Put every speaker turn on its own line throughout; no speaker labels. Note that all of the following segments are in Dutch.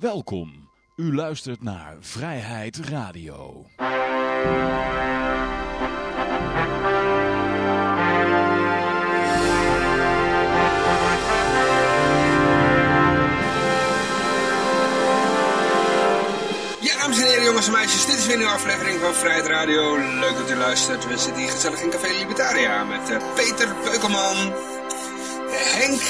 Welkom. U luistert naar Vrijheid Radio.
Ja, dames en heren, jongens en meisjes, dit is weer een nieuwe aflevering van Vrijheid Radio. Leuk dat u luistert. We zitten hier gezellig in Café Libertaria met eh, Peter Beukelman, Henk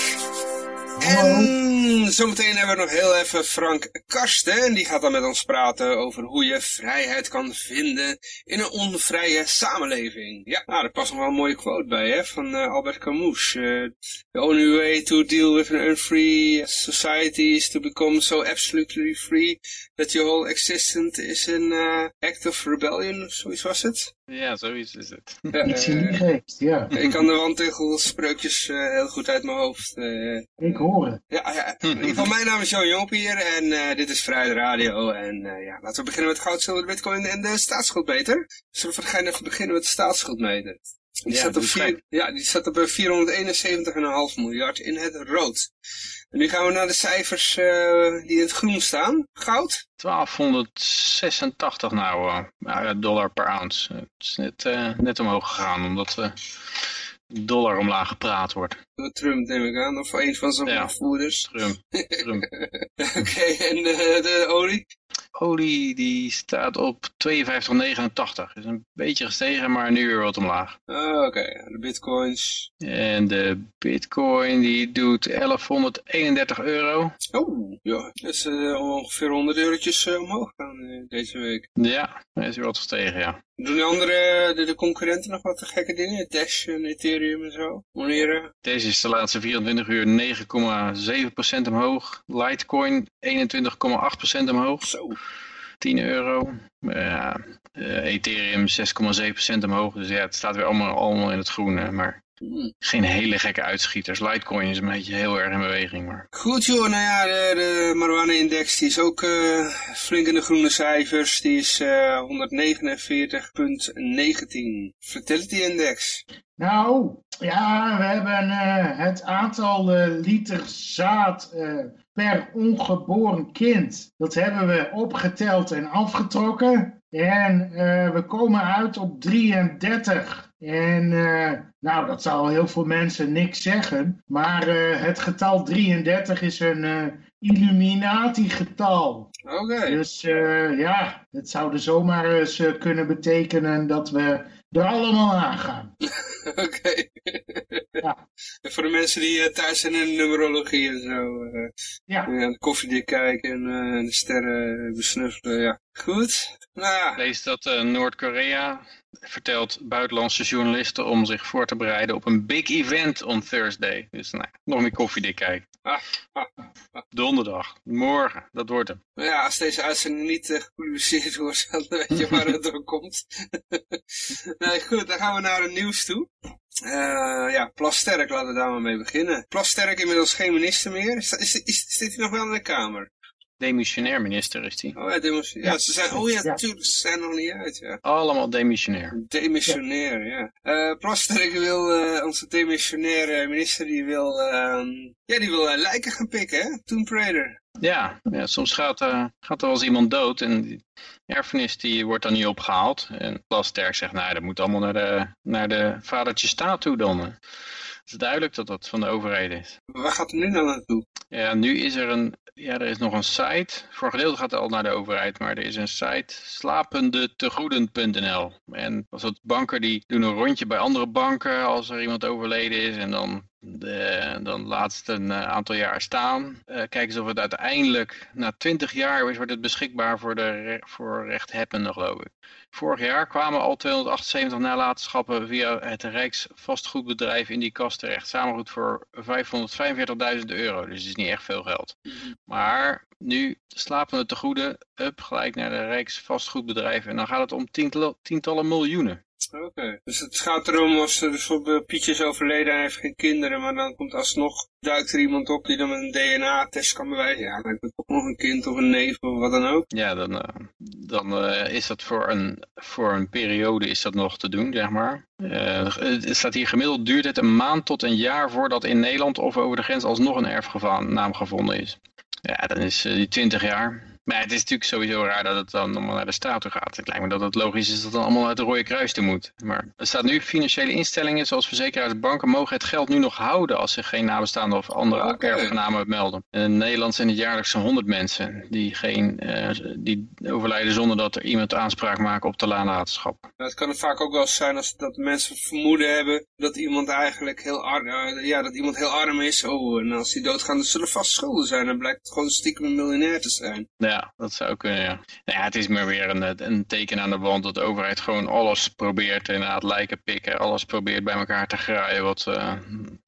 en zometeen hebben we nog heel even Frank Karsten. En die gaat dan met ons praten over hoe je vrijheid kan vinden in een onvrije samenleving. Ja, nou, daar past nog wel een mooie quote bij, hè, van uh, Albert Camus. Uh, the only way to deal with an unfree society is to become so absolutely free that your whole existence is an uh, act of rebellion, zoiets was het.
Ja, zoiets is het.
Ja,
Iets in die geest, ja.
Ik kan de wandtegelspreukjes uh, heel goed uit mijn hoofd. Uh,
ik hoor het.
Ja, ja. In ieder geval, mijn naam is Johan Jompier en uh, dit is Vrijheid Radio. En ja, laten we beginnen met goud, zilver, bitcoin en de staatsschuldmeter. Zullen we voor even beginnen met de staatsschuldmeter? Die, ja, staat op vier, ja, die staat op 471,5 miljard in het rood. En nu gaan we naar de cijfers uh, die in het groen staan. Goud?
1286 nou, dollar per ounce. Het is net, net omhoog gegaan, omdat de dollar omlaag gepraat wordt.
Door Trump neem ik aan, of een van zijn ja.
Trump. Trump.
Oké, okay, en de, de olie?
Olie die staat op 52,89. Is een beetje gestegen, maar nu weer wat omlaag.
Oh, Oké, okay. de bitcoins.
En de bitcoin die doet 1131 euro.
Oh, ja, dat is uh, ongeveer 100 eurotjes uh, omhoog gaan uh, deze week.
Ja, dat is weer wat gestegen, ja.
Doen de andere, de, de concurrenten nog wat gekke dingen? Dash en Ethereum en zo? Monero?
Deze is de laatste 24 uur 9,7% omhoog. Litecoin 21,8% omhoog.
Zo.
10 euro. Ja, uh, Ethereum 6,7% omhoog. Dus ja, het staat weer allemaal, allemaal in het groene. Maar. Geen hele gekke uitschieters. Litecoin is een beetje heel erg in beweging. Maar...
Goed joh, nou ja, de, de marijuana-index die is ook uh, flink in de groene cijfers. Die is uh, 149,19. Fertility-index.
Nou, ja, we hebben uh, het aantal liter zaad per ongeboren kind. Dat hebben we opgeteld en afgetrokken. En we komen uit op 33. En uh, nou, dat zal heel veel mensen niks zeggen. Maar uh, het getal 33 is een uh, Illuminati-getal.
Oké. Okay.
Dus ja, het zou er zomaar eens kunnen betekenen dat we er allemaal aan gaan.
Oké. Okay.
ja.
Voor de mensen die thuis zijn in numerologie en zo.
ja.
de koffiedik kijken en de sterren besnuffelen. Ja. Goed. Nou ja.
Lees dat Noord-Korea vertelt buitenlandse journalisten om zich voor te bereiden op een big event on Thursday. Dus nou, nog meer koffiedik kijken.
Ah, ah,
ah. Donderdag, morgen, dat wordt hem.
Ja, als deze uitzending niet uh, gepubliceerd wordt, dan weet je waar het door komt. nee, goed, dan gaan we naar het nieuws toe. Uh, ja, Plasterk, laten we daar maar mee beginnen. Plasterk inmiddels geen minister meer. Is, is, is, zit hij nog wel in de Kamer?
Demissionair minister is die.
Oh ja, demissionair. Ja, ze zijn, oh ja, natuurlijk, ze zijn nog niet uit, ja.
Allemaal demissionair.
Demissionair, ja. ja. Uh, Plasterk wil, uh, onze demissionaire minister, die wil, uh, ja, die wil lijken gaan pikken, hè? Tomb Raider.
Ja, ja soms gaat, gaat er wel eens iemand dood en die erfenis die wordt dan niet opgehaald. En Plasterk zegt, nou, dat moet allemaal naar de, naar de vadertje staat toe dan. Het is duidelijk dat dat van de overheid is.
Waar gaat het nu dan naartoe?
Ja, nu is er een, ja, er is nog een site. Voor een gedeelte gaat het al naar de overheid, maar er is een site slapendetegoeden.nl. En als dat banken die doen een rondje bij andere banken als er iemand overleden is en dan de, dan laat het een aantal jaar staan. Uh, kijken ze of het uiteindelijk na 20 jaar is, wordt het beschikbaar voor, de, voor rechthebbenden geloof ik. Vorig jaar kwamen al 278 nalatenschappen via het Rijksvastgoedbedrijf in die kast terecht. Samengoed voor 545.000 euro, dus het is niet echt veel geld. Maar nu slapen we te goede, up gelijk naar de Rijksvastgoedbedrijf en dan gaat het om tientallen, tientallen miljoenen.
Oké, dus het gaat erom als er op Pietje is overleden, hij heeft geen kinderen, maar dan komt alsnog, duikt er iemand op die dan met een DNA-test kan bewijzen. Ja, dan heb ik toch nog een kind of een neef of wat dan ook.
Ja, dan, uh, dan uh, is dat voor een, voor een periode is dat nog te doen, zeg maar. Uh, het staat hier gemiddeld duurt het een maand tot een jaar voordat in Nederland of over de grens alsnog een erfnaam gevonden is. Ja, dan is die 20 jaar. Maar het is natuurlijk sowieso raar dat het dan allemaal naar de staat toe gaat. Het lijkt me dat het logisch is dat het dan allemaal uit de Rode Kruis te moet. Maar er staat nu financiële instellingen zoals verzekeraars en banken mogen het geld nu nog houden als ze geen nabestaanden of andere okay. erfgenamen melden. In Nederland zijn het jaarlijks zo'n 100 mensen die, geen, uh, die overlijden zonder dat er iemand aanspraak maakt op de nalatenschap.
Het kan het vaak ook wel zijn als dat mensen vermoeden hebben dat iemand eigenlijk heel arm, uh, ja, dat iemand heel arm is. Oh, en als die doodgaan, dan zullen vast schulden zijn. Dan blijkt het gewoon stiekem een miljonair te zijn.
Ja. Ja, dat zou kunnen, ja. Nou ja, het is maar weer een, een teken aan de wand dat de overheid gewoon alles probeert, inderdaad lijken pikken, alles probeert bij elkaar te graaien wat, uh,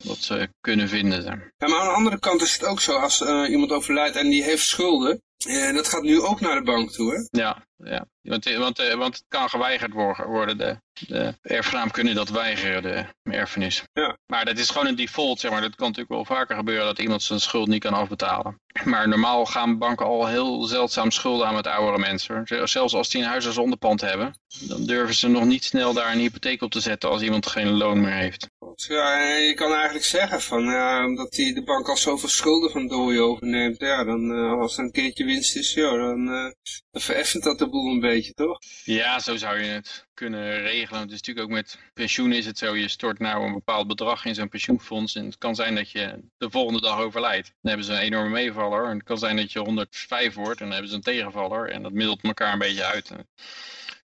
wat ze kunnen vinden.
Ja, maar aan de andere kant is het ook zo, als uh, iemand overlijdt en die heeft schulden, en dat gaat nu ook naar de bank toe, hè?
Ja, ja. Want, want, want het kan geweigerd worden. De, de erfgenaam kunnen dat weigeren, de erfenis.
Ja.
Maar dat is gewoon een default, zeg maar. Dat kan natuurlijk wel vaker gebeuren dat iemand zijn schuld niet kan afbetalen. Maar normaal gaan banken al heel zeldzaam schulden aan met oudere mensen. Zelfs als die een huis als onderpand hebben, dan durven ze nog niet snel daar een hypotheek op te zetten als iemand geen loon meer heeft.
Ja, je kan eigenlijk zeggen van, ja, omdat die de bank al zoveel schulden van Dooi overneemt, ja, dan uh, als er een keertje winst is, ja, dan, uh, dan vereffent dat de boel een beetje, toch?
Ja, zo zou je het kunnen regelen. Het is natuurlijk ook met pensioen is het zo, je stort nou een bepaald bedrag in zo'n pensioenfonds en het kan zijn dat je de volgende dag overlijdt. Dan hebben ze een enorme meevaller en het kan zijn dat je 105 wordt en dan hebben ze een tegenvaller en dat middelt elkaar een beetje uit.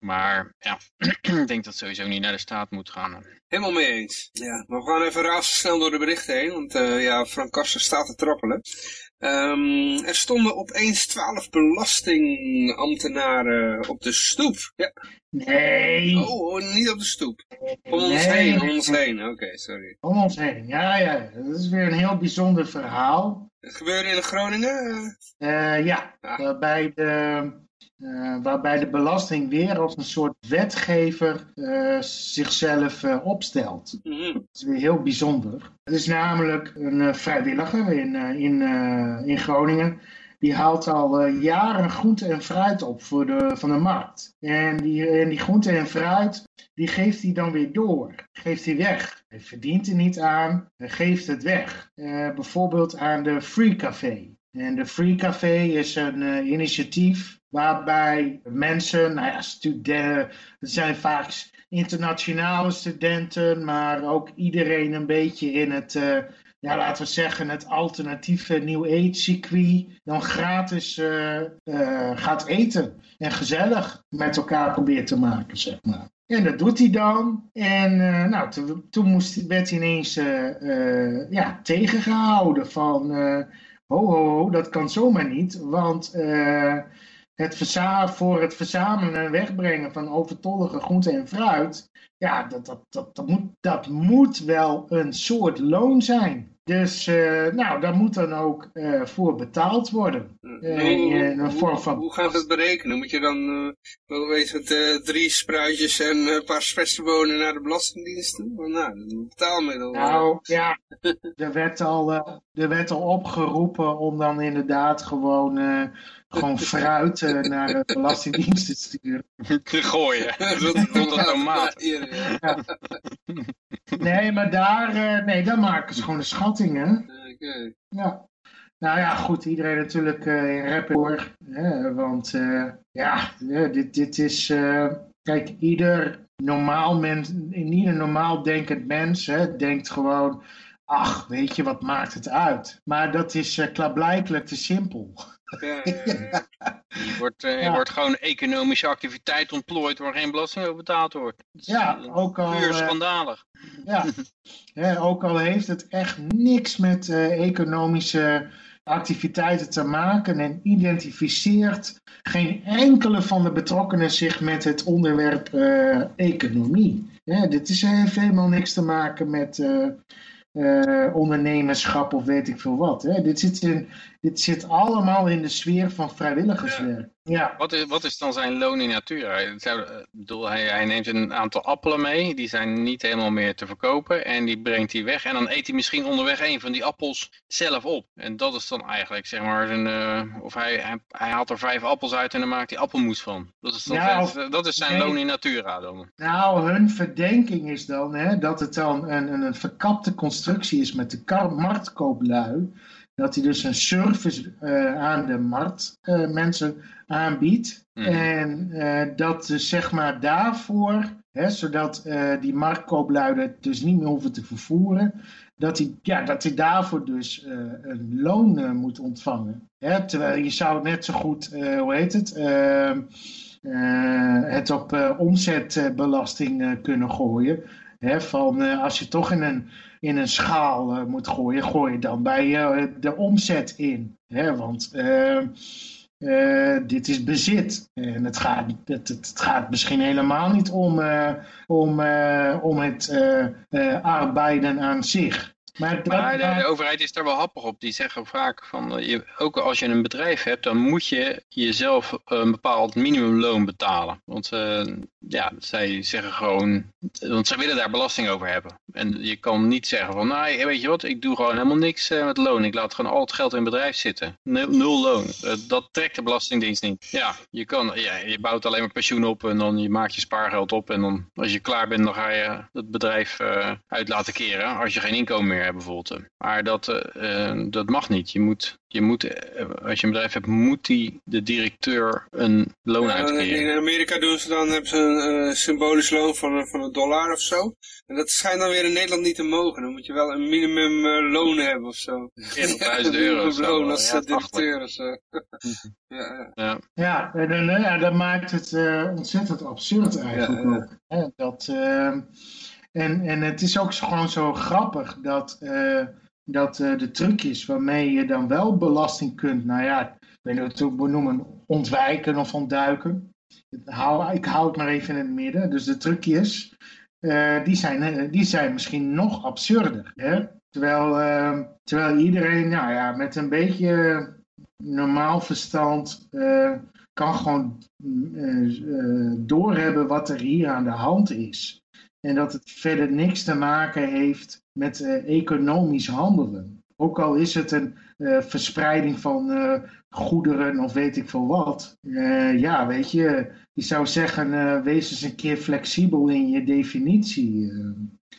Maar ja, ik denk dat sowieso niet naar de staat moet gaan.
Helemaal mee eens. Ja, maar we gaan even razendsnel door de berichten heen, want uh, ja, Frank Karsten staat te trappelen. Um, er stonden opeens twaalf belastingambtenaren op de stoep. Ja.
Nee.
Oh, niet op de stoep. Om ons heen, om ons heen. Oké, sorry.
Om ons heen, ja, ja. Dat is weer een heel bijzonder verhaal.
Het gebeurde in Groningen?
Uh, ja, ah. waarbij de uh, waarbij de belasting weer als een soort wetgever uh, zichzelf uh, opstelt.
Mm -hmm.
Dat is weer heel bijzonder. Het is namelijk een vrijwilliger in, in, in Groningen. Die haalt al jaren groente en fruit op voor de, van de markt. En die, en die groente en fruit, die geeft hij dan weer door. Geeft hij weg. Hij verdient er niet aan, hij geeft het weg. bijvoorbeeld aan de Free Café. En de Free Café is een initiatief waarbij mensen, nou ja, studenten, het zijn vaak internationale studenten, maar ook iedereen een beetje in het, uh, ja, laten we zeggen, het alternatieve New Age circuit, dan gratis uh, uh, gaat eten en gezellig met elkaar probeert te maken, zeg maar. En dat doet hij dan. En nou, toen, toen moest, werd hij ineens ja, tegengehouden van, ho, ho, ho, dat kan zomaar niet, want het voor het verzamelen en wegbrengen van overtollige groenten en fruit, ja, dat, dat, dat, dat, moet, dat moet wel een soort loon zijn. Dus uh, nou, daar moet dan ook uh, voor betaald worden.
Uh, hoe, hoe, vorm van... hoe gaat het berekenen? Moet je dan, uh, weet het, drie spruitjes en een paar spersenbonen naar de Belastingdienst doen? Nou, dat is een betaalmiddel.
Nou, ja, er werd, al, er werd al opgeroepen om dan inderdaad gewoon gewoon fruit uh, naar de Belastingdienst te sturen.
Te gooien, zonder tomaat. Ja.
Nee, maar daar, uh, nee, daar maken ze gewoon de schattingen.
Okay.
Ja. Nou ja, goed, iedereen natuurlijk uh, in rap hoor. Hè, want ja, dit, dit is... kijk, ieder normaal mens, ieder normaal denkend mens hè, denkt gewoon... Ach, weet je, wat maakt het uit? Maar dat is uh, klaarblijkelijk te simpel.
Ja, ja, Je wordt, ja. wordt gewoon economische activiteit ontplooid waar geen belasting over betaald wordt.
ja, ook al...
Puur schandalig.
Ja. ja, ook al heeft het echt niks met uh, economische activiteiten te maken en identificeert geen enkele van de betrokkenen zich met het onderwerp uh, economie. Ja, dit is, heeft helemaal niks te maken met uh, ondernemerschap of weet ik veel wat. Hè. Dit, zit in, dit zit allemaal in de sfeer van vrijwilligerswerk. Ja.
Wat, is, wat is dan zijn loon in natura? Hij, bedoel, hij, hij, neemt een aantal appelen mee, die zijn niet helemaal meer te verkopen en die brengt hij weg. En dan eet hij misschien onderweg een van die appels zelf op. En dat is dan eigenlijk, zeg maar, zijn, uh, of hij, hij, hij, haalt er vijf appels uit en dan maakt hij appelmoes van. Dat is, dan nou, zijn, dat is zijn nee, loon in natura dan.
Nou, hun verdenking is dan hè, dat het dan een, een, een verkapte constructie is met de marktkooplui dat hij dus een service aan de markt mensen aanbiedt.
Mhm.
En dat dus zeg maar daarvoor, hè, zodat die marktkoopluiden het dus niet meer hoeven te vervoeren, dat hij, ja, dat hij daarvoor dus een loon moet ontvangen. Hè? Terwijl je zou net zo goed, hoe heet het, ehm, het op omzetbelasting kunnen gooien. Hè, van als je toch in een, in een schaal moet gooien, gooi je dan bij de omzet in. Hè, want dit is bezit. En het gaat, het, het, gaat misschien helemaal niet om, om, om het arbeiden aan zich.
Maar, de, overheid is daar wel happig op. Die zeggen vaak van, eh, je, ook als je een bedrijf hebt, dan moet je jezelf een bepaald minimumloon betalen. Want uh, ja, zij zeggen gewoon, want zij willen daar belasting over hebben. En je kan niet zeggen van, nou weet je wat, ik doe gewoon helemaal niks met loon. Ik laat gewoon al het geld in het bedrijf zitten. Nul, nul loon. dat trekt de Belastingdienst niet. Ja, je, kan, ja, je bouwt alleen maar pensioen op en dan je maakt je spaargeld op. En dan als je klaar bent, dan ga je het bedrijf uit laten keren. Als je geen inkomen meer hebt bijvoorbeeld. Maar dat, uh, dat mag niet. Je moet, je moet, eh, als je een bedrijf hebt, moet die de directeur een loon ja, uitkeren.
In Amerika doen ze dan, hebben ze een uh, symbolisch loon van, van een dollar of zo. En dat schijnt dan weer in Nederland niet te mogen. Dan moet je wel een minimum uh, loon hebben of zo.
40.000 euro of zo.
loon als ja, directeur of zo.
ja, ja. ja, en, dat maakt het ontzettend absurd eigenlijk ook. Hè? Dat... En, en het is ook gewoon zo grappig dat, uh, dat uh, de trucjes waarmee je dan wel belasting kunt, nou ja, ik weet niet hoe het noemen, ontwijken of ontduiken. Hou, ik hou het maar even in het midden. Dus de trucjes, uh, die, zijn, die zijn misschien nog absurder. Hè? Terwijl, terwijl iedereen nou ja, met een beetje normaal verstand kan gewoon doorhebben wat er hier aan de hand is. En dat het verder niks te maken heeft met uh, economisch handelen. Ook al is het een uh, verspreiding van uh, goederen of weet ik veel wat. ja, weet je, je zou zeggen, wees eens een keer flexibel in je definitie.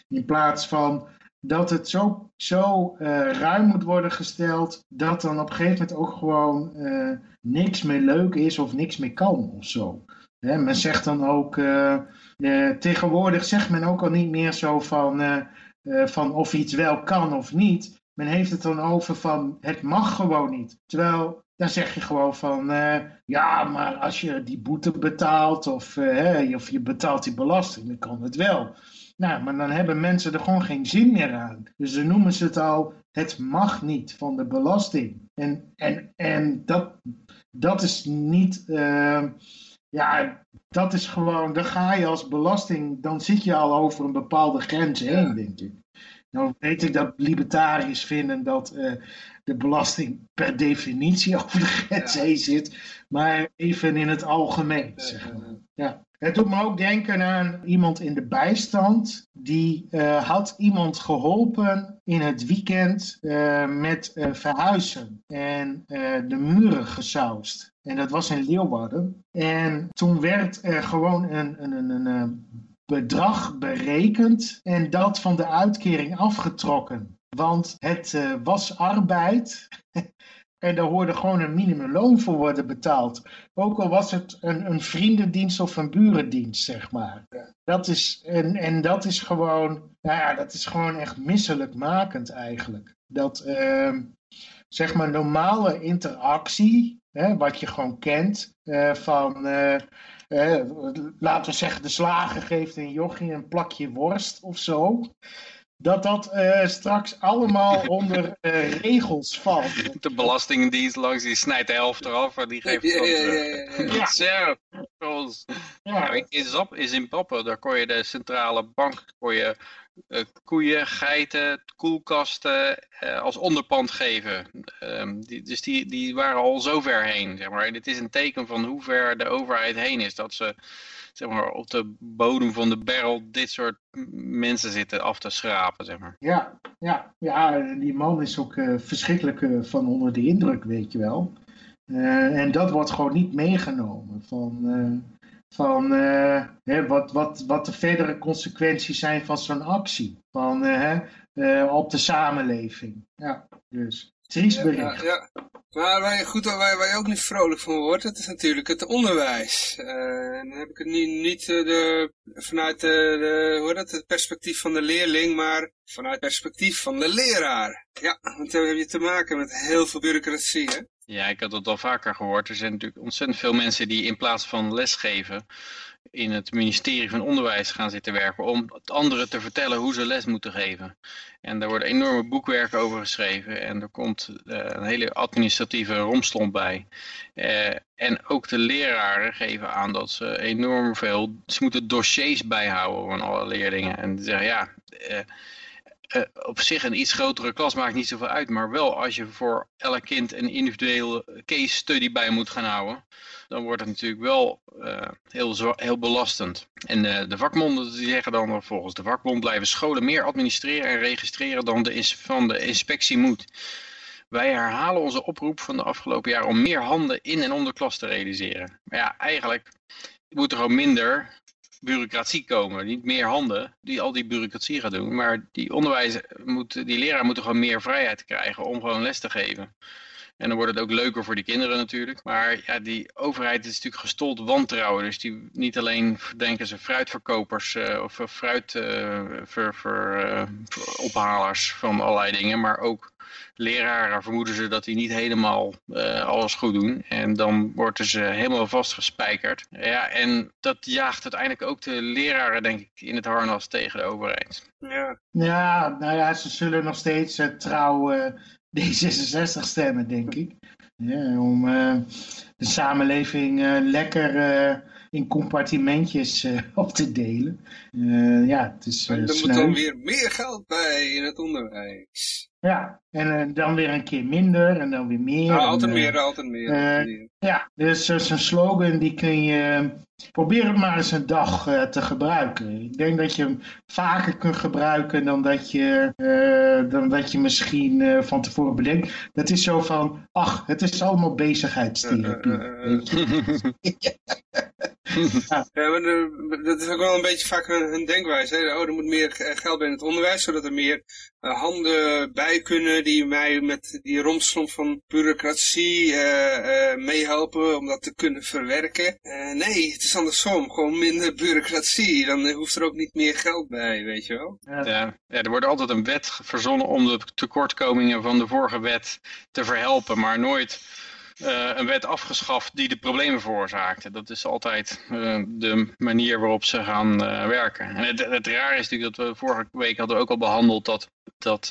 in plaats van dat het zo, zo ruim moet worden gesteld, dat dan op een gegeven moment ook gewoon niks meer leuk is of niks meer kan of zo. Hè, men zegt dan ook tegenwoordig zegt men ook al niet meer zo van, uh, uh, van of iets wel kan of niet. Men heeft het dan over van het mag gewoon niet. Terwijl dan zeg je gewoon van ja, maar als je die boete betaalt of, of je betaalt die belasting, dan kan het wel. Nou, maar dan hebben mensen er gewoon geen zin meer aan. Dus dan noemen ze het al het mag niet van de belasting. En, en, en dat, dat is niet ja, dat is gewoon, dan ga je als belasting, dan zit je al over een bepaalde grens heen, denk ik. Nou weet ik dat libertariërs vinden dat uh, de belasting per definitie over de grens heen zit, maar even in het algemeen. Zeg maar. ja. Het doet me ook denken aan iemand in de bijstand. Die uh, had iemand geholpen in het weekend uh, met verhuizen en de muren gesausd. En dat was in Leeuwarden. En toen werd er gewoon een, een, een, een bedrag berekend en dat van de uitkering afgetrokken. Want het was arbeid En daar hoorde gewoon een minimumloon voor worden betaald. Ook al was het een, een vriendendienst of een burendienst, zeg maar. Dat is, en, en dat is gewoon, nou ja, dat is gewoon echt misselijkmakend eigenlijk. Dat, uh, zeg maar, normale interactie, hè, wat je gewoon kent, uh, van, uh, laten we zeggen, de slager geeft een jochie een plakje worst of zo dat dat uh, straks allemaal onder uh, regels valt.
De belastingdienst langs die snijdt de helft eraf en die geeft het. Ja. Zoals... Ja. in, Zap, in Zimbabwe, daar kon je de centrale bank kon je, koeien, geiten, koelkasten als onderpand geven. Ehm, die, dus die, die waren al zo ver heen. Zeg maar. Dit is een teken van hoe ver de overheid heen is. Dat ze zeg maar, op de bodem van de barrel dit soort mensen zitten af te schrapen, zeg maar.
Ja, ja, ja die man is ook uh, verschrikkelijk van onder de indruk, weet je wel. En dat wordt gewoon niet meegenomen van, van hè, wat, wat, wat de verdere consequenties zijn van zo'n actie. Van, op de samenleving. Ja, dus. triest
Ja,
bericht.
ja. Maar waar je, goed, waar, waar je ook niet vrolijk van wordt, dat is natuurlijk het onderwijs. Eh, dan heb ik het niet, niet eh, de, vanuit de, de, hoe heet dat, het perspectief van de leerling, maar vanuit het perspectief van de leraar. Ja, want dan heb je te maken met heel veel bureaucratie, hè?
Ja, ik had het al vaker gehoord. Er zijn natuurlijk ontzettend veel mensen die in plaats van lesgeven in het ministerie van Onderwijs gaan zitten werken om het anderen te vertellen hoe ze les moeten geven. En daar worden enorme boekwerken over geschreven en er komt eh, een hele administratieve romslomp bij. Eh, en ook de leraren geven aan dat ze enorm veel, ze moeten dossiers bijhouden van alle leerlingen. En ze zeggen ja, eh, eh, op zich een iets grotere klas maakt niet zoveel uit, maar wel als je voor elk kind een individuele case study bij moet gaan houden, dan wordt het natuurlijk wel eh, heel, heel belastend. En eh, de vakbonden die zeggen dan volgens de vakbond blijven scholen meer administreren en registreren dan de van de inspectie moet. Wij herhalen onze oproep van de afgelopen jaar om meer handen in en om de klas te realiseren. Maar ja, eigenlijk moet er gewoon minder bureaucratie komen. Niet meer handen die al die bureaucratie gaan doen. Maar die onderwijs moet, die leraar moeten gewoon meer vrijheid krijgen om gewoon les te geven. En dan wordt het ook leuker voor die kinderen natuurlijk. Maar ja, die overheid is natuurlijk gestold wantrouwen. Dus die niet alleen denken ze fruitverkopers eh, of fruitophalers van allerlei dingen. Maar ook leraren vermoeden ze dat die niet helemaal eh, alles goed doen. En dan worden ze helemaal vastgespijkerd. Ja, en dat jaagt uiteindelijk ook de leraren, denk ik, in het harnas tegen de overheid.
Ja,
Ja, nou ja, ze zullen nog steeds eh, trouw eh, D66 stemmen, denk ik. Ja, om eh, de samenleving eh, lekker eh, in compartimentjes eh, op te delen. Eh, ja, het is eh,
er moet dan weer meer geld bij in het onderwijs.
Ja, en dan weer een keer minder en dan weer meer.
Nou,
en,
altijd
eh,
meer, altijd meer. altijd meer.
Ja, dus dat is een slogan die kun je... Probeer het maar eens een dag te gebruiken. Ik denk dat je hem vaker kunt gebruiken dan dat je, dan dat je misschien van tevoren bedenkt. Dat is zo van, ach, het is allemaal bezigheidstherapie.
Ja, maar dat is ook wel een beetje vaak een, een denkwijze. Hè? Oh, er moet meer eh, geld bij in het onderwijs, zodat er meer eh, handen bij kunnen die mij met die romslomp van bureaucratie eh, eh, meehelpen om dat te kunnen verwerken. Eh, nee, het is andersom. Gewoon minder bureaucratie. Dan hoeft er ook niet meer geld bij, weet je wel.
Ja,
Ja, ja, er wordt altijd een wet verzonnen om de tekortkomingen van de vorige wet te verhelpen, maar nooit eh, een wet afgeschaft die de problemen veroorzaakte. Dat is altijd eh, de manier waarop ze gaan eh, werken. En het, het raar is natuurlijk dat we vorige week hadden ook al behandeld dat, dat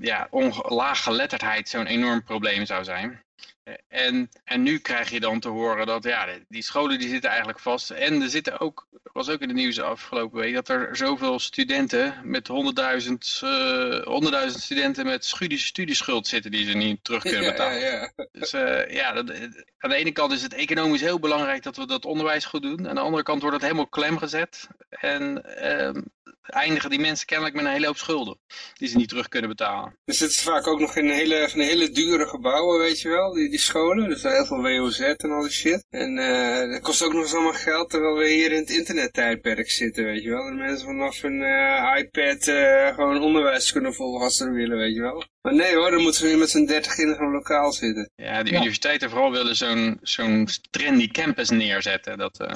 ja, laaggeletterdheid zo'n enorm probleem zou zijn. Eh, En, en nu krijg je dan te horen dat ja, die- scholen die zitten eigenlijk vast. En er zitten ook, was ook in het nieuws de afgelopen week, dat er zoveel studenten met 100.000 eh 100.000 studenten met studie, studieschuld zitten die ze niet terug kunnen betalen.
ja, ja.
Dus eh, ja, dat, aan de ene kant is het economisch heel belangrijk dat we dat onderwijs goed doen. Aan de andere kant wordt het helemaal klem gezet. En ehm, eindigen die mensen kennelijk met een hele hoop schulden die ze niet terug kunnen betalen.
Er zitten vaak ook nog in hele, van hele dure gebouwen, weet je wel, die, die scholen. Dus heel veel WOZ en al die shit. En eh dat kost ook nog eens allemaal geld, terwijl we hier in het internettijdperk zitten, weet je wel. Dat mensen vanaf hun eh, iPad eh, gewoon onderwijs kunnen volgen als ze willen, weet je wel. Maar nee hoor, dan moeten ze weer met z'n dertig in zo'n lokaal zitten.
Ja, de
Ja.
universiteiten vooral willen zo'n zo'n trendy campus neerzetten. Dat eh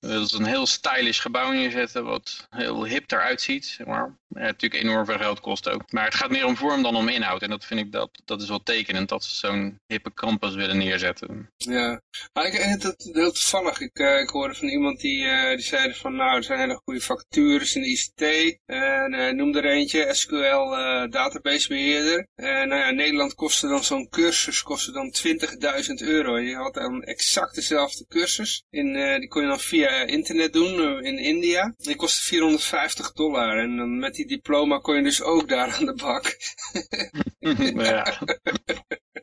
willen ze een heel stylish gebouw neerzetten wat heel hip eruit ziet. Zeg maar. Natuurlijk enorm veel geld kost ook. Maar het gaat meer om vorm dan om inhoud. En dat vind ik dat, dat is wel tekenend dat ze zo'n hippe campus willen neerzetten.
Ja, maar ik, eh, dat, heel toevallig. Ik, eh, ik hoorde van iemand die, eh, die zei van, nou, er zijn hele goede vacatures in de ICT. En eh, noemde er eentje, SQL eh, databasebeheerder. En nou ja, Nederland kostte dan zo'n cursus, kostte dan 20.000 euro. Je had dan exact dezelfde cursus. In, die kon je dan via internet doen in India. Die kostte 450 dollar. En dan met die diploma kon je dus ook daar aan de bak.
ja.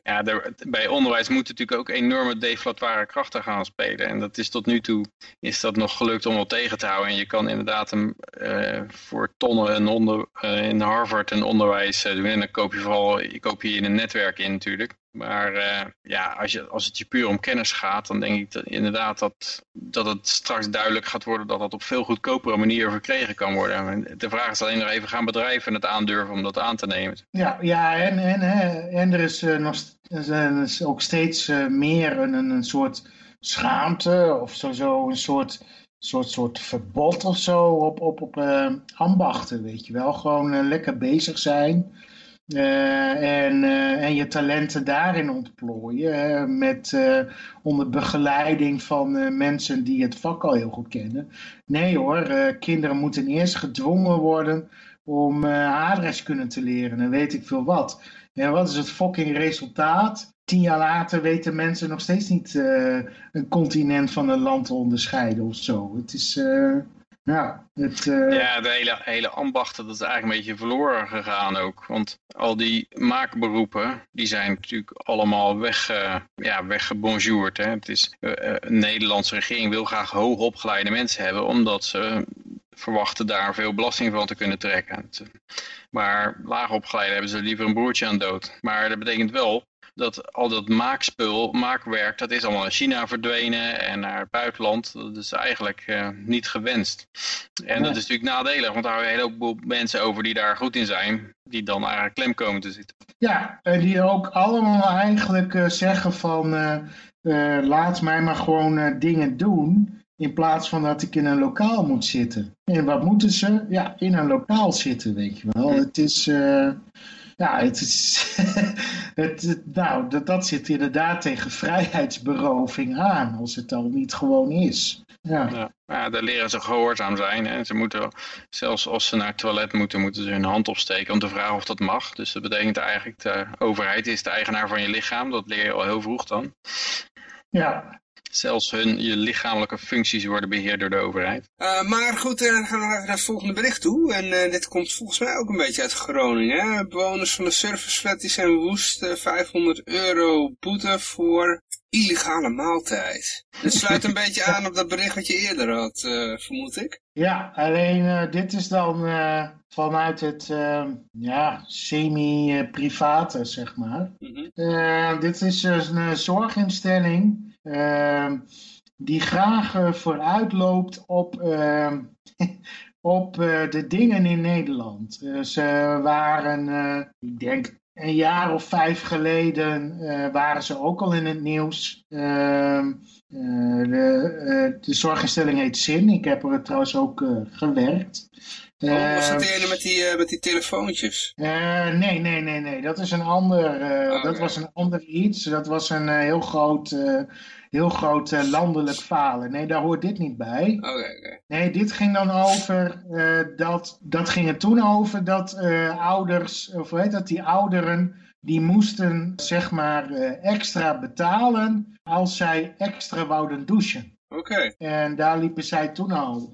Ja, er- bij onderwijs moeten natuurlijk ook enorme deflatoire krachten gaan spelen. En dat is tot nu toe is dat nog gelukt om wel tegen te houden. En je kan inderdaad een, eh, voor tonnen onder, eh, in Harvard een onderwijs eh, doen. En dan koop je vooral koop je in een netwerk in natuurlijk. Maar uh, ja, als, je, als het je puur om kennis gaat, dan denk ik inderdaad dat, dat het straks duidelijk gaat worden dat dat op veel goedkopere manier verkregen kan worden. De vraag is alleen nog even, gaan bedrijven het aandurven om dat aan te nemen?
Ja, ja en, en, en er is uh, nog er is ook steeds uh, meer een, een soort schaamte of zo een soort soort, soort verbod of zo op, op, op ambachten, weet je wel. Gewoon lekker bezig zijn. Uh, en, en je talenten daarin ontplooien. met, onder begeleiding van mensen die het vak al heel goed kennen. Nee hoor, kinderen moeten eerst gedwongen worden om aardrijkskunde te leren. En weet ik veel wat. En wat is het fucking resultaat? tien jaar later weten mensen nog steeds niet een continent van een land te onderscheiden of zo. Het is, ja, het, uh...
ja, de hele, hele ambachten, dat is eigenlijk een beetje verloren gegaan ook. Want al die maakberoepen, die zijn natuurlijk allemaal weg, ja, weggebonjourd. Hè. Het is, de Nederlandse regering wil graag hoogopgeleide mensen hebben, omdat ze verwachten daar veel belasting van te kunnen trekken. Maar laagopgeleide hebben ze liever een broertje aan dood. Maar dat betekent wel dat al dat maakspul, maakwerk, dat is allemaal naar China verdwenen en naar het buitenland. Dat is eigenlijk uh, niet gewenst. En dat is natuurlijk nadelig, want daar hebben we een heleboel mensen over die daar goed in zijn, die dan eigenlijk klem komen te zitten.
Ja, en die ook allemaal eigenlijk uh, zeggen van uh, laat mij maar gewoon dingen doen. In plaats van dat ik in een lokaal moet zitten. En wat moeten ze? Ja, in een lokaal zitten, weet je wel. Het is, ja, het is, het, nou, dat, dat zit inderdaad tegen vrijheidsberoving aan, als het al niet gewoon is. Ja.
Ja, ja daar leren ze gehoorzaam zijn. Hè. Ze moeten, zelfs als ze naar het toilet moeten, moeten ze hun hand opsteken om te vragen of dat mag. Dus dat betekent eigenlijk, de overheid is de eigenaar van je lichaam. Dat leer je al heel vroeg dan.
Ja,
zelfs hun, je lichamelijke functies worden beheerd door de overheid.
Uh, maar goed, dan gaan we naar het volgende bericht toe. En uh, dit komt volgens mij ook een beetje uit Groningen. Hè? Bewoners van de serviceflat die zijn woest. Uh, 500 euro boete voor illegale maaltijd. Dit sluit een beetje aan op dat bericht wat je eerder had, vermoed ik.
Ja, alleen dit is dan vanuit het ja, semi-private, zeg maar. Mm -hmm. dit is een zorginstelling Ehm, die graag vooruit loopt op, ehm, op uh, de dingen in Nederland. Ze waren, ik denk een jaar of vijf geleden, waren ze ook al in het nieuws. Ehm, de, de zorginstelling heet Zin. Ik heb er trouwens ook gewerkt.
Oh, was dat de ene met die, met die telefoontjes?
Nee, nee, nee, nee. Dat is een ander, oh, dat was een ander iets. Dat was een heel groot, heel groot landelijk falen. Nee, daar hoort dit niet bij.
Oké, okay, okay.
Nee, dit ging dan over, dat, dat ging er toen over dat ouders, of weet dat, die ouderen, die moesten zeg maar extra betalen als zij extra wouden douchen.
Oké. Okay.
En daar liepen zij toen al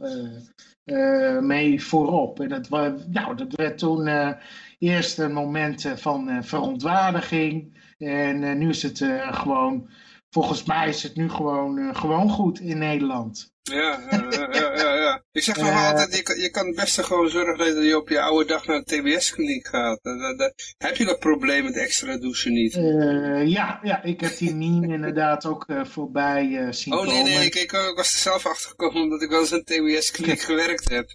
mee voorop. En dat, nou, dat werd toen eerst een moment van verontwaardiging. En nu is het gewoon, volgens mij is het nu gewoon, gewoon goed in Nederland.
Ja, ja, ja, ja, ja. Ik zeg nog uh, altijd, je kan, je kan het beste gewoon zorgen dat je op je oude dag naar de TBS-kliniek gaat. Da, da, heb je dat probleem met extra douchen niet?
Uh, ja, ja, ik heb die meme inderdaad ook uh, voorbij zien
Oh nee, nee, ik, ik, ik, was er zelf achter gekomen omdat ik wel eens een TBS-kliniek gewerkt heb.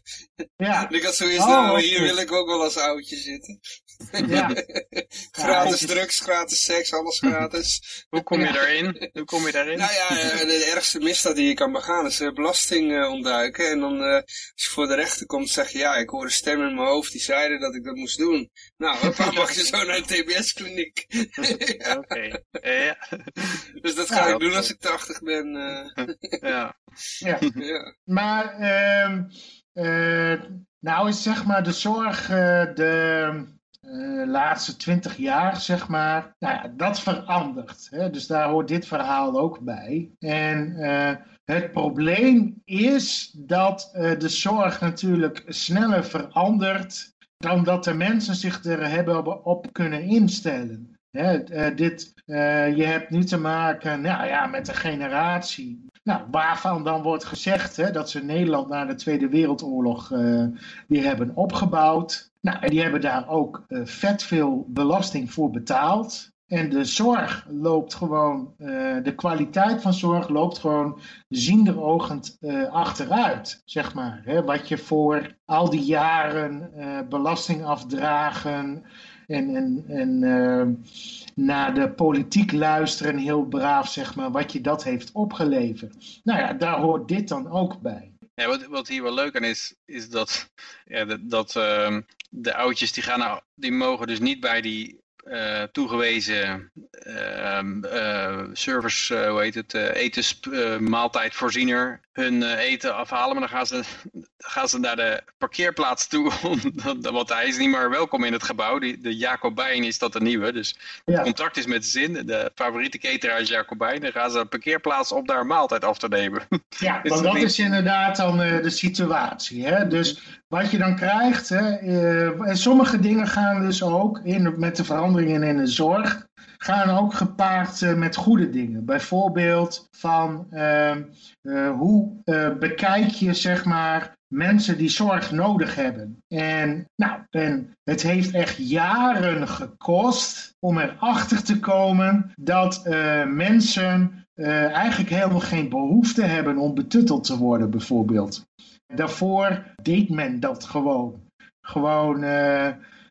Ja.
en ik had zoiets, oh, nou, hier wil ik ook wel als oudje zitten.
Ja.
gratis ja, drugs, gratis seks, alles gratis.
Hoe kom je daarin? Hoe kom je daarin?
Nou ja, de ergste misdaad die je kan begaan is belasting uh, ontduiken. En dan, uh, als je voor de rechter komt, zeg je, ja, ik hoorde stemmen in mijn hoofd die zeiden dat ik dat moest doen. Nou, dan mag je zo naar de TBS-kliniek.
ja. Oké, okay. ja.
Dus dat ga ja, ik doen als ik 80 ben. Uh.
ja.
ja. ja. Maar, uh, nou is zeg maar de zorg, de... Uh, laatste twintig jaar, zeg maar, nou ja, dat verandert. Hè? Dus daar hoort dit verhaal ook bij. En uh, het probleem is dat uh, de zorg natuurlijk sneller verandert dan dat de mensen zich er hebben op kunnen instellen. Hè, uh, dit, uh, je hebt nu te maken nou ja, met een generatie nou, waarvan dan wordt gezegd hè, dat ze Nederland na de Tweede Wereldoorlog weer hebben opgebouwd. Nou, die hebben daar ook vet veel belasting voor betaald. En de zorg loopt gewoon, de kwaliteit van zorg loopt gewoon zienderogend achteruit, zeg maar. Hè? Wat je voor al die jaren belasting afdragen en, en, en naar de politiek luisteren, heel braaf zeg maar, wat je dat heeft opgeleverd. Nou ja, daar hoort dit dan ook bij.
Ja, wat, wat hier wel leuk aan is, is dat, ja, dat, dat uh, de oudjes die, gaan nou, die mogen dus niet bij die uh, toegewezen uh, service, uh, hoe heet het, etensmaaltijdvoorziener hun eten afhalen. Maar dan gaan ze, gaan ze naar de parkeerplaats toe, want hij is niet meer welkom in het gebouw. Die, de Jacobijn is dat de nieuwe, dus het contract is met zin. De favoriete cateraar is Jacobijn. Dan gaan ze de parkeerplaats op daar maaltijd af te nemen.
Ja, want dat is inderdaad dan de situatie. Hè? Dus wat je dan krijgt, hè, en sommige dingen gaan dus ook in, met de verandering veranderingen in de zorg gaan ook gepaard uh, met goede dingen. Bijvoorbeeld van uh, uh, hoe bekijk je zeg maar mensen die zorg nodig hebben. En, nou, en het heeft echt jaren gekost om erachter te komen dat mensen eigenlijk helemaal geen behoefte hebben om betutteld te worden bijvoorbeeld. Daarvoor deed men dat gewoon. Gewoon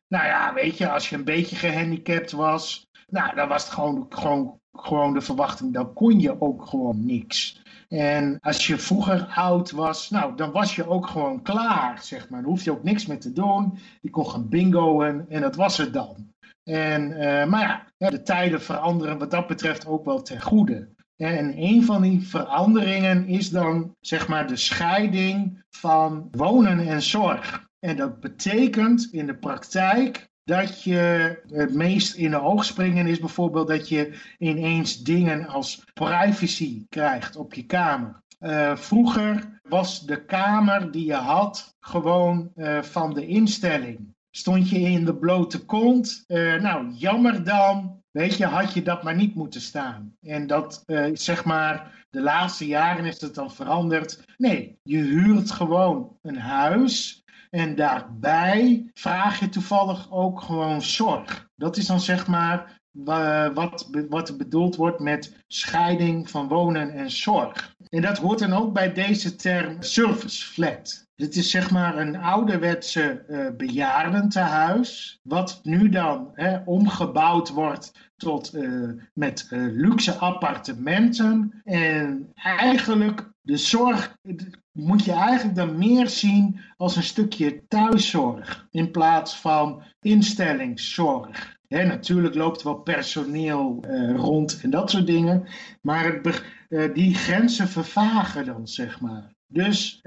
nou ja, weet je, als je een beetje gehandicapt was, nou, dan was het gewoon, gewoon, gewoon de verwachting, dan kon je ook gewoon niks. En als je vroeger oud was, nou, dan was je ook gewoon klaar, zeg maar. Dan hoef je ook niks meer te doen. Je kon gaan bingoen en dat was het dan. En, uh, maar ja, de tijden veranderen wat dat betreft ook wel ten goede. En een van die veranderingen is dan, zeg maar, de scheiding van wonen en zorg. En dat betekent in de praktijk dat je het meest in de oog springen is bijvoorbeeld dat je ineens dingen als privacy krijgt op je kamer. Uh, vroeger was de kamer die je had gewoon uh, van de instelling. Stond je in de blote kont, uh, nou jammer dan, weet je, had je dat maar niet moeten staan. En dat zeg maar, de laatste jaren is het dan veranderd. Nee, je huurt gewoon een huis en daarbij vraag je toevallig ook gewoon zorg. Dat is dan zeg maar wat, wat bedoeld wordt met scheiding van wonen en zorg. En dat hoort dan ook bij deze term service flat. Dit is zeg maar een ouderwetse uh, bejaardentehuis, wat nu dan hè, omgebouwd wordt tot uh, met uh, luxe appartementen. En eigenlijk de zorg moet je eigenlijk dan meer zien als een stukje thuiszorg in plaats van instellingszorg. natuurlijk loopt wel personeel rond en dat soort dingen, maar het, die grenzen vervagen dan, zeg maar. Dus,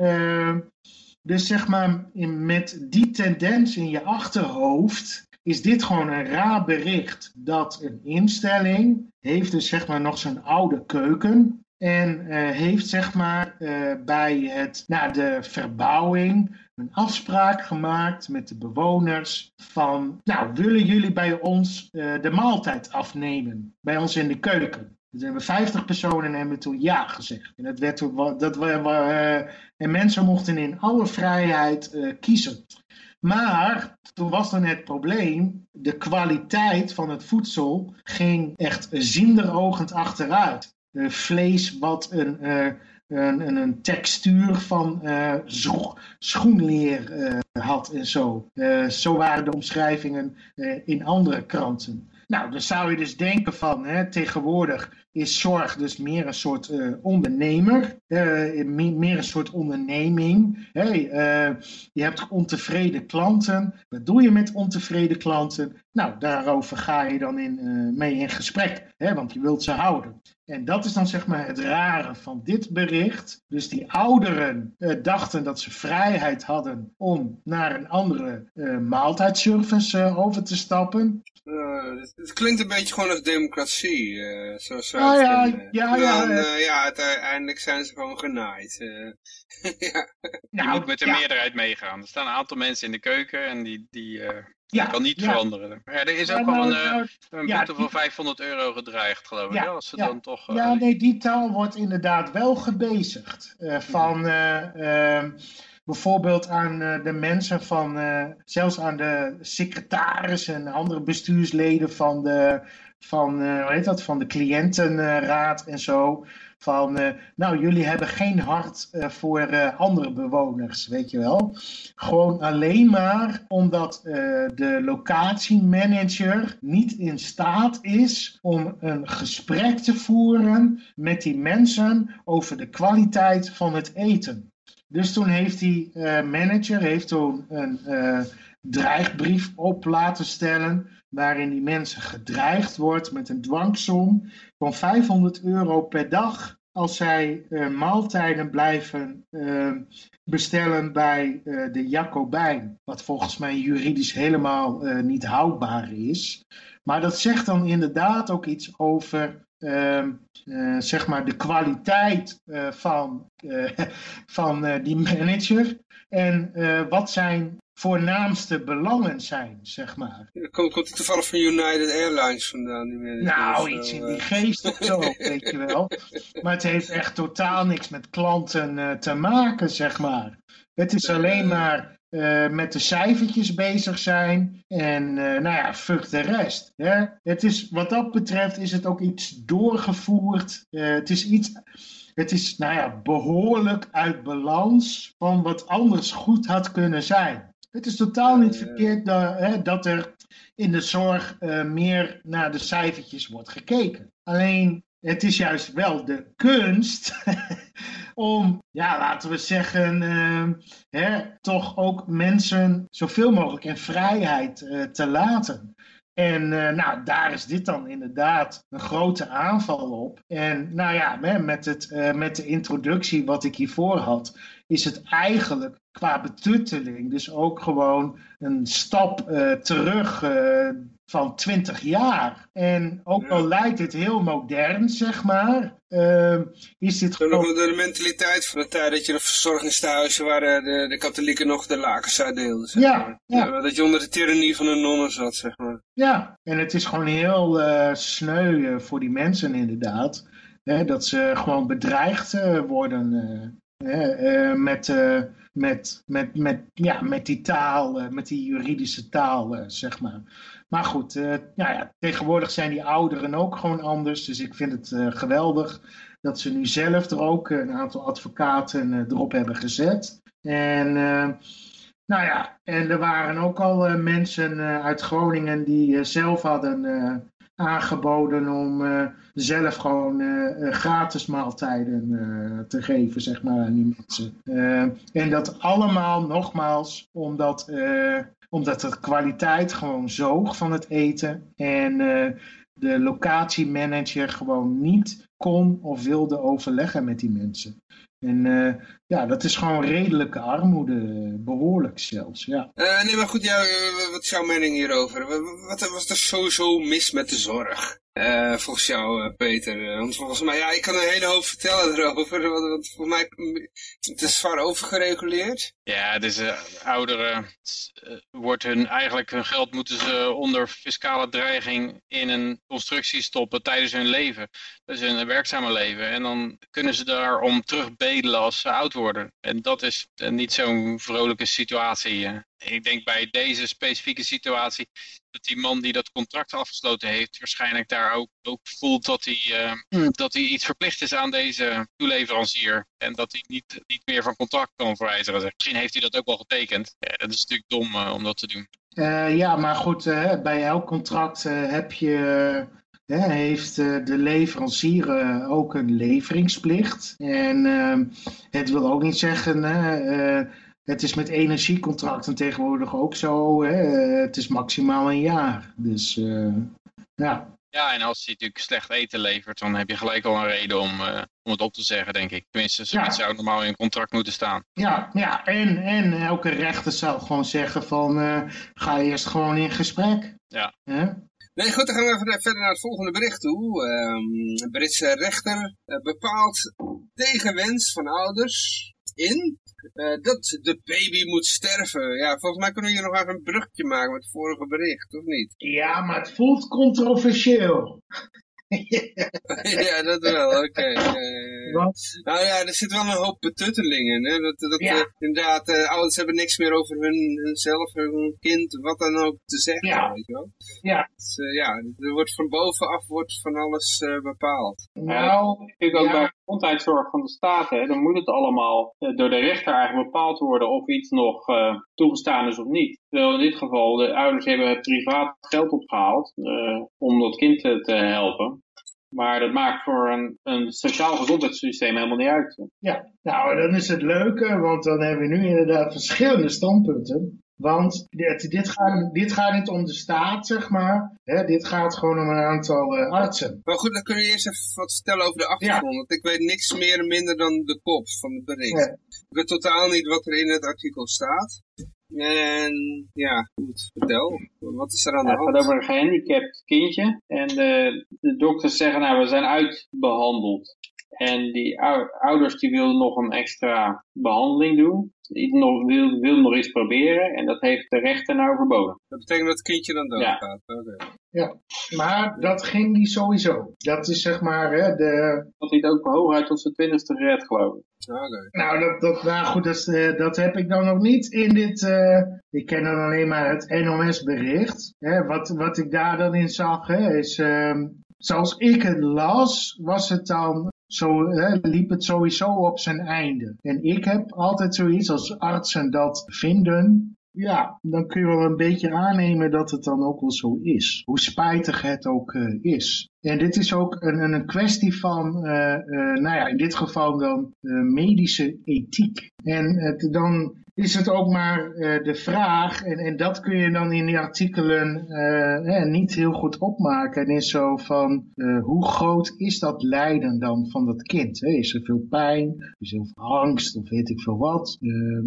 dus zeg maar, in, met die tendens in je achterhoofd is dit gewoon een raar bericht dat een instelling heeft dus zeg maar nog zijn oude keuken en uh, heeft zeg maar uh, bij het, na de verbouwing een afspraak gemaakt met de bewoners van, nou willen jullie bij ons uh, de maaltijd afnemen, bij ons in de keuken. Dus hebben 50 personen en hebben toen ja gezegd. En, dat werd, dat, en mensen mochten in alle vrijheid kiezen. Maar toen was dan het probleem, de kwaliteit van het voedsel ging echt zinderogend achteruit. Eh, vlees wat een, een, een, textuur van schoenleer had en zo. zo waren de omschrijvingen in andere kranten. Nou, dan zou je dus denken van, hè, tegenwoordig is zorg dus meer een soort uh, ondernemer, uh, meer een soort onderneming. Hey, uh, je hebt ontevreden klanten. Wat doe je met ontevreden klanten? Nou, daarover ga je dan in, mee in gesprek, hè, want je wilt ze houden. En dat is dan zeg maar het rare van dit bericht. Dus die ouderen dachten dat ze vrijheid hadden om naar een andere maaltijdservice over te stappen.
het, het, klinkt een beetje gewoon als democratie. zo, zo
ja, ja, ja, ja,
dan, uh, ja, uiteindelijk zijn ze gewoon genaaid. Uh,
ja. Je moet met de meerderheid meegaan. Er staan een aantal mensen in de keuken en die, die ja, kan niet veranderen. Maar er is ook wel een, nou, een boete van 500 euro gedreigd, geloof ik. als ze dan toch,
ja, nee, die taal wordt inderdaad wel gebezigd. van... Ehm, bijvoorbeeld aan de mensen van, zelfs aan de secretaris en andere bestuursleden van de van, uh, hoe heet dat, van de cliëntenraad en zo. Van, uh, nou, jullie hebben geen hart uh, voor uh, andere bewoners, weet je wel. Gewoon alleen maar omdat de locatiemanager niet in staat is om een gesprek te voeren met die mensen over de kwaliteit van het eten. Dus toen heeft die manager heeft toen een dreigbrief op laten stellen waarin die mensen gedreigd wordt met een dwangsom van 500 euro per dag als zij uh, maaltijden blijven uh, bestellen bij uh, de Jacobijn. Wat volgens mij juridisch helemaal niet houdbaar is. Maar dat zegt dan inderdaad ook iets over ehm, zeg maar de kwaliteit van, van die manager. En wat zijn voornaamste belangen zijn, zeg maar.
Ja, komt, komt toevallig van United Airlines vandaan?
Die nou, iets in die eh. geest of zo, weet je wel. Maar het heeft echt totaal niks met klanten uh, te maken, zeg maar. Het is alleen maar uh, met de cijfertjes bezig zijn en nou ja, fuck de rest. Hè? Het is, wat dat betreft is het ook iets doorgevoerd. het is iets het is nou ja, behoorlijk uit balans van wat anders goed had kunnen zijn. Het is totaal niet verkeerd dat, hè, dat er in de zorg uh, meer naar de cijfertjes wordt gekeken. Alleen het is juist wel de kunst om, ja, laten we zeggen, uh, hè, toch ook mensen zoveel mogelijk in vrijheid uh, te laten. En uh, nou, daar is dit dan inderdaad een grote aanval op. En nou ja, met, het, uh, met de introductie wat ik hiervoor had, is het eigenlijk qua betutteling dus ook gewoon een stap uh, terug van 20 jaar. En ook al lijkt het heel modern, zeg maar, uh, is dit
gewoon... De, de mentaliteit van de tijd dat je de verzorgingstehuizen waar de, de katholieken nog de lakens uitdeelden. Zeg
ja,
maar.
ja.
Dat je onder de tyrannie van de nonnen zat, zeg maar.
Ja, en het is gewoon heel uh, sneu uh, voor die mensen inderdaad. Hè, dat ze gewoon bedreigd worden met, met, met, met, ja, met die taal, met die juridische taal, zeg maar. Maar goed, uh, ja, tegenwoordig zijn die ouderen ook gewoon anders. Dus ik vind het geweldig dat ze nu zelf er ook een aantal advocaten erop hebben gezet. En nou ja, en er waren ook al mensen uit Groningen die zelf hadden aangeboden om zelf gewoon gratis maaltijden te geven, zeg maar, aan die mensen. en dat allemaal, nogmaals, omdat omdat de kwaliteit gewoon zoog van het eten. En de locatiemanager gewoon niet kon of wilde overleggen met die mensen. En uh, ja, dat is gewoon redelijke armoede, behoorlijk zelfs, ja.
Uh, nee, maar goed, ja, wat is jouw mening hierover? Wat was er sowieso mis met de zorg? Uh, volgens jou, uh, Peter. Want volgens mij, ja, ik kan een hele hoop vertellen erover. Want, want volgens mij, het is zwaar overgereguleerd.
Ja, deze ouderen wordt hun, eigenlijk hun geld moeten ze onder fiscale dreiging in een constructie stoppen tijdens hun leven. Dus hun werkzame leven. En dan kunnen ze daarom terugbedelen als ze oud worden. En dat is niet zo'n vrolijke situatie. Ik denk bij deze specifieke situatie dat die man die dat contract afgesloten heeft, waarschijnlijk daar ook, ook voelt dat hij, uh, dat hij iets verplicht is aan deze toeleverancier. En dat hij niet, niet meer van contract kan verwijzeren. Misschien heeft hij dat ook wel getekend. Ja, dat is natuurlijk dom uh, om dat te doen.
Uh, ja, maar goed, bij elk contract heb je heeft de leverancier ook een leveringsplicht. En het wil ook niet zeggen het is met energiecontracten tegenwoordig ook zo. Hè? Het is maximaal een jaar. Dus uh, ja.
Ja, en als hij natuurlijk slecht eten levert, dan heb je gelijk al een reden om, uh, om het op te zeggen, denk ik. Tenminste, zoiets ja. zou normaal in een contract moeten staan.
Ja, ja. En, en elke rechter zou gewoon zeggen van, uh, ga eerst gewoon in gesprek.
Ja.
Nee, goed, dan gaan we even verder naar het volgende bericht toe. Um, een Britse rechter bepaalt tegen wens van ouders in uh, dat de baby moet sterven. Ja, volgens mij kunnen we hier nog even een brugje maken met het vorige bericht, of niet?
Ja, maar het voelt controversieel.
ja, dat wel, oké. Okay. Nou ja, er zit wel een hoop betutteling in. Hè? Dat, dat
Ja.
eh, inderdaad, eh, ouders hebben niks meer over hun, hunzelf, hun kind, wat dan ook te zeggen.
Ja.
Weet je wel?
Ja.
Dus, eh, ja, er wordt van bovenaf wordt van alles eh, bepaald.
nou,
Natuurlijk ook
Ja.
bij gezondheidszorg van de staat, hè, dan moet het allemaal eh, door de rechter eigenlijk bepaald worden of iets nog eh, toegestaan is of niet. Terwijl in dit geval de ouders hebben het privaat geld opgehaald eh, om dat kind te, te helpen. Maar dat maakt voor een, een sociaal gezondheidssysteem helemaal niet uit.
Ja, nou dan is het leuke, want dan hebben we nu inderdaad verschillende standpunten. Want dit, dit, gaat, dit gaat niet om de staat, zeg maar. Hè, dit gaat gewoon om een aantal eh, artsen.
Maar goed, dan kun je eerst even wat vertellen over de achtergrond. Want ik weet niks meer en minder dan de kop van het bericht.
Ja.
Ik weet totaal niet wat er in het artikel staat. En ja, goed, vertel. Wat is er aan de
Het gaat
hand?
over een gehandicapt kindje. En de, de dokters zeggen, nou, we zijn uitbehandeld. En die ou- ouders die wilden nog een extra behandeling doen. Die nog, wil, wil nog iets proberen. En dat heeft de rechter nou verboden.
Dat betekent dat het kindje dan doodgaat. Oké.
Maar dat ging die sowieso. Dat is zeg maar hè, de...
Dat hij het ook hooguit tot zijn twintigste gered, geloof ik.
Oké.
Nou, dat, dat, nou goed, dat, eh, dat heb ik dan nog niet in dit... eh, ik ken dan alleen maar het NOS-bericht. Hè, wat, wat ik daar dan in zag, hè, is... ehm, zoals ik het las, was het dan... Zo liep het sowieso op zijn einde. En ik heb altijd zoiets als artsen dat vinden. Ja, dan kun je wel een beetje aannemen dat het dan ook wel zo is. Hoe spijtig het ook eh, is. En dit is ook een, een- kwestie van, eh, eh, nou ja, in dit geval dan eh, medische ethiek. En het, dan is het ook maar de vraag, en, en dat kun je dan in die artikelen niet heel goed opmaken. En is zo van, hoe groot is dat lijden dan van dat kind? Hè? Is er veel pijn? Is er veel angst? Of weet ik veel wat?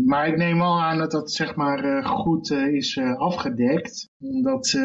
Maar ik neem al aan dat dat zeg maar goed is afgedekt. Omdat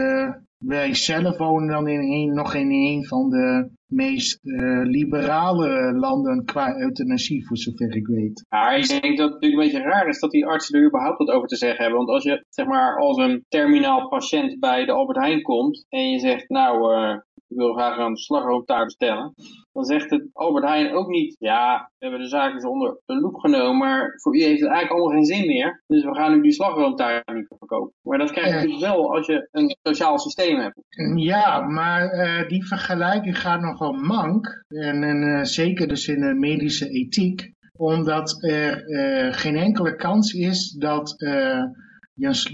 wij zelf wonen dan in een, nog in een van de meest eh, liberale landen qua euthanasie, voor zover ik weet.
Maar ik denk dat het natuurlijk een beetje raar is dat die artsen er überhaupt wat over te zeggen hebben. Want als je, zeg maar, als een terminaal patiënt bij de Albert Heijn komt en je zegt, nou, eh, ik wil graag een slagroomtaart bestellen. Dan zegt het Albert Heijn ook niet, ja, we hebben de zaak eens onder de loep genomen, maar voor u heeft het eigenlijk allemaal geen zin meer. Dus we gaan u die slagroomtaart niet verkopen. Maar dat krijg je
Ja.
natuurlijk wel als je een sociaal systeem hebt.
Ja, maar eh, die vergelijking gaat nogal mank. En, en eh, zeker dus in de medische ethiek. Omdat er eh, geen enkele kans is dat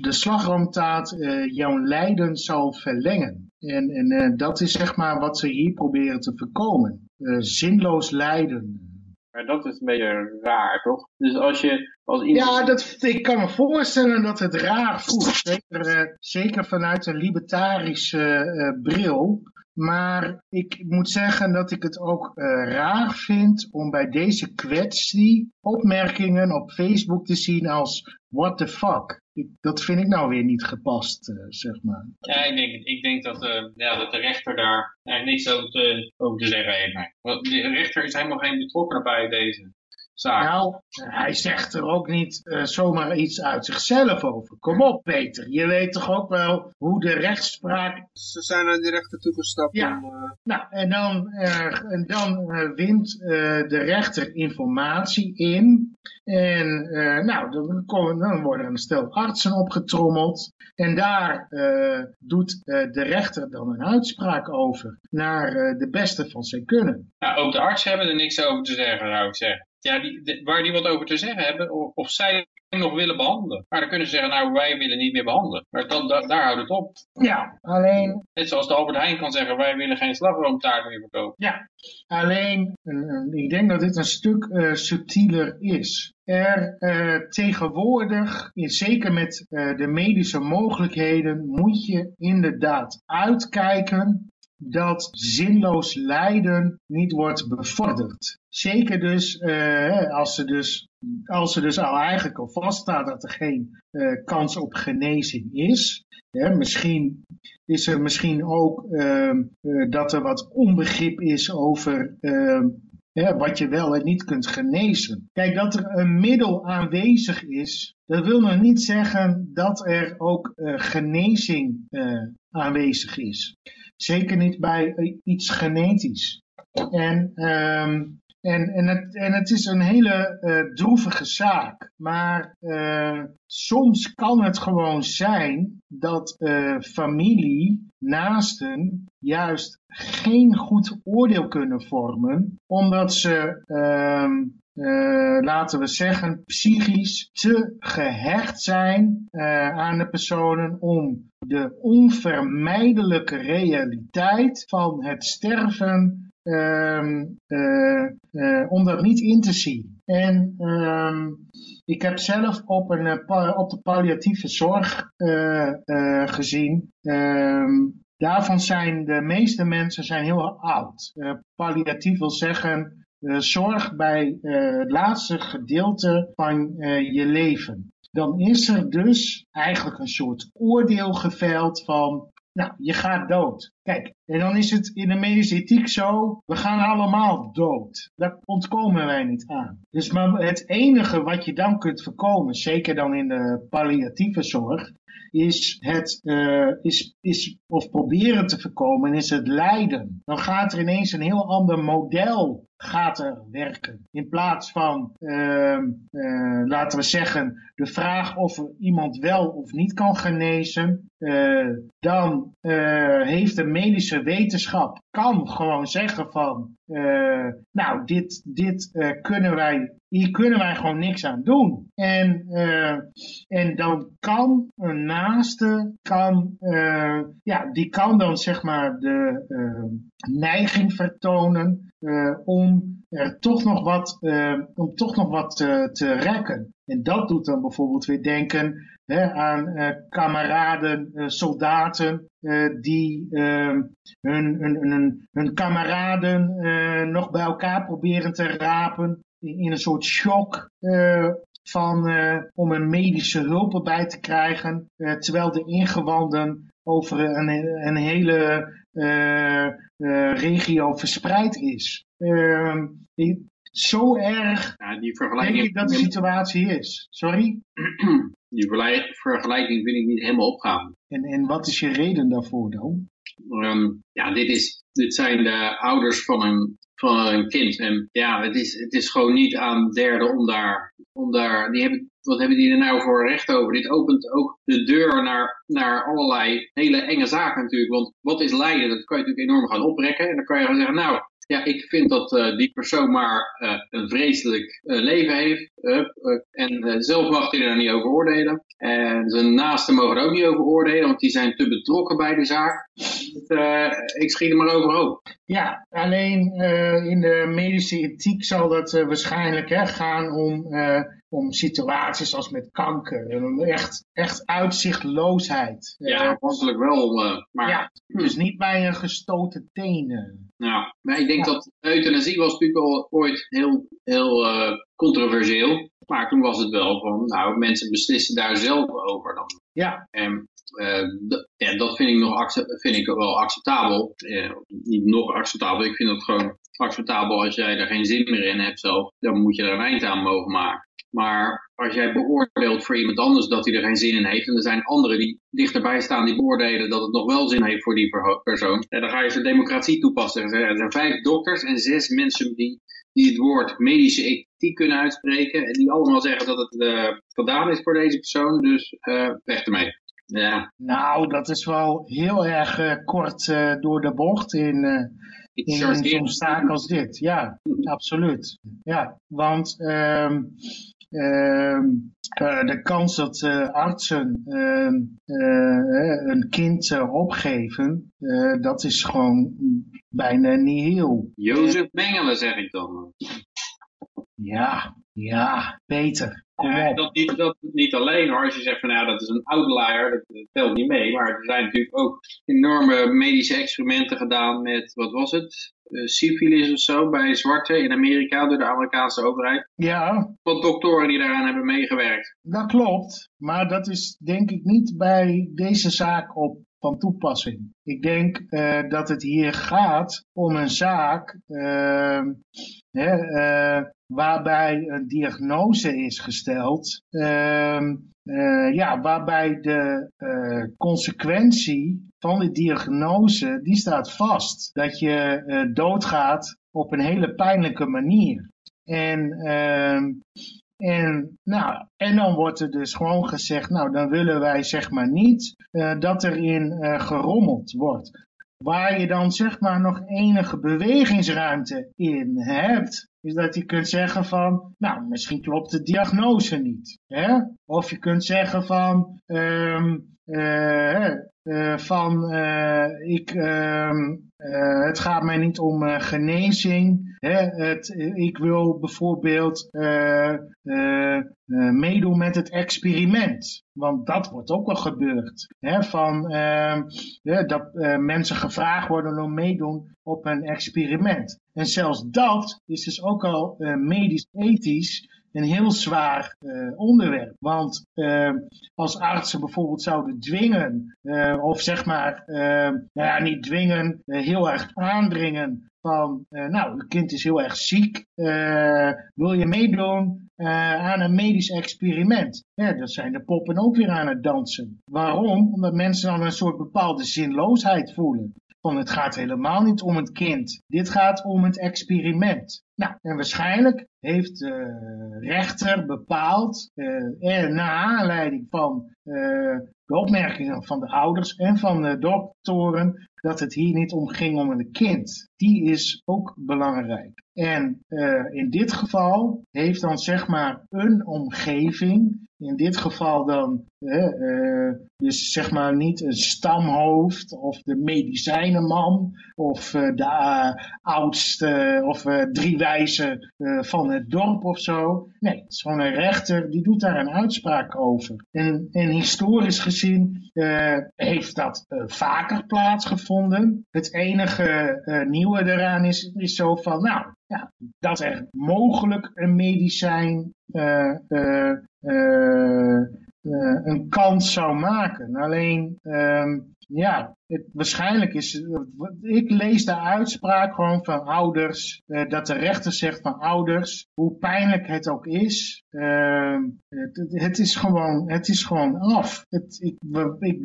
de slagroomtaart jouw lijden zal verlengen. En, en eh, dat is zeg maar wat ze hier proberen te voorkomen. Eh, zinloos lijden.
Maar dat is een beetje raar, toch? Dus als je als iemand...
Ja, dat, ik kan me voorstellen dat het raar voelt. Zeker, eh, zeker vanuit een libertarische bril. Maar ik moet zeggen dat ik het ook raar vind om bij deze kwestie opmerkingen op Facebook te zien als what the fuck. Dat vind ik nou weer niet gepast, eh, zeg maar.
Ja, ik denk, ik denk dat, eh, ja, dat de rechter daar eigenlijk niks over te, over te zeggen heeft. de rechter is helemaal geen betrokkenen bij deze zaak.
Nou, hij zegt er ook niet eh, zomaar iets uit zichzelf over. Kom op, Peter. Je weet toch ook wel hoe de rechtspraak
Ze zijn naar die rechter toegestapt
Ja.
om... eh,
Nou, en dan, eh, en dan eh, wint eh, de rechter informatie in. En eh, nou, dan, komen, dan worden een stel artsen opgetrommeld. En daar eh, doet eh, de rechter dan een uitspraak over. Naar eh, de beste van zijn kunnen.
Nou, ook de artsen hebben er niks over te zeggen, zou ik zeggen. Ja, die, waar die wat over te zeggen hebben, of, of zij nog willen behandelen. Maar dan kunnen ze zeggen, nou, wij willen niet meer behandelen. Maar dan, da- daar houdt het op.
Ja, alleen
Net zoals de Albert Heijn kan zeggen, wij willen geen slagroomtaart meer verkopen.
Ja, alleen een- een- ik denk dat dit een stuk eh, subtieler is. Er eh, tegenwoordig, in- zeker met eh, de medische mogelijkheden, moet je inderdaad uitkijken dat zinloos lijden niet wordt bevorderd. Zeker dus eh, als er dus als er dus al eigenlijk al vaststaat dat er geen eh, kans op genezing is. Misschien is er misschien ook ehm, eh, dat er wat onbegrip is over ehm, wat je wel en niet kunt genezen. Kijk, dat er een middel aanwezig is, dat wil nog niet zeggen dat er ook genezing aanwezig is. Zeker niet bij eh, iets genetisch. En ehm, En, en, het, en het is een hele uh, droevige zaak. Maar uh, soms kan het gewoon zijn dat familie, naasten, juist geen goed oordeel kunnen vormen. Omdat ze, uh, laten we zeggen, psychisch te gehecht zijn aan de personen om de onvermijdelijke realiteit van het sterven uh, uh, om dat niet in te zien. En um, ik heb zelf op, een, op de palliatieve zorg gezien. Um, daarvan zijn de meeste mensen zijn heel oud. palliatief wil zeggen zorg bij het laatste gedeelte van je leven dan is er dus eigenlijk een soort oordeel geveld van nou, je gaat dood. Kijk, en dan is het in de medische ethiek zo, we gaan allemaal dood. Daar ontkomen wij niet aan. Dus maar het enige wat je dan kunt voorkomen, zeker dan in de palliatieve zorg, is het, is, is, of proberen te voorkomen, is het lijden. Dan gaat er ineens een heel ander model gaat er werken. In plaats van, uh, uh, laten we zeggen, de vraag of iemand wel of niet kan genezen, uh, dan heeft de medische wetenschap kan gewoon zeggen van, nou, dit, dit kunnen wij hier kunnen wij gewoon niks aan doen. En, en dan kan een naaste, kan, ja, die kan dan zeg maar de neiging vertonen om er toch nog wat, om toch nog wat te, te rekken. En dat doet dan bijvoorbeeld weer denken hè, aan kameraden, soldaten, die hun, hun, hun, kameraden nog bij elkaar proberen te rapen in een soort shock van, om een medische hulp erbij te krijgen, terwijl de ingewanden over een, een hele regio verspreid is. Ehm, zo erg
ja, die vergelijking
denk ik dat de situatie is. Sorry?
Die vergelijking vind ik niet helemaal opgaan.
En, en wat is je reden daarvoor dan?
Um, ja, dit, is, dit zijn de ouders van een van een kind. En ja, het is, het is gewoon niet aan derden om daar, om daar die hebben, wat hebben die er nou voor recht over? Dit opent ook de deur naar, naar allerlei hele enge zaken natuurlijk. Want wat is lijden? Dat kan je natuurlijk enorm gaan oprekken. En dan kan je gaan zeggen, nou, ja, ik vind dat uh, die persoon maar uh, een vreselijk uh, leven heeft. en zelf mag hij er niet over oordelen. En zijn naasten mogen er ook niet over oordelen, want die zijn te betrokken bij de zaak. ik schiet er maar overhoop.
Ja, alleen in de medische ethiek zal dat waarschijnlijk hè, gaan om om situaties als met kanker. Echt, echt uitzichtloosheid.
Ja, afhankelijk wel. maar...
Ja, dus niet bij een gestoten tenen.
Nou, maar ik denk dat euthanasie was natuurlijk al ooit heel, heel uh, controversieel. Maar toen was het wel van, nou, mensen beslissen daar zelf over dan.
Ja.
En uh, ja, dat vind ik, nog vind ik wel acceptabel. Uh, niet nog acceptabel, ik vind het gewoon acceptabel als jij er geen zin meer in hebt zelf. Dan moet je er een eind aan mogen maken. Maar als jij beoordeelt voor iemand anders dat hij er geen zin in heeft, en er zijn anderen die dichterbij staan die beoordelen dat het nog wel zin heeft voor die persoon, dan ga je ze democratie toepassen. Er zijn vijf dokters en zes mensen die, die het woord medische ethiek kunnen uitspreken en die allemaal zeggen dat het uh, gedaan is voor deze persoon, dus uh, weg ermee. Ja.
Nou, dat is wel heel erg uh, kort door de bocht in, in zo'n zaak als dit. Ja, absoluut. Ja, want um, uh, de kans dat uh, artsen uh, een kind opgeven, dat is gewoon bijna niet heel.
Jozef Mengele zeg ik dan.
Ja, ja, beter.
Ja, dat, niet, dat niet alleen hoor, als je zegt van ja, dat is een outlier, dat, dat telt niet mee. Maar er zijn natuurlijk ook enorme medische experimenten gedaan met, wat was het? Uh, syphilis of zo bij zwarte in Amerika door de Amerikaanse overheid.
Ja.
Wat doktoren die daaraan hebben meegewerkt.
Dat klopt, maar dat is denk ik niet bij deze zaak op van toepassing. Ik denk uh, dat het hier gaat om een zaak uh, hè, waarbij een diagnose is gesteld, ehm, ja, waarbij de consequentie van de diagnose, die staat vast. Dat je doodgaat op een hele pijnlijke manier. En, ehm, en, nou, en dan wordt er dus gewoon gezegd, nou dan willen wij zeg maar niet dat erin gerommeld wordt. Waar je dan zeg maar nog enige bewegingsruimte in hebt, is dat je kunt zeggen van, nou misschien klopt de diagnose niet. Hè? Of je kunt zeggen van, um, uh, uh, van uh, ik, uh, het gaat mij niet om genezing. Hè? Het, ik wil bijvoorbeeld meedoen met het experiment. Want dat wordt ook wel gebeurd. Hè? Van, ehm, dat mensen gevraagd worden om meedoen op een experiment. En zelfs dat is dus ook al medisch-ethisch een heel zwaar onderwerp. Want uh, als artsen bijvoorbeeld zouden dwingen, of zeg maar, nou ja, niet dwingen, heel erg aandringen van, nou, uw kind is heel erg ziek, wil je meedoen aan een medisch experiment? Ja, dan zijn de poppen ook weer aan het dansen. Waarom? Omdat mensen dan een soort bepaalde zinloosheid voelen. Van het gaat helemaal niet om het kind. Dit gaat om het experiment. Nou, en waarschijnlijk heeft de rechter bepaald, uh, en na aanleiding van uh, de opmerkingen van de ouders en van de doktoren, dat het hier niet om ging om een kind. Die is ook belangrijk. En uh, in dit geval heeft dan zeg maar een omgeving, in dit geval dan uh, dus zeg maar niet een stamhoofd of de medicijnenman of uh, de oudste of drie wijzen van het dorp of zo. Nee, het is gewoon een rechter die doet daar een uitspraak over. En, en historisch gezien heeft dat vaker plaatsgevonden. Het enige nieuwe eraan is, is zo van, nou, ja, dat er mogelijk een medicijn uh, een kans zou maken. Alleen, um, ja, het, waarschijnlijk is, ik lees de uitspraak gewoon van ouders, uh, dat de rechter zegt van ouders, hoe pijnlijk het ook is, uh, het, is gewoon, het is gewoon af. Het, ik, we, ik,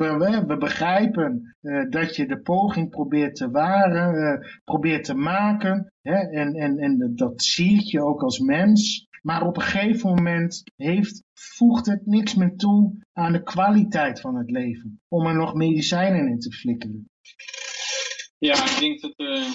we, begrijpen dat je de poging probeert te waren, probeert te maken, hè, en, en, en dat zie je ook als mens. Maar op een gegeven moment heeft, voegt het niks meer toe aan de kwaliteit van het leven. Om er nog medicijnen in te flikkeren.
Ja, ik denk dat, uh,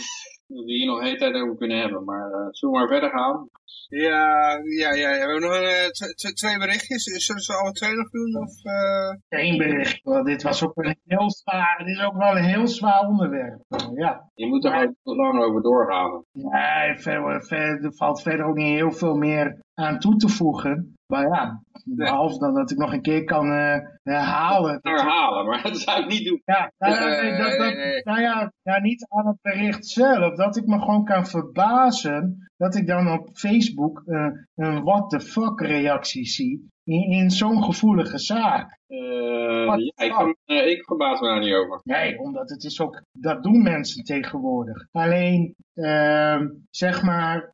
dat we hier nog een hele tijd over kunnen hebben. Maar uh, zullen we maar verder gaan?
Ja, ja, ja, we hebben nog een, twee berichtjes. Zullen ze alle twee nog doen? Of, uh...
Eén bericht. Want dit was ook een heel zwaar, dit is ook wel een heel zwaar onderwerp. Ja.
Je moet er maar... lang over doorgaan.
Ja, er valt verder ook niet heel veel meer aan toe te voegen. Maar ja, behalve dan dat ik nog een keer kan uh, herhalen.
Herhalen, maar dat zou ik niet doen.
Ja, nou, nee, dat, dat, nou ja, ja, niet aan het bericht zelf. Dat ik me gewoon kan verbazen dat ik dan op Facebook uh, een what the fuck reactie zie in, in zo'n gevoelige zaak.
Uh, ja, ik, uh, ik verbaas me daar niet over.
Nee, omdat het is ook, dat doen mensen tegenwoordig. Alleen, uh, zeg maar,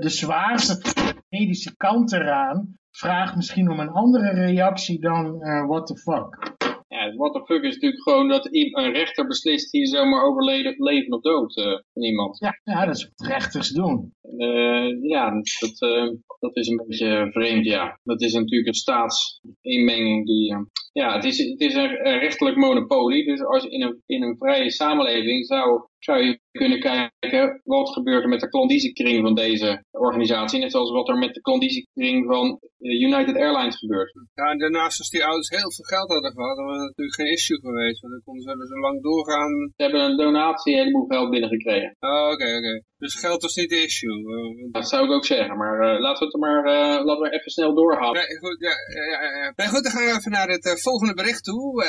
de zwaarste medische kant eraan vraagt misschien om een andere reactie dan what the fuck.
Ja, what the fuck is natuurlijk gewoon dat een rechter beslist hier zomaar over leven of dood uh, van iemand.
Ja, ja, dat is wat rechters doen.
Uh, ja, dat, uh, dat is een beetje vreemd, ja. Dat is natuurlijk een staatsinmenging die... ja, het is, het is een, een rechtelijk monopolie. Dus als in een, in een vrije samenleving zou zou je kunnen kijken wat gebeurt er met de klandiziekring van deze organisatie. Net zoals wat er met de klandiziekring van eh, United Airlines gebeurt.
Ja, en daarnaast als die ouders heel veel geld hadden gehad, dan was het natuurlijk geen issue geweest. Want dan konden ze zo lang doorgaan.
Ze hebben een donatie, een heleboel geld binnengekregen.
Oh, oké, okay, oké. Okay. Dus geld was niet de issue. Uh,
dat zou ik ook zeggen, maar uh, laten we het er maar uh, laten we even snel doorhalen.
Nee, goed, ja, ja, ja. Goed, dan gaan we even naar het volgende bericht toe.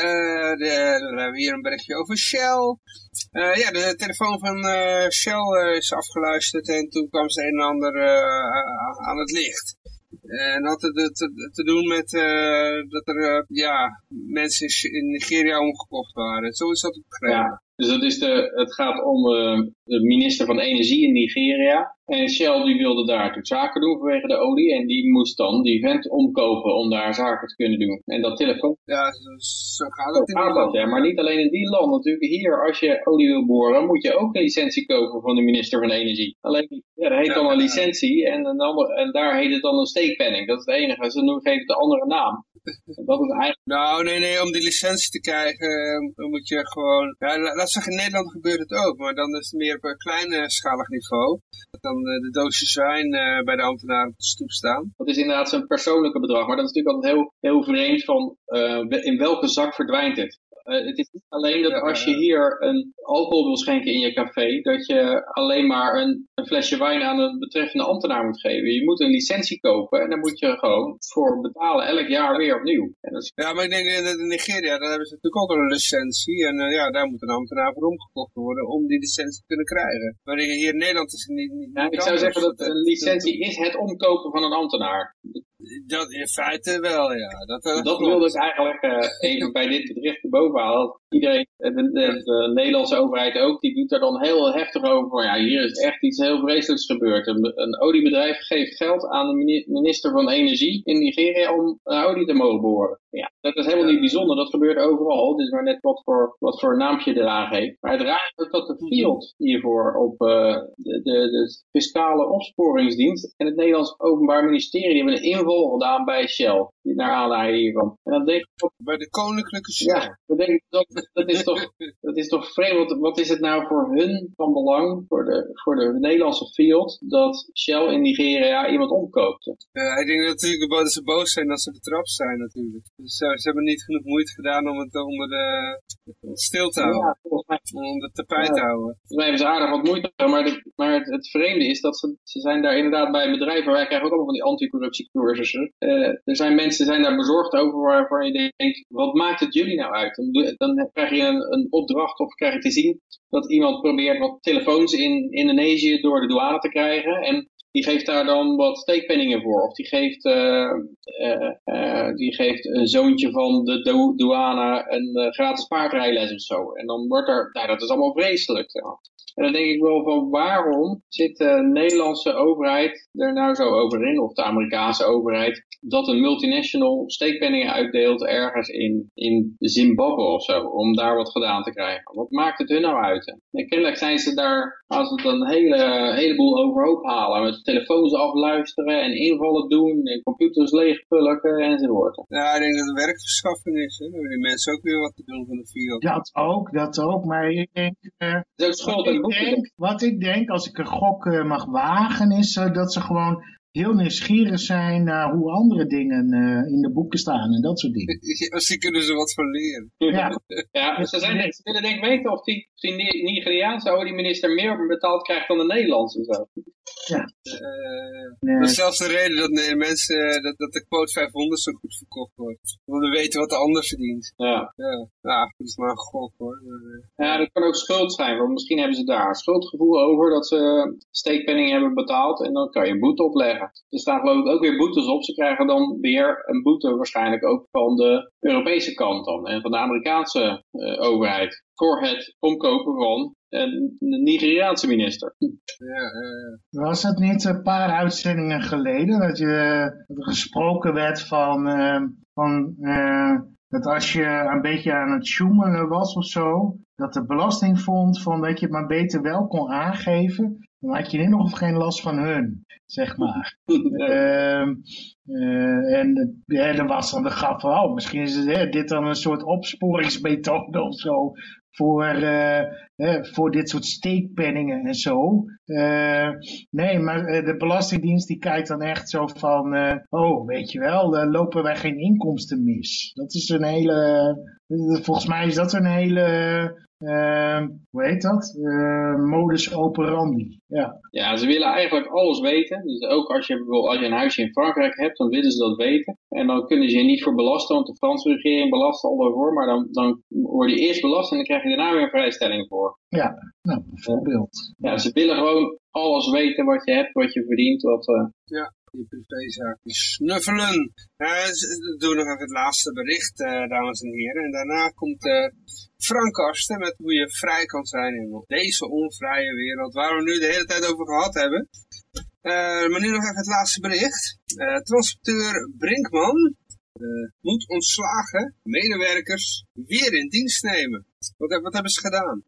Dan hebben we hier een berichtje over Shell. ja, de telefoon van Shell is afgeluisterd en toen kwam ze een en ander aan het licht. En dat had te, te, te doen met dat er ja, mensen in Nigeria omgekocht waren. Zo is dat ook begrepen.
Dus dat is de, het gaat om uh, de minister van Energie in Nigeria. En Shell die wilde daar natuurlijk zaken doen vanwege de olie. En die moest dan die vent omkopen om daar zaken te kunnen doen. En dat telefoon...
Ja, zo, zo gaat het
in dat, ja. Maar niet alleen in die landen. Natuurlijk hier, als je olie wil boren, moet je ook een licentie kopen van de minister van Energie. Alleen, ja, dat heet ja, dan een licentie. En, een ander, en daar heet het dan een steekpenning. Dat is het enige. Ze geven het een andere naam. Dat is eigenlijk...
Nou, nee, nee, om die licentie te krijgen uh, moet je gewoon... Ja, laat zeggen, in Nederland gebeurt het ook, maar dan is het meer op een kleinschalig niveau. Dat dan uh, de doosjes wijn uh, bij de ambtenaar op de stoep staan.
Dat is inderdaad zo'n persoonlijke bedrag, maar dat is natuurlijk altijd heel, heel vreemd van in welke zak verdwijnt het. Uh, het is niet alleen dat als je hier een alcohol wil schenken in je café, dat je alleen maar een, een, flesje wijn aan een betreffende ambtenaar moet geven. Je moet een licentie kopen en dan moet je gewoon voor betalen elk jaar weer opnieuw.
Is... Ja, maar ik denk dat in Nigeria, daar hebben ze natuurlijk ook een licentie. En uh, ja, daar moet een ambtenaar voor omgekocht worden om die licentie te kunnen krijgen. Maar hier in Nederland is het niet... niet
ja, ik zou zeggen dat een licentie is het omkopen van een ambtenaar.
Dat in feite wel, ja. Dat,
dat, dat wilde ik eigenlijk uh, even bij dit bedrijf erboven halen. Iedereen, de, de, de, Nederlandse overheid ook, die doet daar dan heel heftig over. Ja, hier is echt iets heel vreselijks gebeurd. Een, een oliebedrijf geeft geld aan de minister van Energie in Nigeria om olie te mogen boren. Ja, dat is helemaal niet bijzonder. Dat gebeurt overal. Het is maar net wat voor, wat voor naampje eraan geeft. Maar het raakt ook dat de field hiervoor op uh, de, de, de, fiscale opsporingsdienst en het Nederlands Openbaar Ministerie hebben een inval gedaan bij Shell. Naar aanleiding hiervan. En
dan denk ik bij de koninklijke.
Ja, dan denk ik dat, dat, is toch, dat is toch vreemd. Wat, wat is het nou voor hun van belang, voor de, voor de Nederlandse field, dat Shell in Nigeria iemand omkoopt?
Ik denk natuurlijk dat ze boos zijn dat ze betrapt zijn natuurlijk. Dus uh, ze hebben niet genoeg moeite gedaan om het onder de stil te houden. Ja, om het tapijt ja. te houden.
Volgens mij hebben ze aardig wat moeite, maar, de, maar het, het, vreemde is dat ze, ze zijn daar inderdaad bij bedrijven, wij krijgen ook allemaal van die anticorruptiecursussen. Uh, er zijn mensen zijn daar bezorgd over waarvan je denkt, wat maakt het jullie nou uit? Dan, dan krijg je een, een opdracht of krijg je te zien dat iemand probeert wat telefoons in Indonesië door de douane te krijgen. En die geeft daar dan wat steekpenningen voor. Of die geeft, uh, uh, uh, die geeft een zoontje van de douane een gratis paardrijles of zo. En dan wordt er, nou dat is allemaal vreselijk. En dan denk ik wel van waarom zit de Nederlandse overheid er nou zo over in, of de Amerikaanse overheid, dat een multinational steekpenningen uitdeelt ergens in, in Zimbabwe of zo, om daar wat gedaan te krijgen. Wat maakt het hun nou uit? En kennelijk zijn ze daar, als ze het een hele, heleboel overhoop halen, met telefoons afluisteren en invallen doen en computers leegpulken enzovoort.
Ja, ik denk dat het werkverschaffing is. Hè? Dan hebben die mensen ook weer wat te doen van de field.
Dat ook, dat ook. Maar ik denk... Uh,
dat is schuld
ik denk, wat ik denk, als ik een gok uh, mag wagen, is uh, dat ze gewoon heel nieuwsgierig zijn naar hoe andere dingen uh, in de boeken staan en dat soort dingen.
Misschien kunnen ze wat van leren.
Ja, ja ze, zijn, ze willen denk ik weten of die, die Nigeriaanse olieminister meer betaald krijgt dan de Nederlandse. Zo.
Ja.
Uh, nee. Dat is zelfs de reden dat de mensen, dat, dat de quote 500 zo goed verkocht wordt. We weten wat de ander verdient.
Ja.
Ja, ja dat is maar een gok hoor.
Ja, dat kan ook schuld zijn, want misschien hebben ze daar een schuldgevoel over dat ze steekpenning hebben betaald en dan kan je een boete opleggen. Er staan geloof ik ook weer boetes op. Ze krijgen dan weer een boete waarschijnlijk ook van de Europese kant dan en van de Amerikaanse uh, overheid voor het omkopen van een Nigeriaanse minister.
Ja, uh...
Was het niet een paar uitzendingen geleden dat, je, er gesproken werd van, van dat als je een beetje aan het sjoemelen was of zo, dat de belastingfonds van dat je het maar beter wel kon aangeven, dan had je nu nog geen last van hun, zeg maar. uh, uh, en ja, dan was dan de grap van, oh, misschien is het, dit dan een soort opsporingsmethode of zo voor, uh, voor dit soort steekpenningen en zo. Uh, nee, maar de Belastingdienst die kijkt dan echt zo van, oh, weet je wel, lopen wij geen inkomsten mis. Dat is een hele, volgens mij is dat een hele uh, hoe heet dat? Uh, modus operandi. Ja.
ja, ze willen eigenlijk alles weten. Dus ook als je, als je een huisje in Frankrijk hebt, dan willen ze dat weten. En dan kunnen ze je niet voor belasten, want de Franse regering belast al daarvoor. Maar dan, dan word je eerst belast en dan krijg je daarna weer een vrijstelling voor.
Ja, nou, bijvoorbeeld.
Ja, ze willen gewoon alles weten wat je hebt, wat je verdient. Wat, uh...
Ja, je privézaken snuffelen. Uh, doe nog even het laatste bericht, uh, dames en heren. En daarna komt uh, Frank Karsten met hoe je vrij kan zijn in deze onvrije wereld. Waar we nu de hele tijd over gehad hebben. maar nu nog even het laatste bericht. transporteur Brinkman moet ontslagen medewerkers weer in dienst nemen. Wat, wat hebben ze gedaan?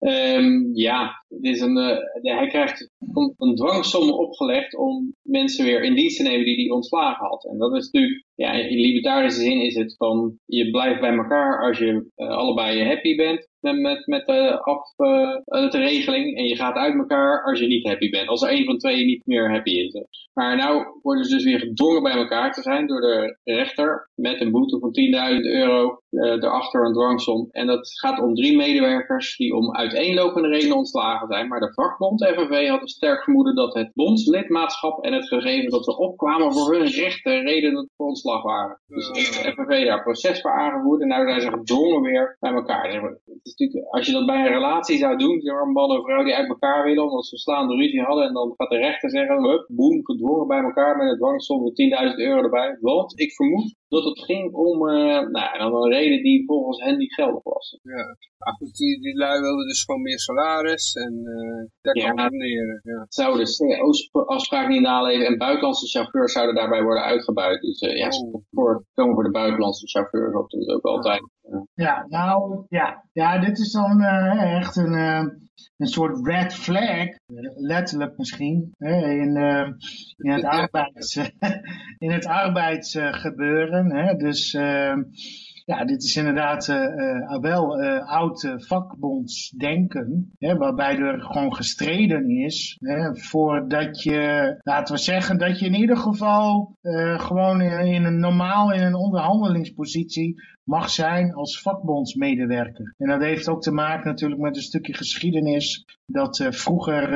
Um, ja, het is een, uh, hij krijgt een dwangsom opgelegd om mensen weer in dienst te nemen die hij ontslagen had. En dat is natuurlijk, ja, in libertarische zin is het van, je blijft bij elkaar als je uh, allebei happy bent met, met, de, af, uh, de regeling. En je gaat uit elkaar als je niet happy bent. Als er een van twee niet meer happy is. Maar nou worden ze dus weer gedwongen bij elkaar te zijn door de rechter. Met een boete van 10.000 euro uh, erachter een dwangsom. En dat gaat om drie medewerkers die om uiteenlopende redenen ontslagen zijn. Maar de vakbond FNV had een sterk vermoeden dat het bondslidmaatschap en het gegeven dat ze opkwamen voor hun rechten reden voor ontslag waren. Dus de FNV daar proces voor aangevoerd en nou zijn ze gedwongen weer bij elkaar als je dat bij een relatie zou doen, een man en vrouw die uit elkaar willen, omdat ze slaande ruzie hadden, en dan gaat de rechter zeggen, hup, boem, gedwongen bij elkaar met een dwangsom van 10.000 euro erbij. Want ik vermoed dat het ging om uh, nou, een reden die volgens hen niet geldig was.
Ja, maar goed, die, die lui wilden dus gewoon meer salaris en uh, daar ja, kan het neer. Ja.
Zouden de afspraak niet naleven en buitenlandse chauffeurs zouden daarbij worden uitgebuit. Dus uh, ja, oh. voor, komen voor de buitenlandse chauffeurs op, dat is ook altijd.
Ja, nou, ja, ja dit is dan echt een een soort red flag, letterlijk misschien, in, uh, in het arbeids, in het arbeidsgebeuren. Dus uh, ja, dit is inderdaad uh, wel uh, oud vakbondsdenken, hè, waarbij er gewoon gestreden is hè, voordat je, laten we zeggen, dat je in ieder geval gewoon in, een normaal in een onderhandelingspositie mag zijn als vakbondsmedewerker. En dat heeft ook te maken natuurlijk met een stukje geschiedenis dat vroeger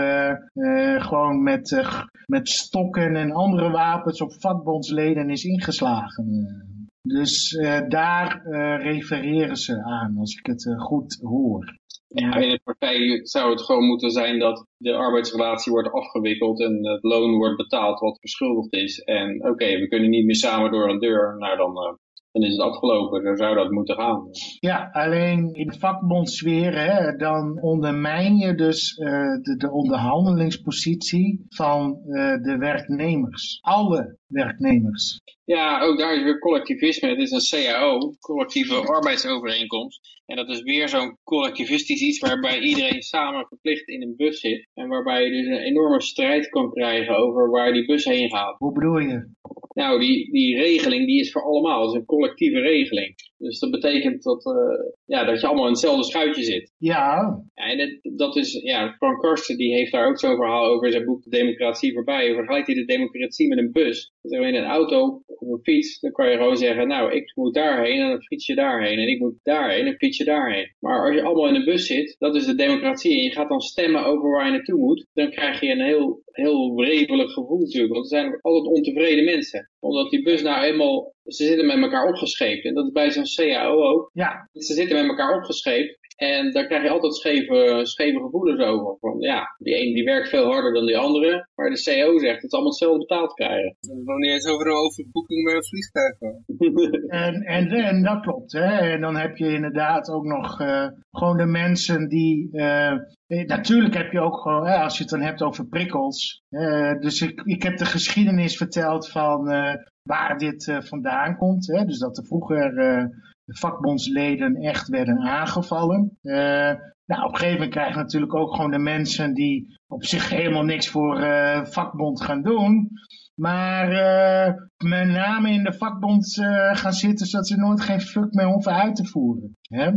gewoon met, met stokken en andere wapens op vakbondsleden is ingeslagen. Dus uh, daar uh, refereren ze aan, als ik het uh, goed hoor.
Ja, in de partij zou het gewoon moeten zijn dat de arbeidsrelatie wordt afgewikkeld en het loon wordt betaald wat verschuldigd is. En oké, okay, we kunnen niet meer samen door een deur, nou dan dan is het afgelopen. Dan zou dat moeten gaan.
Ja, alleen in de vakbondsfeer, hè, dan ondermijn je dus de, de, onderhandelingspositie van de werknemers. Alle werknemers.
Ja, ook daar is weer collectivisme. Het is een CAO, collectieve arbeidsovereenkomst. En dat is weer zo'n collectivistisch iets waarbij iedereen samen verplicht in een bus zit. En waarbij je dus een enorme strijd kan krijgen over waar die bus heen gaat.
Hoe bedoel je?
Nou, die, die regeling die is voor allemaal. Dat is een collectieve regeling. Dus dat betekent dat, uh, ja, dat je allemaal in hetzelfde schuitje zit.
Ja.
ja en dat, dat is, ja, Frank Karsten die heeft daar ook zo'n verhaal over in zijn boek De Democratie voorbij. Vergelijkt hij de democratie met een bus. Dus in een auto of een fiets, dan kan je gewoon zeggen, nou, ik moet daarheen en dan fiets je daarheen. En ik moet daarheen en fiets je daarheen. Maar als je allemaal in een bus zit, dat is de democratie. En je gaat dan stemmen over waar je naartoe moet. Dan krijg je een heel, heel wrevelig gevoel natuurlijk. Want er zijn altijd ontevreden mensen. Omdat die bus nou eenmaal ze zitten met elkaar opgescheept. En dat is bij zo'n CAO ook.
Ja.
Ze zitten met elkaar opgescheept. En daar krijg je altijd scheve, scheve gevoelens over. Van, ja, die ene die werkt veel harder dan die andere. Maar de CEO zegt dat ze allemaal hetzelfde betaald krijgen.
Nog niet eens over een overboeking bij een vliegtuig.
en, en, en dat klopt. Hè? En dan heb je inderdaad ook nog uh, gewoon de mensen die... Uh, Natuurlijk heb je ook gewoon, als je het dan hebt over prikkels. Uh, dus ik, ik heb de geschiedenis verteld van uh, waar dit uh, vandaan komt. Hè? Dus dat er vroeger vakbondsleden echt werden aangevallen. Uh, nou, op een gegeven moment krijg je natuurlijk ook gewoon de mensen die op zich helemaal niks voor uh, vakbond gaan doen. Maar uh, met name in de vakbond gaan zitten zodat ze nooit geen fuck meer hoeven uit te voeren. Hè?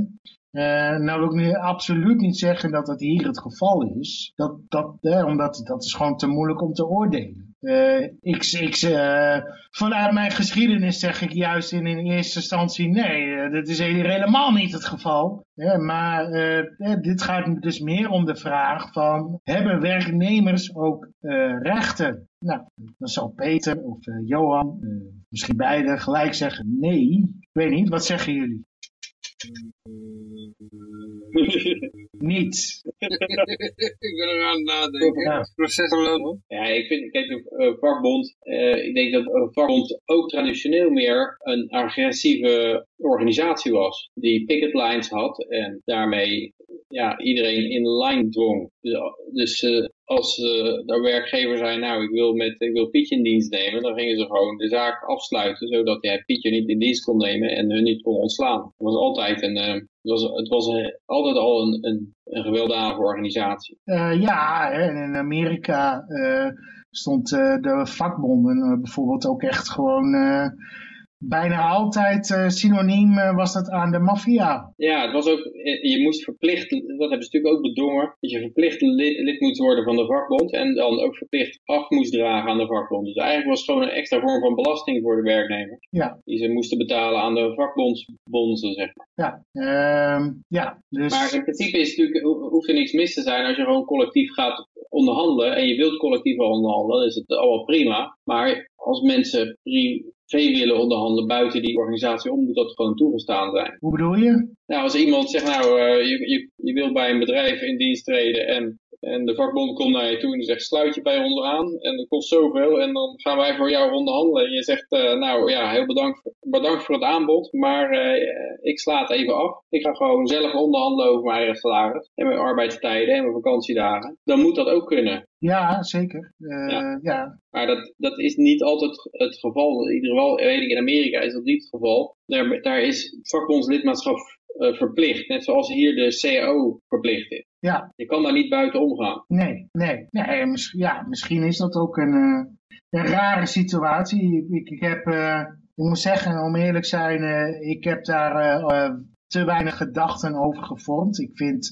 Nou wil ik nu absoluut niet zeggen dat dat hier het geval is. Dat, dat, omdat dat is gewoon te moeilijk om te oordelen. Uh, vanuit mijn geschiedenis zeg ik juist in, in eerste instantie nee, uh, dat is helemaal niet het geval. maar dit gaat dus meer om de vraag van, hebben werknemers ook rechten? Nou, dan zal Peter of Johan, misschien beide, gelijk zeggen nee. Ik weet niet, wat zeggen jullie? Niet.
ik ben er aan het nadenken. Ja. Proces lopen.
Ja, ik vind, kijk, de uh, vakbond, uh, ik denk dat een vakbond ook traditioneel meer een agressieve organisatie was. Die picket lines had en daarmee ja, iedereen in lijn dwong. Dus, dus uh, als uh, de werkgever zei, nou ik wil, met, ik wil Pietje in dienst nemen, dan gingen ze gewoon de zaak afsluiten, zodat hij Pietje niet in dienst kon nemen en hun niet kon ontslaan. Het was altijd een, uh, het was, het was een, altijd al een, een, een gewelddadige organisatie.
Ja, en in Amerika stond de vakbonden bijvoorbeeld ook echt gewoon bijna altijd uh, synoniem uh, was dat aan de maffia.
Ja, het was ook, eh, je moest verplicht, dat hebben ze natuurlijk ook bedongen, dat je verplicht lid, lid moet worden van de vakbond en dan ook verplicht af moest dragen aan de vakbond. Dus eigenlijk was het gewoon een extra vorm van belasting voor de werknemer.
Ja.
Die ze moesten betalen aan de vakbondsbonzen, zeg maar.
Ja, uh, ja dus...
Maar in principe is natuurlijk, hoeft er niks mis te zijn als je gewoon collectief gaat onderhandelen en je wilt collectief onderhandelen, dan is het allemaal prima. Maar als mensen privé willen onderhandelen buiten die organisatie om, moet dat gewoon toegestaan zijn.
Hoe bedoel je?
Nou, als iemand zegt, nou, uh, je, je, je wil bij een bedrijf in dienst treden en en de vakbond komt naar je toe en zegt sluit je bij ons aan en dat kost zoveel en dan gaan wij voor jou onderhandelen. En je zegt uh, nou ja, heel bedankt, bedankt voor het aanbod, maar uh, ik sla het even af. Ik ga gewoon zelf onderhandelen over mijn eigen salaris en mijn arbeidstijden en mijn vakantiedagen. Dan moet dat ook kunnen.
Ja, zeker. Uh, ja. ja.
Maar dat, dat is niet altijd het geval. In ieder geval, weet ik, in Amerika is dat niet het geval. Daar, daar is vakbondslidmaatschap uh, verplicht. Net zoals hier de CAO verplicht is.
Ja.
Je kan daar niet buiten omgaan.
Nee, nee. nee mis, ja, misschien is dat ook een, uh, een rare situatie. Ik, ik heb, uh, ik moet zeggen, om eerlijk zijn, ik heb daar te weinig gedachten over gevormd. Ik vind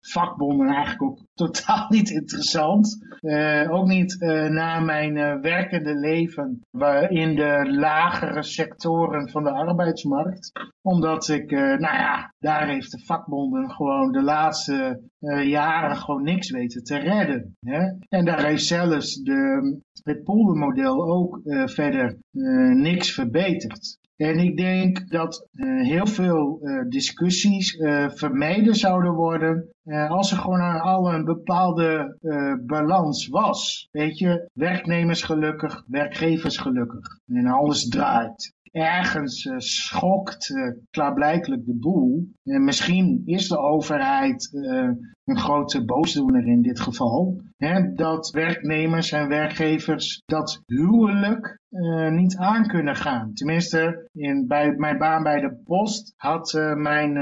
vakbonden eigenlijk ook totaal niet interessant. Uh, ook niet uh, na mijn uh, werkende leven in de lagere sectoren van de arbeidsmarkt. Omdat ik, nou ja, daar heeft de vakbonden gewoon de laatste jaren gewoon niks weten te redden. Hè? En daar heeft zelfs de, het poldermodel ook verder niks verbeterd. En ik denk dat uh, heel veel uh, discussies uh, vermeden zouden worden als er gewoon al een bepaalde balans was. Weet je, werknemers gelukkig, werkgevers gelukkig. En alles draait ergens uh, schokt uh, klaarblijkelijk de boel. En misschien is de overheid een grote boosdoener in dit geval. Hè, dat werknemers en werkgevers dat huwelijk niet aan kunnen gaan. Tenminste, in, bij mijn baan bij de post had mijn,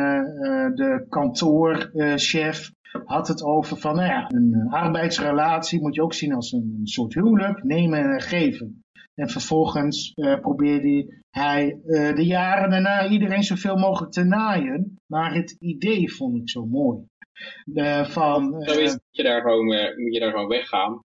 de kantoorchef had het over van, nou ja, een arbeidsrelatie moet je ook zien als een soort huwelijk, nemen en geven. En vervolgens uh, probeerde hij uh, de jaren daarna iedereen zoveel mogelijk te naaien. Maar het idee vond ik zo mooi. Uh, van,
is, moet, je daar gewoon, moet je daar gewoon weggaan.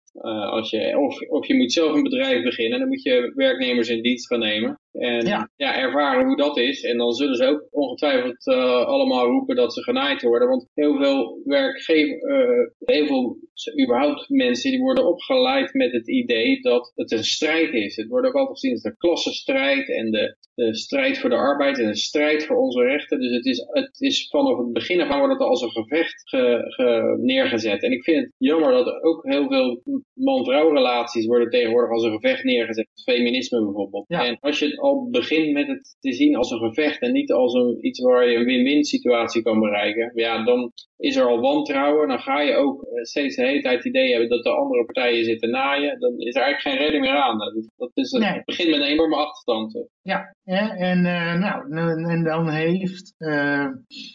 als je, of, of je moet zelf een bedrijf beginnen, dan moet je werknemers in dienst gaan nemen. En ja. ja. ervaren hoe dat is. En dan zullen ze ook ongetwijfeld uh, allemaal roepen dat ze genaaid worden. Want heel veel werkgevers, uh, heel veel überhaupt mensen, die worden opgeleid met het idee dat het een strijd is. Het wordt ook altijd gezien als de klassenstrijd en de, de strijd voor de arbeid en de strijd voor onze rechten. Dus het is, het is vanaf het begin af aan wordt het als een gevecht ge, ge, neergezet. En ik vind het jammer dat ook heel veel man-vrouw relaties worden tegenwoordig als een gevecht neergezet. Feminisme bijvoorbeeld. Ja. En als je al begint met het te zien als een gevecht en niet als een, iets waar je een win-win situatie kan bereiken, ja, dan is er al wantrouwen. Dan ga je ook steeds de hele tijd het idee hebben dat de andere partijen zitten naaien. Dan is er eigenlijk geen redding meer aan. Dat, is, het nee. begint met een enorme achterstand.
Ja, en, uh, nou, en dan heeft, uh,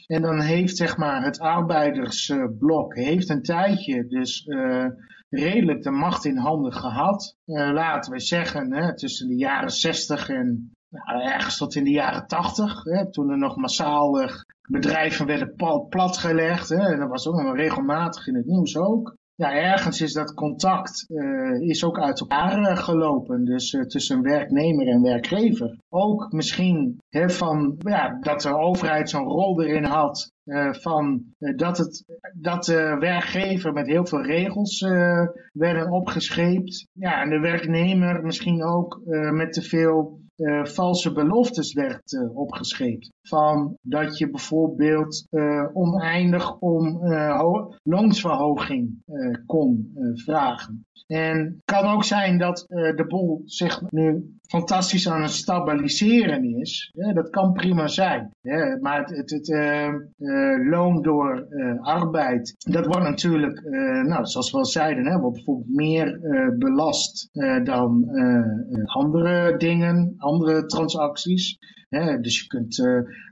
en dan heeft zeg maar het arbeidersblok heeft een tijdje dus uh, redelijk de macht in handen gehad. Uh, laten we zeggen, hè, tussen de jaren 60 en nou, ergens tot in de jaren 80, hè, toen er nog massaal uh, bedrijven werden platgelegd. Hè, en dat was ook nog regelmatig in het nieuws ook. ja, ergens is dat contact uh, is ook uit elkaar gelopen. Dus tussen werknemer en werkgever. Ook misschien hè, van, ja, dat de overheid zo'n rol erin had uh, van uh, dat, het, dat de werkgever met heel veel regels uh, werden opgescheept. Ja, en de werknemer misschien ook met te veel valse beloftes werd opgescheept. Van dat je bijvoorbeeld oneindig om loonsverhoging kon vragen. En het kan ook zijn dat de boel zich nu fantastisch aan het stabiliseren is. Dat kan prima zijn. Maar het, het, het loon door arbeid, dat wordt natuurlijk, nou, zoals we al zeiden, hè, wordt bijvoorbeeld meer belast dan andere dingen, andere transacties. Dus je kunt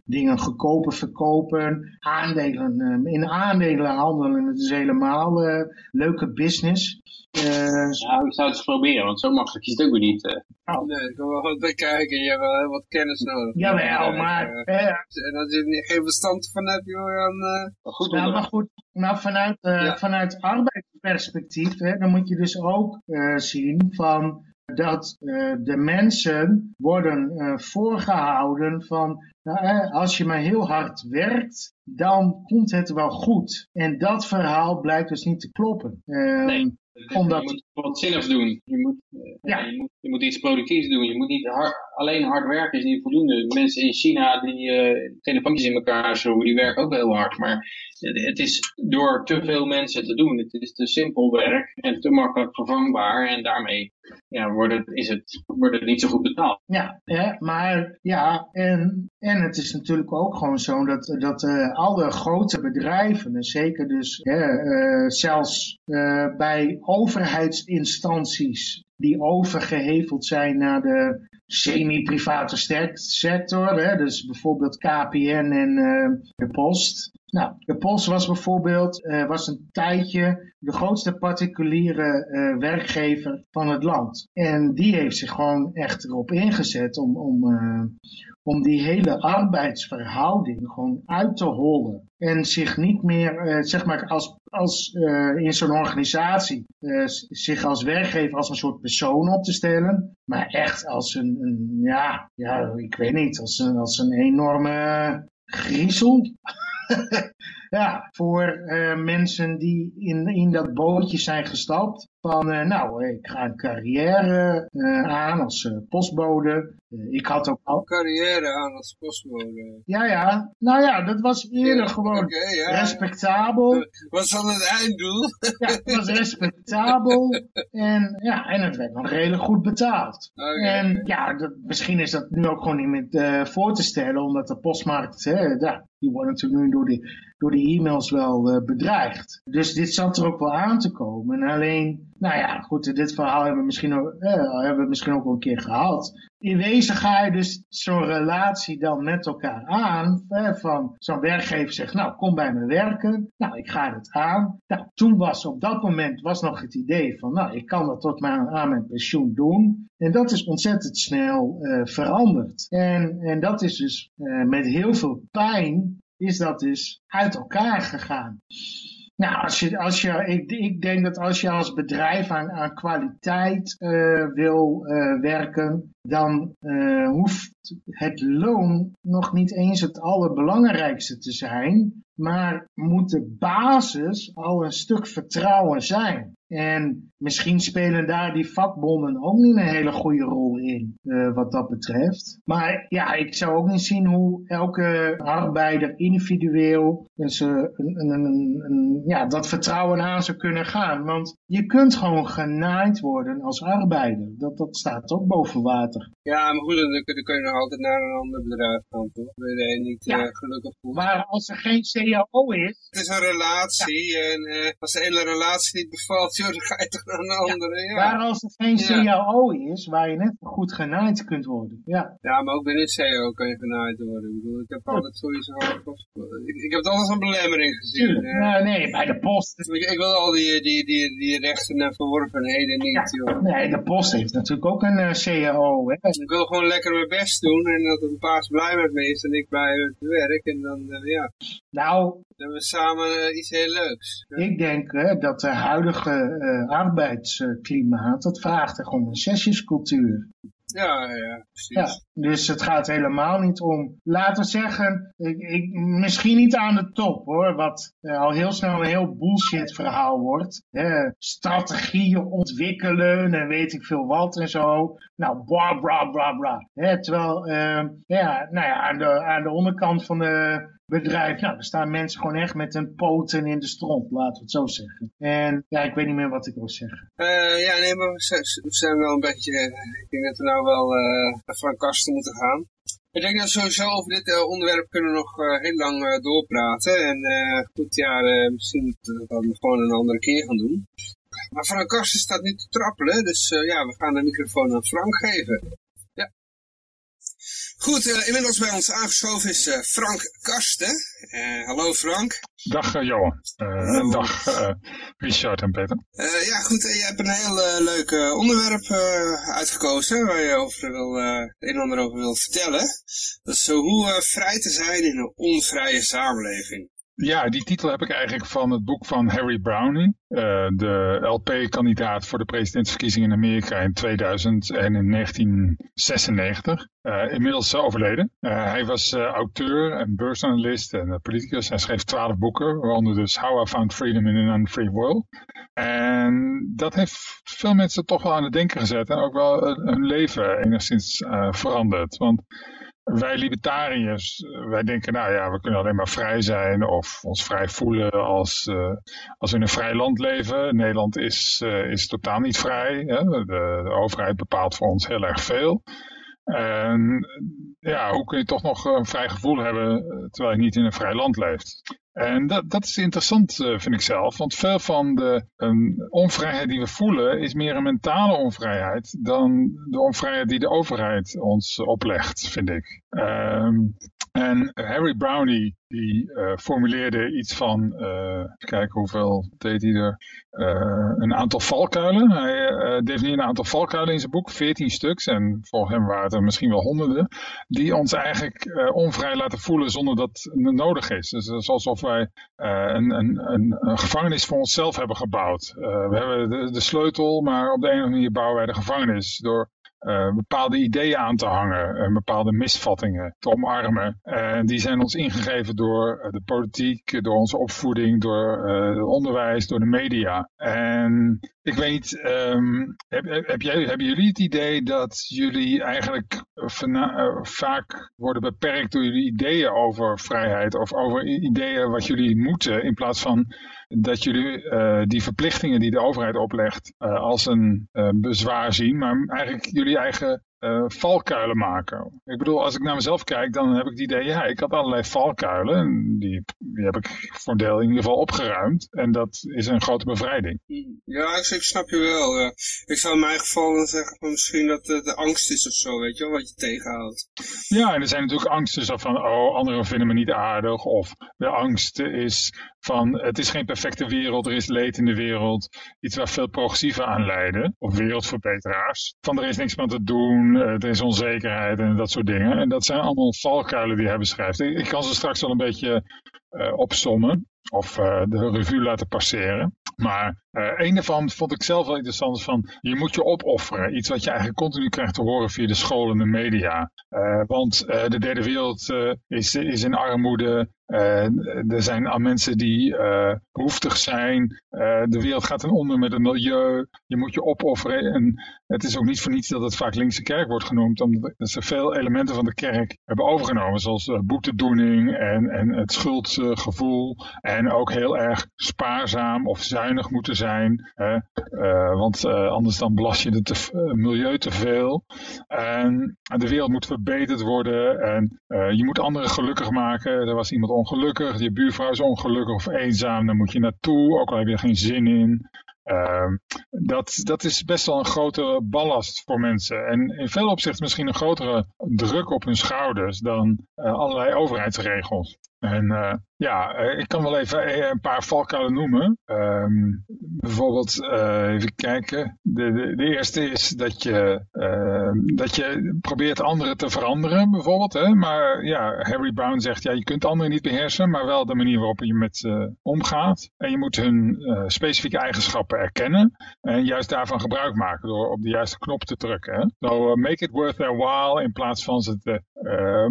dingen goedkoper verkopen, aandelen, in aandelen handelen, het is helemaal leuke business.
Uh, ja, ik zou het eens proberen, want zo makkelijk is het ook weer niet. Uh.
Oh. Nee, ik wil wel wat bekijken. Je hebt wel heel wat kennis nodig.
Jawel, maar... Uh,
en als je er geen verstand van hebt, joh, dan...
Uh... Goed, nou, maar goed, nou, vanuit, ja. vanuit arbeidsperspectief, hè, dan moet je dus ook zien van dat uh, de mensen worden uh, voorgehouden van nou, als je maar heel hard werkt, dan komt het wel goed. En dat verhaal blijkt dus niet te kloppen.
Nee. Omdat... Je moet wat zinnigs doen. Je moet, ja. je, moet, je moet iets productiefs doen. Je moet niet hard, alleen hard werken is niet voldoende. Mensen in China die uh, telefoontjes in elkaar schroeven, die werken ook heel hard. Maar het is door te veel mensen te doen. Het is te simpel werk en te makkelijk vervangbaar. En daarmee ja, wordt, het, is het, wordt het niet zo goed betaald.
Ja, ja maar ja, en, en het is natuurlijk ook gewoon zo dat, dat uh, alle grote bedrijven, en zeker dus uh, zelfs uh, bij overheidsinstanties die overgeheveld zijn naar de semi-private sector, hè, dus bijvoorbeeld KPN en de Post. Nou, de Post was bijvoorbeeld uh, was een tijdje de grootste particuliere uh, werkgever van het land. En die heeft zich gewoon echt erop ingezet om, om, uh, om die hele arbeidsverhouding gewoon uit te hollen. En zich niet meer, zeg maar, als, als in zo'n organisatie, zich als werkgever als een soort persoon op te stellen. Maar echt als een, een ja, ja, ik weet niet, als een, als een enorme griezel. ja, voor uh, mensen die in, in dat bootje zijn gestapt. Van, uh, nou, ik ga een carrière uh, aan als postbode. ik had ook al...
Carrière aan als postbode.
Ja, ja. Nou ja, dat was eerder gewoon okay, ja. respectabel.
was dan het einddoel?
ja, het was respectabel. en ja, en het werd nog redelijk goed betaald. Okay. En ja, dat, misschien is dat nu ook gewoon niet meer voor te stellen. Omdat de postmarkt, hè, ja, die wordt natuurlijk nu door die, door die e-mails wel uh, bedreigd. Dus dit zat er ook wel aan te komen. En alleen, nou ja, goed, dit verhaal hebben we misschien ook, eh, hebben misschien ook een keer gehad. In wezen ga je dus zo'n relatie dan met elkaar aan. Hè, van zo'n werkgever zegt, nou kom bij me werken. Nou, ik ga het aan. Nou, toen was op dat moment was nog het idee van, nou, ik kan dat tot mijn, aan mijn pensioen doen. En dat is ontzettend snel uh, veranderd. En, en dat is dus uh, met heel veel pijn is dat dus uit elkaar gegaan. Nou, als je, als je, ik, ik denk dat als je als bedrijf aan, kwaliteit uh, wil uh, werken, dan uh, hoeft het loon nog niet eens het allerbelangrijkste te zijn, maar moet de basis al een stuk vertrouwen zijn. En misschien spelen daar die vakbonden ook niet een hele goede rol in, uh, wat dat betreft. Maar ja, ik zou ook niet zien hoe elke arbeider individueel dus, uh, een, een, een, ja, dat vertrouwen aan zou kunnen gaan. Want je kunt gewoon genaaid worden als arbeider. Dat, dat staat ook boven water.
Ja, maar goed, dan, dan kun je nog altijd naar een ander bedrijf gaan, toch? Wil je niet ja. uh, gelukkig voelt.
Maar als er geen CAO is...
Het is een relatie ja. en als de ene relatie niet bevalt, dan ga je toch naar een andere. Ja.
Maar als er geen CAO is, waar je net goed genaaid kunt worden. Ja,
ja maar ook binnen CAO kan je genaaid worden. Ik bedoel, ik heb altijd sowieso... Ik, ik heb het altijd als een belemmering gezien.
Nee, nee, bij de post.
Ik, ik wil al die, die, die, die rechten en verworvenheden niet,
joh. Nee, de post heeft natuurlijk ook een uh, CAO, hè.
Ik wil gewoon lekker mijn best doen en dat een baas blij met me is en ik bij het werk. En dan, uh, ja,
Nou,
dan hebben we samen uh, iets heel leuks.
ik denk hè, dat de huidige arbeidsklimaat, dat vraagt echt om een sessiescultuur.
Ja, ja, precies.
Ja, dus het gaat helemaal niet om, laten we zeggen, ik, ik, misschien niet aan de top hoor, wat uh, al heel snel een heel bullshit verhaal wordt. Strategieën ontwikkelen en weet ik veel wat en zo. Nou, bla bla bla bla. Terwijl, uh, ja, nou ja, aan de, aan de onderkant van de bedrijf, nou, er staan mensen gewoon echt met hun poten in de stront, laten we het zo zeggen. En ja, ik weet niet meer wat ik wil zeggen.
Uh, ja, nee, maar we zijn wel een beetje, ik denk dat we nou wel uh, van kasten moeten gaan. Ik denk dat we sowieso over dit onderwerp kunnen nog uh, heel lang doorpraten. En goed, ja, misschien moeten we dat gewoon een andere keer gaan doen. Maar Frank Karsten staat nu te trappelen, dus ja, we gaan de microfoon aan Frank geven. Goed, uh, inmiddels bij ons aangeschoven is uh, Frank Karsten. Uh, hallo Frank.
Dag Johan. en dag Richard en Peter.
ja goed, je hebt een heel leuk onderwerp uitgekozen waar je over wil, het een en ander over wilt vertellen. Dat is hoe vrij te zijn in een onvrije samenleving.
Ja, die titel heb ik eigenlijk van het boek van Harry Browning, uh, de LP-kandidaat voor de presidentsverkiezingen in Amerika in 2000 en in 1996. Uh, inmiddels overleden. Uh, hij was auteur en beursanalist en politicus. Hij schreef twaalf boeken, waaronder dus How I Found Freedom in an Unfree World. En dat heeft veel mensen toch wel aan het denken gezet en ook wel hun leven enigszins veranderd. Want wij libertariërs, wij denken, nou ja, we kunnen alleen maar vrij zijn of ons vrij voelen als, uh, als we in een vrij land leven. Nederland is, uh, is totaal niet vrij. Hè? De, overheid bepaalt voor ons heel erg veel. En ja, hoe kun je toch nog een vrij gevoel hebben terwijl je niet in een vrij land leeft? En dat, dat is interessant, uh, vind ik zelf. Want veel van de onvrijheid die we voelen is meer een mentale onvrijheid dan de onvrijheid die de overheid ons oplegt, vind ik. Um, en Harry Brownie die uh, formuleerde iets van, uh, kijken hoeveel deed hij er, een aantal valkuilen. Hij definieerde een aantal valkuilen in zijn boek, 14 stuks, en volgens hem waren het er misschien wel honderden, die ons eigenlijk onvrij laten voelen zonder dat het nodig is. Dus alsof wij een, een, een, een, gevangenis voor onszelf hebben gebouwd. we hebben de, de sleutel, maar op de een of andere manier bouwen wij de gevangenis door uh, bepaalde ideeën aan te hangen, uh, bepaalde misvattingen te omarmen. En die zijn ons ingegeven door de politiek, door onze opvoeding, door het onderwijs, door de media. En ik weet niet, um, heb, heb jij, hebben jullie het idee dat jullie eigenlijk vaak worden beperkt door jullie ideeën over vrijheid of over ideeën wat jullie moeten in plaats van dat jullie uh, die verplichtingen die de overheid oplegt uh, als een uh, bezwaar zien, maar eigenlijk jullie eigen valkuilen maken. Ik bedoel, als ik naar mezelf kijk, dan heb ik het idee, ja, ik had allerlei valkuilen. En die, die heb ik voor een deel in ieder geval opgeruimd. En dat is een grote bevrijding.
Ja, ik, ik snap je wel. Ja. Ik zou in mijn geval dan zeggen van misschien dat de, de angst is of zo, weet je wel, wat je tegenhoudt.
Ja, en er zijn natuurlijk angsten zo van, oh, anderen vinden me niet aardig. Of de angst is van, het is geen perfecte wereld, er is leed in de wereld. Iets waar veel progressieven aan leiden, of wereldverbeteraars. Van, er is niks meer te doen, er is onzekerheid en dat soort dingen. En dat zijn allemaal valkuilen die hij beschrijft. Ik kan ze straks wel een beetje uh, opsommen of uh, de revue laten passeren. Maar uh, een daarvan vond ik zelf wel interessant van je moet je opofferen. Iets wat je eigenlijk continu krijgt te horen via de scholen en de media. Want de derde wereld is, is in armoede. Er zijn al mensen die behoeftig zijn. de wereld gaat ten onder met het milieu. Je moet je opofferen. En het is ook niet voor niets dat het vaak linkse kerk wordt genoemd. Omdat ze veel elementen van de kerk hebben overgenomen. Zoals boetedoening en, en het schuldgevoel. En ook heel erg spaarzaam of zuinig moeten zijn. Hè? Want anders dan belast je het milieu te veel. En de wereld moet verbeterd worden. En je moet anderen gelukkig maken. Er was iemand ongelukkig. Je buurvrouw is ongelukkig of eenzaam. Dan moet je naartoe. Ook al heb je er geen zin in. Uh, dat, dat is best wel een grote ballast voor mensen. En in veel opzichten misschien een grotere druk op hun schouders dan uh, allerlei overheidsregels. En uh, ja, ik kan wel even een paar valkuilen noemen. Um, bijvoorbeeld, even kijken. De, de, de, eerste is dat je dat je probeert anderen te veranderen bijvoorbeeld. Hè? Maar ja, Harry Brown zegt, ja, je kunt anderen niet beheersen, maar wel de manier waarop je met ze omgaat. En je moet hun specifieke eigenschappen erkennen en juist daarvan gebruik maken door op de juiste knop te drukken. Hè? So make it worth their while in plaats van ze te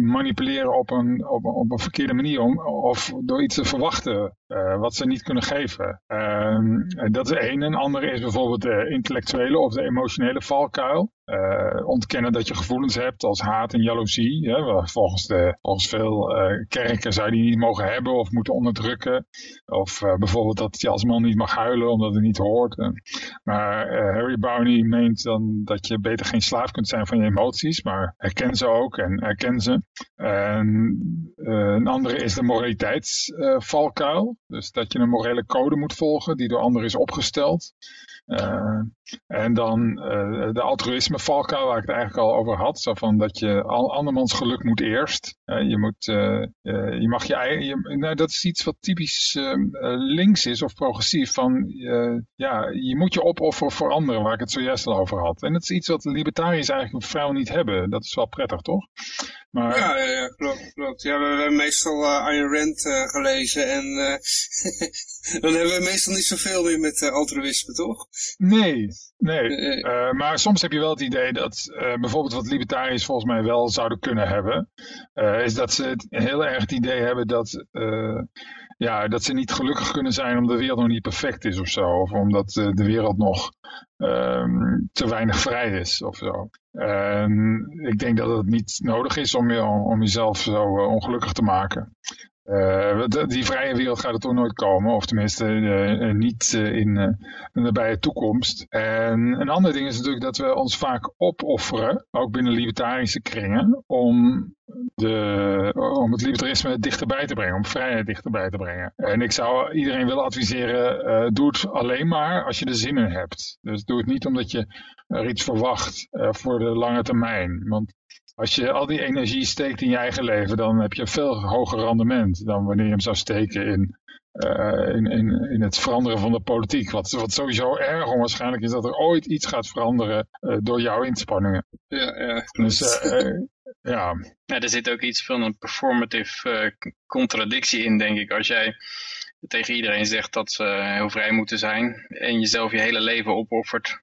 manipuleren op een, op, op een verkeerde manier of door iets te verwachten wat ze niet kunnen geven. Ehm, dat is één. Een andere is bijvoorbeeld de intellectuele of de emotionele valkuil. Uh, ontkennen dat je gevoelens hebt als haat en jaloezie. Hè, volgens, de, veel uh, kerken zou je die niet mogen hebben of moeten onderdrukken. Of uh, bijvoorbeeld dat je als man niet mag huilen omdat het niet hoort. maar Harry Bowney meent dan dat je beter geen slaaf kunt zijn van je emoties. Maar herken ze ook en erken ze. En een andere is de moraliteitsvalkuil. dus dat je een morele code moet volgen die door anderen is opgesteld. En dan de altruïsme valkuil waar ik het eigenlijk al over had. Zo van dat je al andermans geluk moet eerst. je, moet, je mag je eigen... Nou, dat is iets wat typisch uh, links is of progressief. Van, ja, je moet je opofferen voor anderen, waar ik het zojuist al over had. En dat is iets wat libertariërs eigenlijk vrijwel niet hebben. Dat is wel prettig, toch?
Maar... Ja, ja, klopt. Ja, we, hebben meestal uh, Ayn Rand gelezen en dan hebben we meestal niet zoveel meer met altruïsme, toch?
Nee, nee. maar soms heb je wel het idee dat bijvoorbeeld wat libertariërs volgens mij wel zouden kunnen hebben, is dat ze het, heel erg het idee hebben dat ja, dat ze niet gelukkig kunnen zijn omdat de wereld nog niet perfect is of zo. Of omdat de wereld nog um, te weinig vrij is of zo. En ik denk dat het niet nodig is om, je, om jezelf zo ongelukkig te maken. Uh, die vrije wereld gaat er toch nooit komen, of tenminste uh, niet in de nabije toekomst. En een ander ding is natuurlijk dat we ons vaak opofferen, ook binnen libertarische kringen, om de, om het libertarisme dichterbij te brengen, om vrijheid dichterbij te brengen. En ik zou iedereen willen adviseren, doe het alleen maar als je er zin in hebt. Dus doe het niet omdat je er iets verwacht voor de lange termijn. Want als je al die energie steekt in je eigen leven, dan heb je een veel hoger rendement dan wanneer je hem zou steken in, uh, in, in, in het veranderen van de politiek. Wat, wat sowieso erg onwaarschijnlijk is dat er ooit iets gaat veranderen uh, door jouw inspanningen.
Ja, ja.
Dus uh, ja.
ja. Er zit ook iets van een performative contradictie in, denk ik. Als jij tegen iedereen zegt dat ze heel vrij moeten zijn en jezelf je hele leven opoffert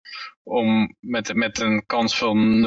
om met, met een kans van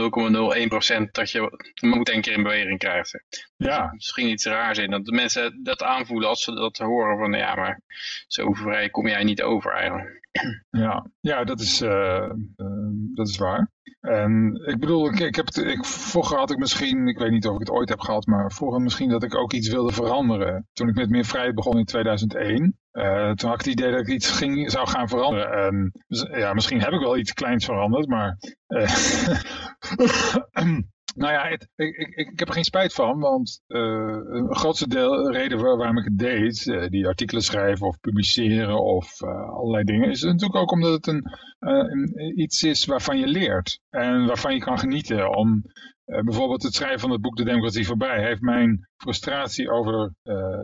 0,01% dat je moet een keer in beweging krijgt.
Ja.
Misschien iets raars in, dat de mensen dat aanvoelen als ze dat horen van ja, maar zo vrij kom jij niet over eigenlijk.
Ja, ja dat, is, uh, uh, dat is waar. En ik bedoel, ik, ik heb het, ik, vroeger had ik misschien, ik weet niet of ik het ooit heb gehad, maar vroeger misschien dat ik ook iets wilde veranderen. Toen ik met meer vrijheid begon in 2001, uh, toen had ik het idee dat ik iets ging, zou gaan veranderen. En ja, misschien heb ik wel iets kleins veranderd, maar... Nou ja, ik, ik, ik, heb er geen spijt van, want uh, een grootste deel, reden waarom ik het deed, uh, die artikelen schrijven of publiceren of uh, allerlei dingen, is natuurlijk ook omdat het een, een, iets is waarvan je leert en waarvan je kan genieten. Om bijvoorbeeld het schrijven van het boek De Democratie Voorbij heeft mijn frustratie over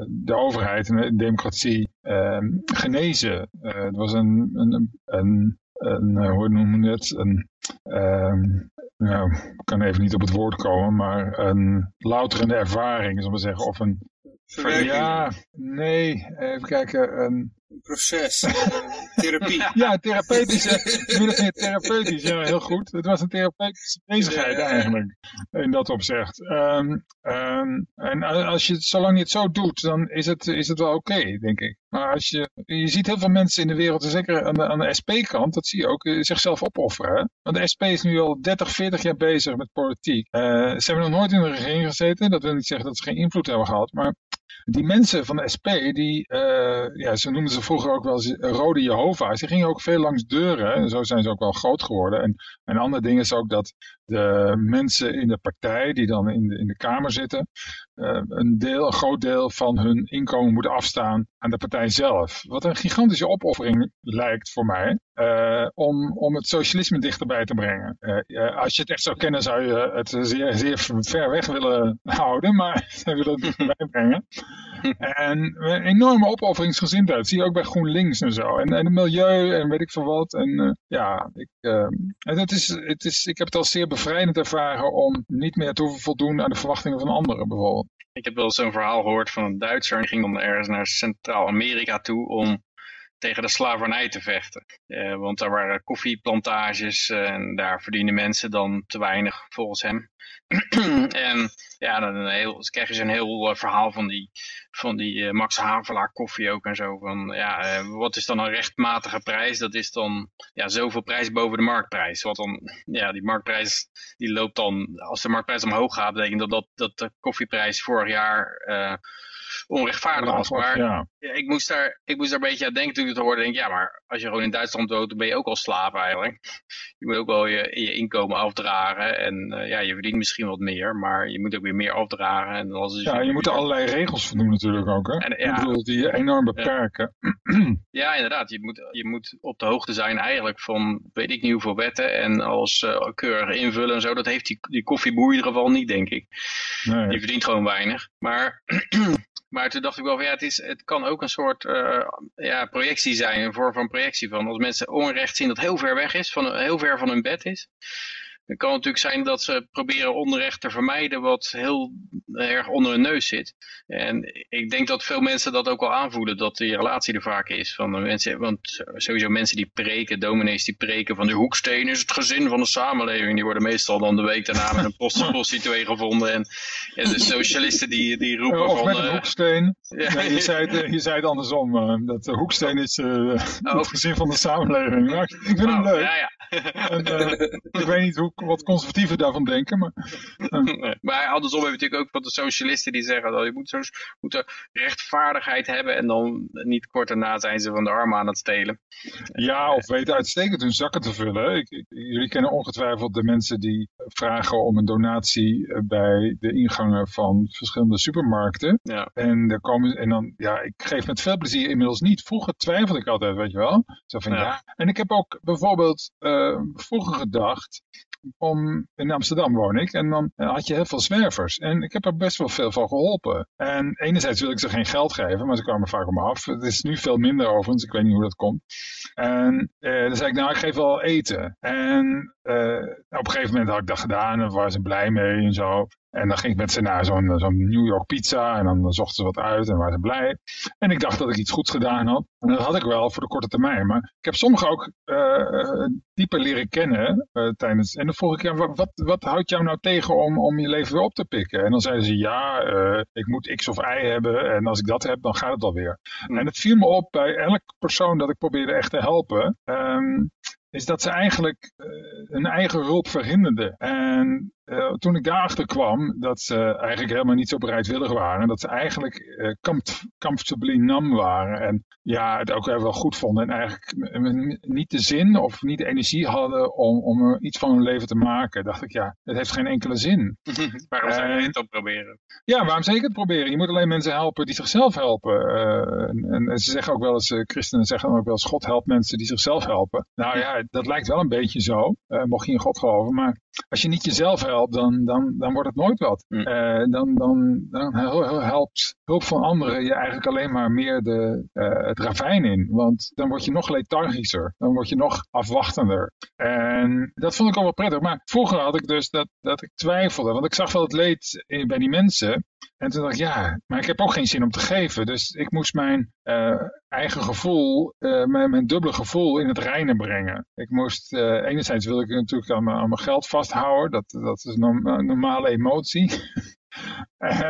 de overheid en de democratie ehm, genezen. het was een, een, een, een hoe noem je het, een... Um, nou, ik kan even niet op het woord komen, maar een louterende ervaring, zullen we zeggen. Of een, ja, nee, even kijken, een,
proces, uh, therapie.
ja, therapeutische, min of meer therapeutisch, ja, heel goed. Het was een therapeutische bezigheid ja, eigenlijk, in dat opzicht. Um, um, en als je, zolang je het zo doet, dan is het, is het wel oké, okay, denk ik. Maar als je, je ziet heel veel mensen in de wereld, zeker aan de, aan de SP-kant, dat zie je ook, eh, zichzelf opofferen. Want de SP is nu al 30, 40 jaar bezig met politiek. Uh, ze hebben nog nooit in de regering gezeten, dat wil niet zeggen dat ze geen invloed hebben gehad, maar die mensen van de SP, die, uh, ja, ze noemden ze vroeger ook wel rode Jehovah's, die gingen ook veel langs deuren. En zo zijn ze ook wel groot geworden. En een ander ding is ook dat de mensen in de partij, die dan in de, in de Kamer zitten, een, deel, een groot deel van hun inkomen moeten afstaan aan de partij zelf. Wat een gigantische opoffering lijkt voor mij, uh, om, om het socialisme dichterbij te brengen. als je het echt zou kennen, zou je het zeer, zeer ver weg willen houden, maar ze willen het dichterbij brengen. en een enorme opofferingsgezindheid. zie je ook bij GroenLinks en zo. En, en het milieu en weet ik veel wat. En ja, ik, uh, het is, het is, ik heb het al zeer bevrijdend ervaren om niet meer te hoeven voldoen aan de verwachtingen van anderen bijvoorbeeld.
Ik heb wel zo'n verhaal gehoord van een Duitser. Die ging dan ergens naar Centraal-Amerika toe om tegen de slavernij te vechten. Uh, want daar waren koffieplantages uh, en daar verdienen mensen dan te weinig volgens hem. en ja, dan een heel, krijg je zo'n heel uh, verhaal van die, van die Max Havelaar koffie ook en zo. Van, ja, wat is dan een rechtmatige prijs? Dat is dan ja, zoveel prijs boven de marktprijs. Wat dan, ja, die marktprijs die loopt dan, als de marktprijs omhoog gaat, betekent dat dat, dat de koffieprijs vorig jaar onrechtvaardig was. Maar ja. ik, moest daar, ik moest daar een beetje aan denken toen ik het hoorde. Denk, ja, maar als je gewoon in Duitsland woont, dan ben je ook al slaaf eigenlijk. Je moet ook wel je, je inkomen afdragen. En uh, ja, je verdient misschien wat meer, maar je moet ook weer meer afdragen. En als
dus ja, je, moet er allerlei regels voldoen natuurlijk ook. Hè? En, ja, ik bedoel, die je enorm beperken.
Ja. ja, inderdaad. Je moet, je moet op de hoogte zijn eigenlijk van weet ik niet hoeveel wetten. En als uh, keurig invullen en zo. Dat heeft die, die koffieboer in ieder geval niet, denk ik. Nee. Die verdient gewoon weinig. Maar Maar toen dacht ik wel van ja, het, is, het kan ook een soort uh, ja, projectie zijn, een vorm van projectie van als mensen onrecht zien dat heel ver weg is, van, heel ver van hun bed is. Het kan natuurlijk zijn dat ze proberen onrecht te vermijden wat heel erg onder hun neus zit. En ik denk dat veel mensen dat ook wel aanvoelen, dat die relatie er vaak is. Van de mensen, want sowieso mensen die preken, dominees die preken van de hoeksteen is het gezin van de samenleving. Die worden meestal dan de week daarna met een prostituee gevonden. En, en de socialisten die, die roepen
of
van...
met een uh, hoeksteen. Ja. Nee, je, zei het, je zei het andersom, uh, dat de hoeksteen is uh, oh. het gezin van de samenleving. Maar ik vind hem leuk. Ja, ja. En, ik weet niet hoe wat conservatieven daarvan denken. Maar,
uh. maar andersom heb je natuurlijk ook van de socialisten die zeggen dat je moet, zo, moet rechtvaardigheid hebben en dan niet kort daarna zijn ze van de armen aan het stelen.
Ja, of weten uitstekend hun zakken te vullen. Ik, ik, jullie kennen ongetwijfeld de mensen die vragen om een donatie eh, bij de ingangen van verschillende supermarkten.
Ja.
En, er komen, en dan, ja, ik geef met veel plezier inmiddels niet. Vroeger twijfelde ik altijd, weet je wel. Zo van ja. ja. En ik heb ook bijvoorbeeld uh, vroeger gedacht, om, in Amsterdam woon ik, en dan had je heel veel zwervers. En ik heb er best wel veel van geholpen. En enerzijds wil ik ze geen geld geven, maar ze kwamen vaak om me af. Het is nu veel minder overigens, ik weet niet hoe dat komt. En eh, dan zei ik, nou, ik geef wel eten. En uh, op een gegeven moment had ik dat gedaan en waren ze blij mee en zo. En dan ging ik met ze naar zo'n zo'n New York pizza en dan zochten ze wat uit en waren ze blij. En ik dacht dat ik iets goeds gedaan had. En dat had ik wel voor de korte termijn. Maar ik heb sommigen ook uh, dieper leren kennen uh, tijdens... En dan vroeg ik, ja, wat, wat houdt jou nou tegen om, om je leven weer op te pikken? En dan zeiden ze, ja, ik moet X of Y hebben en als ik dat heb, dan gaat het alweer. Mm. En het viel me op bij elke persoon dat ik probeerde echt te helpen... Um, is dat ze eigenlijk uh, hun eigen hulp verhinderden. En uh, toen ik daarachter kwam dat ze eigenlijk helemaal niet zo bereidwillig waren. Dat ze eigenlijk uh, comfortably nam waren. En ja, het ook wel goed vonden. En eigenlijk niet de zin of niet de energie hadden om, om iets van hun leven te maken. Dacht ik, ja, het heeft geen enkele zin.
waarom zou je het dan proberen?
Ja, waarom zeker het proberen? Je moet alleen mensen helpen die zichzelf helpen. Uh, en, en, ze zeggen ook wel eens, christenen zeggen ook wel eens, God helpt mensen die zichzelf helpen. Nou ja, dat lijkt wel een beetje zo, mocht je in God geloven. Maar als je niet jezelf helpt, dan, dan, dan wordt het nooit wat. Mm. Uh, dan, dan, dan helpt hulp van anderen je eigenlijk alleen maar meer de, uh, het ravijn in. Want dan word je nog lethargischer. Dan word je nog afwachtender. En dat vond ik al wel prettig. Maar vroeger had ik dus dat, dat ik twijfelde. Want ik zag wel het leed bij die mensen. En toen dacht ik, ja, maar ik heb ook geen zin om te geven. Dus ik moest mijn uh, eigen gevoel, uh, mijn, mijn, dubbele gevoel in het reinen brengen. Ik moest, uh, enerzijds wil ik natuurlijk aan mijn, aan mijn geld vasthouden. Dat, dat is een normale emotie.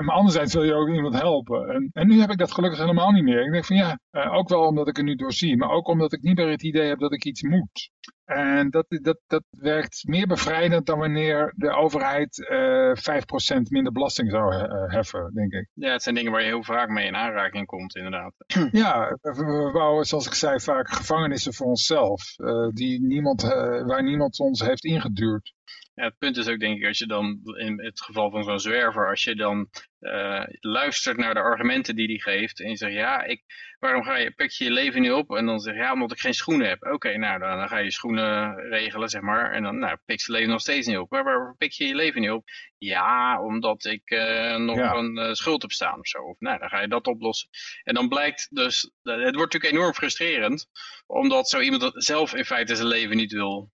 maar anderzijds wil je ook iemand helpen. En, en, nu heb ik dat gelukkig helemaal niet meer. Ik denk van ja, ook wel omdat ik er nu doorzie. Maar ook omdat ik niet meer het idee heb dat ik iets moet. En dat, dat, dat werkt meer bevrijdend dan wanneer de overheid uh, 5% minder belasting zou heffen, denk ik.
Ja, het zijn dingen waar je heel vaak mee in aanraking komt, inderdaad.
Ja, we, bouwen, zoals ik zei, vaak gevangenissen voor onszelf. Uh, die niemand, uh, waar niemand ons heeft ingeduurd.
Ja, het punt is ook denk ik, als je dan in het geval van zo'n zwerver, als je dan eh, luistert naar de argumenten die hij geeft en je zegt, ja, ik, waarom ga je, pik je je leven niet op? En dan zeg je, ja, omdat ik geen schoenen heb. Oké, nou, dan, dan, ga je schoenen regelen, zeg maar. En dan, nou, pik je leven nog steeds niet op. Maar waarom pik je je leven niet op? Ja, omdat ik uh, nog een uh, schuld heb staan of zo. Of, nou, dan ga je dat oplossen. En dan blijkt dus, het wordt natuurlijk enorm frustrerend, omdat zo iemand zelf in feite zijn leven niet wil,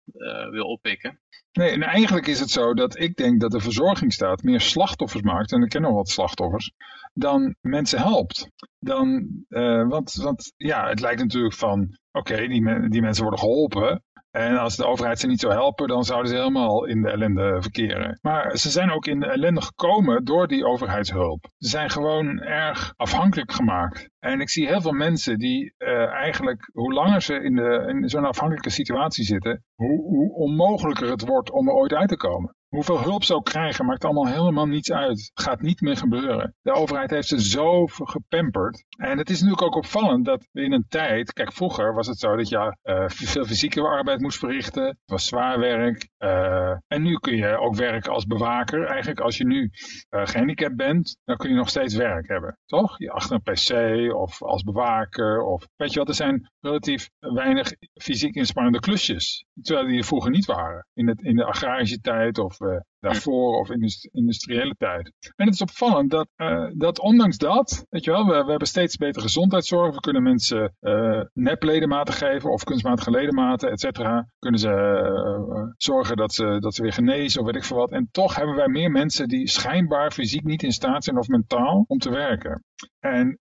wil oppikken.
Nee, en eigenlijk is het zo dat ik denk dat de verzorgingsstaat meer slachtoffers maakt, en ik ken nog wat slachtoffers, dan mensen helpt. Dan, uh, want, ja, het lijkt natuurlijk van, oké, die, die mensen worden geholpen, en als de overheid ze niet zou helpen, dan zouden ze helemaal in de ellende verkeren. Maar ze zijn ook in de ellende gekomen door die overheidshulp. Ze zijn gewoon erg afhankelijk gemaakt. En ik zie heel veel mensen die uh, eigenlijk, hoe langer ze in, de, in zo'n afhankelijke situatie zitten, hoe, hoe onmogelijker het wordt om er ooit uit te komen. Hoeveel hulp ze ook krijgen, maakt allemaal helemaal niets uit. Gaat niet meer gebeuren. De overheid heeft ze zo gepamperd. En het is natuurlijk ook opvallend dat in een tijd... Kijk, vroeger was het zo dat je uh, veel fysieke arbeid moest verrichten. Het was zwaar werk. Uh, en nu kun je ook werken als bewaker. Eigenlijk als je nu uh, gehandicapt bent, dan kun je nog steeds werk hebben. Toch? Je achter een pc of als bewaker. Of, weet je wat, er zijn relatief weinig fysiek inspannende klusjes. Terwijl die er vroeger niet waren. In, het, in de agrarische tijd of uh, daarvoor of in industriële tijd. En het is opvallend dat, uh, dat ondanks dat, weet je wel, we, we hebben steeds betere gezondheidszorg. We kunnen mensen uh, nepledematen geven of kunstmatige ledematen, et cetera. Kunnen ze uh, zorgen dat ze, dat ze weer genezen of weet ik veel wat. En toch hebben wij meer mensen die schijnbaar fysiek niet in staat zijn of mentaal om te werken. En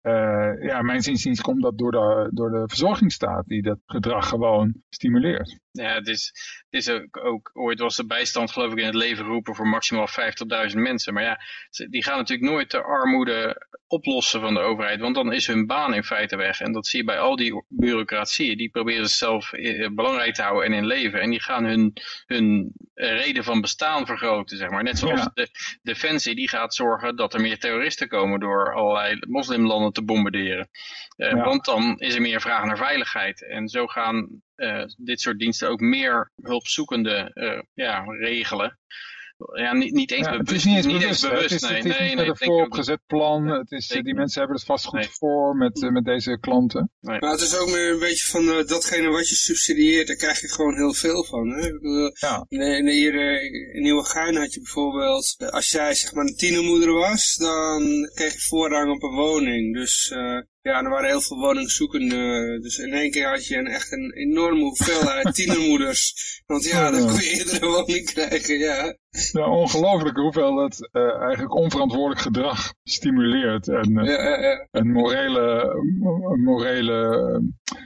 ja, mijn zinziens komt dat door de, door de verzorgingsstaat die dat gedrag gewoon stimuleert.
Ja, het is, het is ook, ook, ooit was de bijstand geloof ik in het leven geroepen voor maximaal 50.000 mensen. Maar ja, die gaan natuurlijk nooit de armoede oplossen van de overheid, want dan is hun baan in feite weg. En dat zie je bij al die bureaucratieën, die proberen zichzelf belangrijk te houden en in leven. En die gaan hun, hun reden van bestaan vergroten, zeg maar. Net zoals ja. de Defensie, die gaat zorgen dat er meer terroristen komen door allerlei moslimlanden te bombarderen. Uh, ja. Want dan is er meer vraag naar veiligheid. En zo gaan uh, dit soort diensten ook meer hulpzoekenden uh, ja, regelen. Ja, niet, niet eens
ja,
bewust.
Het is niet eens
niet
bewust.
Eens bewust
het is,
nee,
het is
nee,
niet
nee,
met een vooropgezet plan. Het is, die
niet.
mensen hebben het vast goed
Nee.
voor met, uh, met deze klanten.
Maar het is ook meer een beetje van uh, datgene wat je subsidieert, daar krijg je gewoon heel veel van. Hè? Ik bedoel,
Ja.
in, hier uh, in Nieuwegein had je bijvoorbeeld, als jij zeg maar een tienermoeder was, dan kreeg je voorrang op een woning. Dus uh, ja, er waren heel veel woningzoekenden. Dus in één keer had je een, echt een enorme hoeveelheid tienermoeders. Want ja, dan kon je eerder een woning krijgen, ja.
Ja, ongelooflijk hoeveel het uh, eigenlijk onverantwoordelijk gedrag stimuleert. En, uh,
ja, ja, ja.
een morele, morele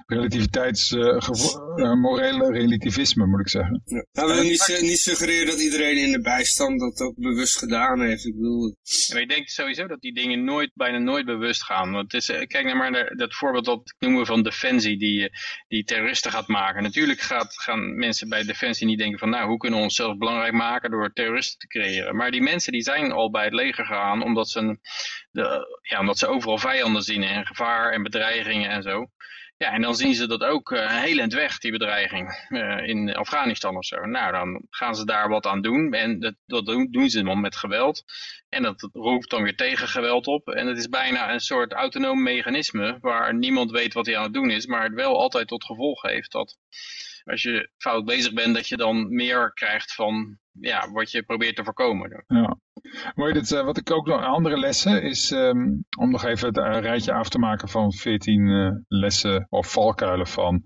relativiteits, uh, morele relativisme moet ik zeggen.
Ja. Nou, we willen niet, niet suggereren dat iedereen in de bijstand dat ook bewust gedaan heeft. Ik bedoel...
Maar ik denk sowieso dat die dingen nooit, bijna nooit bewust gaan. Want het is, kijk nou maar dat voorbeeld dat ik noem van Defensie, die, die terroristen gaat maken. Natuurlijk gaat, gaan mensen bij Defensie niet denken van, nou, hoe kunnen we onszelf belangrijk maken door terroristen te creëren. Maar die mensen die zijn al bij het leger gegaan omdat ze, de, ja, omdat ze overal vijanden zien en gevaar en bedreigingen en zo. Ja, en dan zien ze dat ook uh, heel eind weg, die bedreiging, uh, in Afghanistan of zo. Nou, dan gaan ze daar wat aan doen en dat, dat doen, doen ze dan met geweld. En dat roept dan weer tegen geweld op. En het is bijna een soort autonoom mechanisme waar niemand weet wat hij aan het doen is, maar het wel altijd tot gevolg heeft dat als je fout bezig bent, dat je dan meer krijgt van ja, wat je probeert te voorkomen.
Ja. Mooi, dit, uh, wat ik ook nog andere lessen is, um, om nog even het uh, rijtje af te maken van 14 uh, lessen of valkuilen van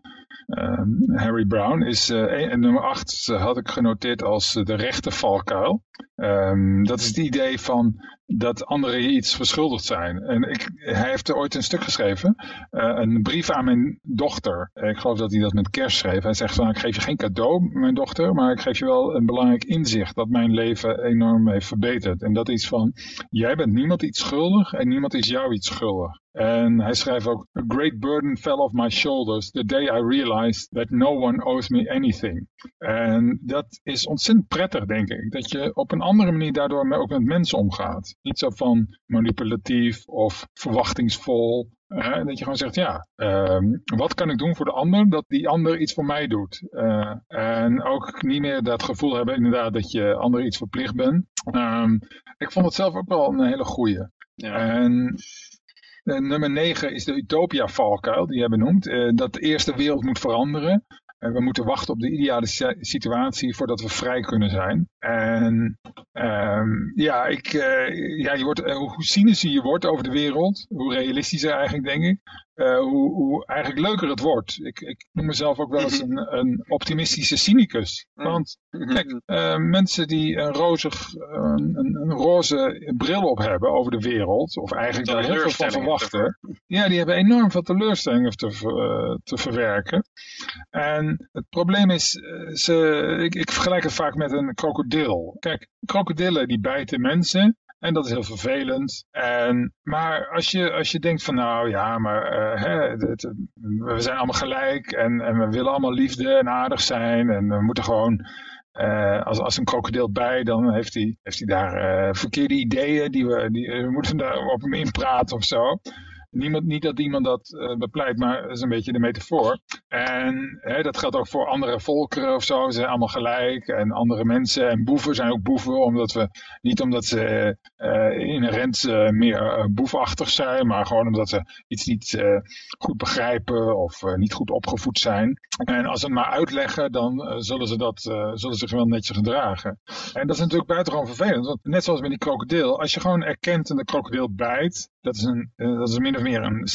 Harry Brown, is nummer 8 had ik genoteerd als de rechte valkuil. Um, dat is het idee van dat anderen je iets verschuldigd zijn. En ik, hij heeft ooit een stuk geschreven, uh, een brief aan mijn dochter. Ik geloof dat hij dat met kerst schreef. Hij zegt van, ik geef je geen cadeau, mijn dochter, maar ik geef je wel een belangrijk inzicht dat mijn leven enorm heeft verbeterd. En dat is van, jij bent niemand iets schuldig en niemand is jou iets schuldig. En hij schrijft ook, a great burden fell off my shoulders the day I realized that no one owes me anything. En dat is ontzettend prettig, denk ik. Dat je op een andere manier daardoor ook met mensen omgaat. Niet zo van manipulatief of verwachtingsvol dat je gewoon zegt, ja, uh, wat kan ik doen voor de ander, dat die ander iets voor mij doet. Uh, en ook niet meer dat gevoel hebben inderdaad dat je ander iets verplicht bent. Um, ik vond het zelf ook wel een hele goeie. Ja. En nummer 9 is de Utopia-valkuil, die jij benoemt. Uh, dat de eerste wereld moet veranderen. En we moeten wachten op de ideale situatie voordat we vrij kunnen zijn. En um, ja, ik, uh, ja je wordt, uh, hoe cynischer je wordt over de wereld, hoe realistischer eigenlijk denk ik, uh, hoe, hoe eigenlijk leuker het wordt. Ik, ik noem mezelf ook wel eens
Mhm.
een, een optimistische cynicus. Want kijk, mensen die een, rozig, een, een, een roze bril op hebben over de wereld, of eigenlijk daar heel veel van verwachten, ja, die hebben enorm veel teleurstellingen te, te verwerken. En het probleem is, ze, ik, ik vergelijk het vaak met een krokodil. Kijk, krokodillen die bijten mensen. En dat is heel vervelend. En, maar als je, als je denkt van nou ja, maar uh, hè, we zijn allemaal gelijk en, en we willen allemaal liefde en aardig zijn. En we moeten gewoon, uh, als, als een krokodil bij, dan heeft hij, heeft hij daar uh, verkeerde ideeën. Die we, die, we moeten daar op hem inpraten of zo. Niemand, niet dat iemand dat uh, bepleit, maar dat is een beetje de metafoor. En hè, dat geldt ook voor andere volkeren of zo. Ze zijn allemaal gelijk. En andere mensen en boeven zijn ook boeven. Omdat we, niet omdat ze uh, inherent uh, meer boefachtig zijn, maar gewoon omdat ze iets niet goed begrijpen of niet goed opgevoed zijn. En als ze het maar uitleggen, dan zullen ze dat, zullen zich wel netjes gedragen. En dat is natuurlijk buitengewoon vervelend. Want net zoals met die krokodil, als je gewoon erkent en de krokodil bijt, dat is, een, dat is min of meer een,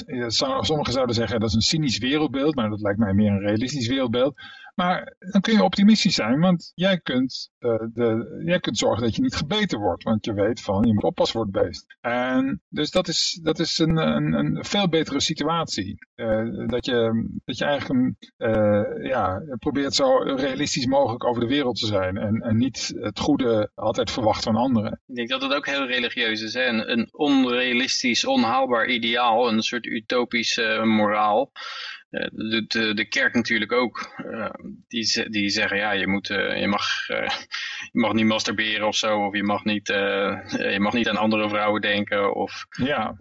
sommigen zouden zeggen dat is een cynisch wereldbeeld, maar dat lijkt mij meer een realistisch wereldbeeld. Maar dan kun je optimistisch zijn, want jij kunt, uh, de, jij kunt zorgen dat je niet gebeten wordt. Want je weet van, je moet oppassen voor het beest. En dus dat is, dat is een, een, een veel betere situatie. Uh, dat, je, dat je eigenlijk uh, ja, probeert zo realistisch mogelijk over de wereld te zijn. En, en niet het goede altijd verwacht van anderen.
Ik denk dat het ook heel religieus is. Hè? Een, een onrealistisch, onhaalbaar ideaal. Een soort utopische moraal. De, de, de, kerk natuurlijk ook. Uh, die, die zeggen, ja, je, moet, uh, je, mag, uh, je mag niet masturberen of zo. Of je mag niet, je mag niet aan andere vrouwen denken. Of,
ja.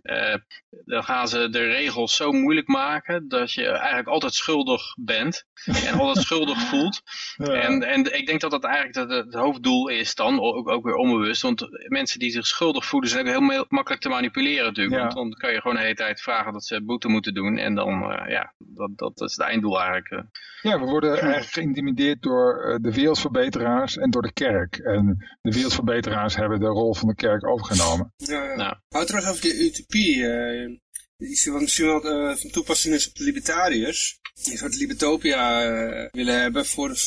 dan gaan ze de regels zo moeilijk maken dat je eigenlijk altijd schuldig bent. En altijd schuldig voelt. Ja. En, en ik denk dat dat eigenlijk het, het hoofddoel is dan. Ook, ook weer onbewust. Want mensen die zich schuldig voelen zijn heel makkelijk te manipuleren natuurlijk. Ja. Want dan kan je gewoon de hele tijd vragen dat ze boete moeten doen. En dan, ja... Dat, dat is het einddoel eigenlijk.
Ja, we worden eigenlijk geïntimideerd door de wereldverbeteraars en door de kerk. En de wereldverbeteraars hebben de rol van de kerk overgenomen.
Ja, ja. Nou. Hou trouwens over die utopie. Uh, iets wat misschien wel uh, van toepassing is op de libertariërs. Die soort libertopia uh, willen hebben. Voor,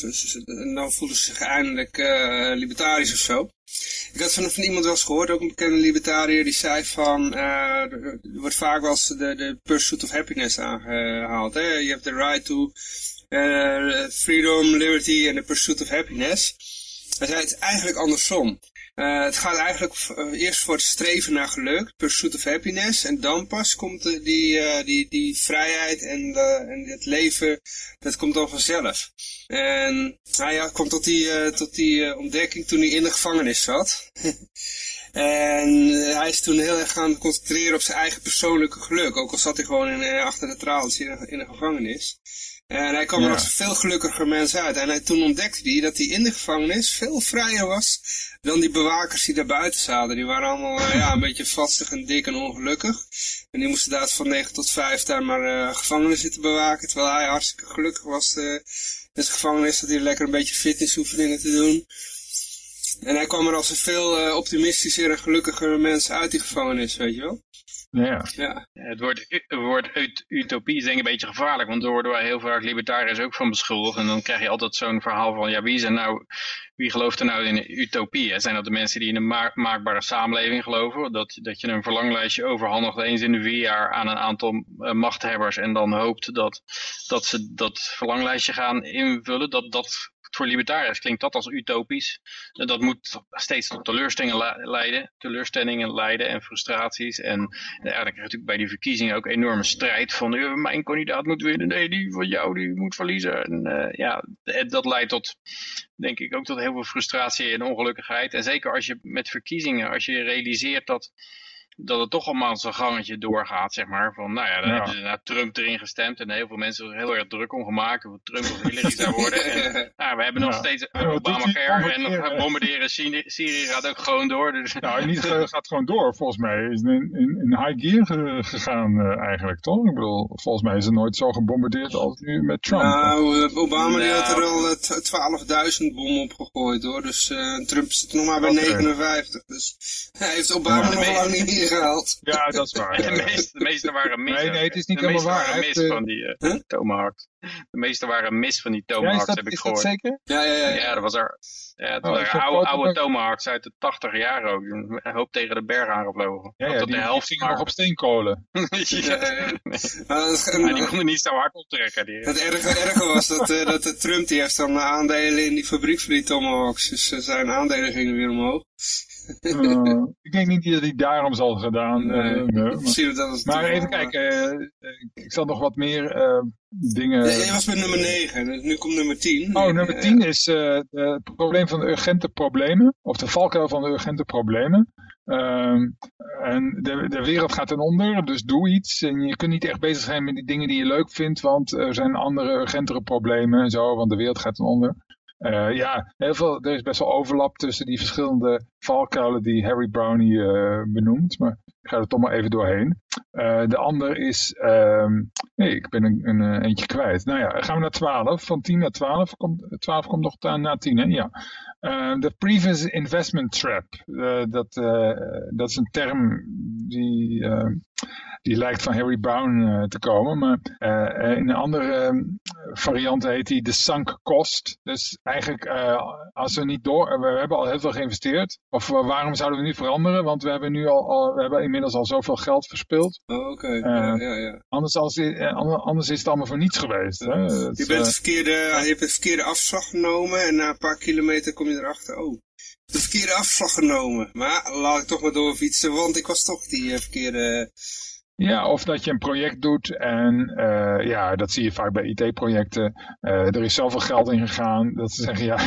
en dan voelen ze zich eindelijk libertarisch of zo. Ik had van, van iemand wel eens gehoord, ook een bekende libertariër, die zei van, er wordt vaak wel eens de, de pursuit of happiness aangehaald. Hè? Je hebt de right to freedom, liberty en the pursuit of happiness. Hij zei het eigenlijk andersom. Uh, het gaat eigenlijk uh, eerst voor het streven naar geluk, pursuit of happiness, en dan pas komt de, die, uh, die, die vrijheid en, de, en het leven, dat komt dan vanzelf. En hij ja, kwam tot die, tot die ontdekking toen hij in de gevangenis zat. en hij is toen heel erg gaan concentreren op zijn eigen persoonlijke geluk, ook al zat hij gewoon in, achter de tralies in de gevangenis. En hij kwam er als een veel gelukkiger mens uit. En hij, toen ontdekte hij dat hij in de gevangenis veel vrijer was dan die bewakers die daar buiten zaten. Die waren allemaal uh, ja, een beetje vastig en dik en ongelukkig. En die moesten daar van 9 tot 5 daar maar uh, gevangenis zitten bewaken. Terwijl hij hartstikke gelukkig was uh, in de gevangenis. Dat hij lekker een beetje fitnessoefeningen te doen. En hij kwam er als een veel optimistischer en gelukkiger mens uit die gevangenis, weet je wel.
Ja.
ja.
Het woord, het woord ut utopie is denk ik een beetje gevaarlijk, want daar worden wij heel vaak libertariërs ook van beschuldigd. En dan krijg je altijd zo'n verhaal van, ja, wie, zijn nou, wie gelooft er nou in een utopie? Hè? Zijn dat de mensen die in een ma maakbare samenleving geloven? Dat, dat je een verlanglijstje overhandigt eens in de vier jaar aan een aantal uh, machthebbers en dan hoopt dat, dat ze dat verlanglijstje gaan invullen? Dat, dat voor libertariërs klinkt dat als utopisch. Dat moet steeds tot teleurstellingen leiden, teleurstellingen leiden en frustraties. En dan krijg je natuurlijk bij die verkiezingen ook enorme strijd van mijn kandidaat moet winnen, nee die van jou die moet verliezen. En uh, ja, dat leidt tot, denk ik ook tot heel veel frustratie en ongelukkigheid. En zeker als je met verkiezingen, als je realiseert dat dat het toch allemaal zijn gangetje doorgaat, zeg maar. Van, nou ja, dan
Ja.
hebben ze naar Trump erin gestemd en heel veel mensen er heel erg druk om gemaakt of Trump of Hillary zou worden. En, nou, we hebben nog
Ja.
steeds
hij?
Obamacare en
Bombarderen.
nog bombarderen Syrië, Syrië gaat ook gewoon door. Dus,
Nou, niet ge- gaat gewoon door. Volgens mij is het in, in, in high gear ge- gegaan eh, eigenlijk, toch? Ik bedoel, volgens mij is het nooit zo gebombardeerd als nu met Trump.
Nou, eh, Obama die had er al eh, tw- 12.000 bommen op gegooid hoor. Dus eh, Trump zit nog maar bij
Oké.
59. Dus hij heeft Obama
Ja,
nog lang niet ingehaald.
ja, dat is waar.
de, meeste, de meeste waren mis.
Nee, nee, het is niet
de meeste
helemaal waar.
waren
Hij
mis
heeft, eh,
van die eh
Huh?
tomahawks. De meeste waren mis van die tomahawks, heb ik
is dat
gehoord.
zeker?
Ja, ja, ja.
Ja, dat was er. Ja, het
Oh,
waren oude, oude tomahawks uit de 80 jaar ook. Een hoop tegen de berg aangevlogen.
Ja, ja
tot
die,
de
die
helft
gingen nog
maar.
op steenkolen.
ja,
Ja, ja. Maar
die konden niet zo hard optrekken. Die,
het erge, erge was dat, eh, dat de Trump die heeft dan aandelen in die fabriek van die Tomahawks. Dus eh, zijn aandelen gingen weer omhoog.
Eh, ik denk niet dat hij daarom zal gedaan. eh,
Nee,
nee, maar- Maar even kijken, eh, eh, ik zal nog wat meer dingen...
Jij was bij nummer 9, dus nu komt nummer 10.
Oh, nummer
Eh,
10 is het probleem van de urgente problemen, of de valkuil van de urgente problemen. Ehm, en de, de wereld gaat ten onder, dus doe iets. En je kunt niet echt bezig zijn met die dingen die je leuk vindt, want er zijn andere urgentere problemen en zo, want de wereld gaat ten onder. Eh, ja, veel, er is best wel overlap tussen die verschillende valkuilen die Harry Brownie eh, benoemt, maar ik ga er toch maar even doorheen. Eh, de ander is, ehm, nee, ik ben een, een eentje kwijt. Nou ja, gaan we naar 12. Van 10 naar 12. Komt, 12 komt nog na 10, hè? Ja. De previous investment trap. Dat, dat is een term die, die lijkt van Harry Brown eh, te komen. Maar eh, eh, in een andere eh, variant heet die de sunk cost. Dus eigenlijk, als we niet door... We hebben al heel veel geïnvesteerd. Of waarom zouden we nu veranderen? Want we hebben nu al, al we hebben inmiddels al zoveel geld verspild.
Oh, oké. Ja, ja.
Anders, als, anders is het allemaal voor niets geweest. Hè? Het
Je, bent de verkeerde, je hebt de verkeerde afslag genomen en na een paar kilometer kom je erachter. Oh, de verkeerde afslag genomen. Maar laat ik toch maar doorfietsen, want ik was toch die verkeerde...
Ja, of dat je een project doet en eh, ja, dat zie je vaak bij IT-projecten. Eh, er is zoveel geld in gegaan dat ze zeggen, ja,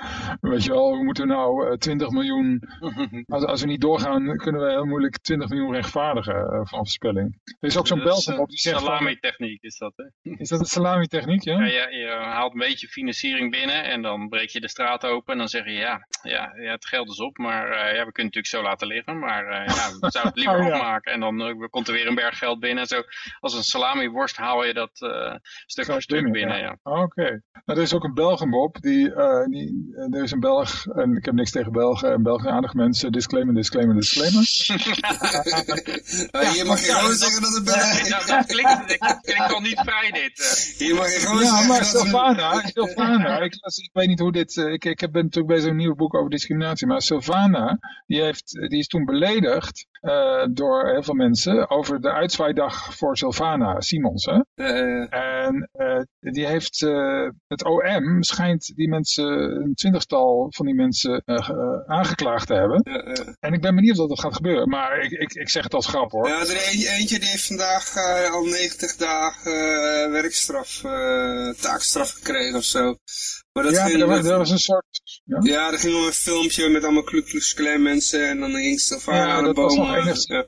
weet je wel, we moeten nou eh, 20 miljoen, als, als we niet doorgaan, kunnen we heel moeilijk 20 miljoen rechtvaardigen eh, van verspilling. Er is ook zo'n
eh,
op die zegt,
Salami-techniek is dat, hè?
is dat een salami-techniek, ja?
Ja, je, je haalt een beetje financiering binnen en dan breek je de straat open en dan zeg je ja, ja, ja het geld is op, maar eh, ja, we kunnen het natuurlijk zo laten liggen, maar eh, ja, we zouden het liever
Oh, ja.
afmaken en dan eh, komt er weer een berg geld binnen en zo. Als een salami-worst haal je dat eh, stuk voor stuk
binnen,
binnen,
ja.
ja.
Ah, Oké. Nou, er is ook een Belgen, Bob. Die, eh, die, eh, er is een Belg, en ik heb niks tegen Belgen. En Belgen zijn aardige mensen. Disclaimer, disclaimer, disclaimer.
Ah, hier mag je
ja,
gewoon zeggen dat het bij...
Ja, dat klinkt, toch niet vrij dit.
Hier mag je gewoon
Ja,
zeggen
maar. Sylvana, Sylvana ik, las- ik weet niet hoe dit, ik, ik heb- ben natuurlijk bezig met een nieuw boek over discriminatie, maar Sylvana, die, heeft, die is toen beledigd eh, door heel veel mensen over de uitzwaaidag voor Sylvana Simons. Hè?
Eh,
En eh, die heeft, eh, het OM schijnt die mensen, een twintigtal van die mensen ge- aangeklaagd te hebben. En ik ben benieuwd wat er gaat gebeuren, maar ik, ik, ik zeg het als grap hoor.
Ja, er is eentje, eentje die heeft vandaag al 90 dagen werkstraf, taakstraf gekregen of zo. Maar dat
ja,
ging,
was,
dat-
was een soort... Ja?
ja, er ging om een filmpje met allemaal Ku Klux Klan mensen en dan ging Stefan
Ja,
aan de
was
boom.
nog enigszins-
ja.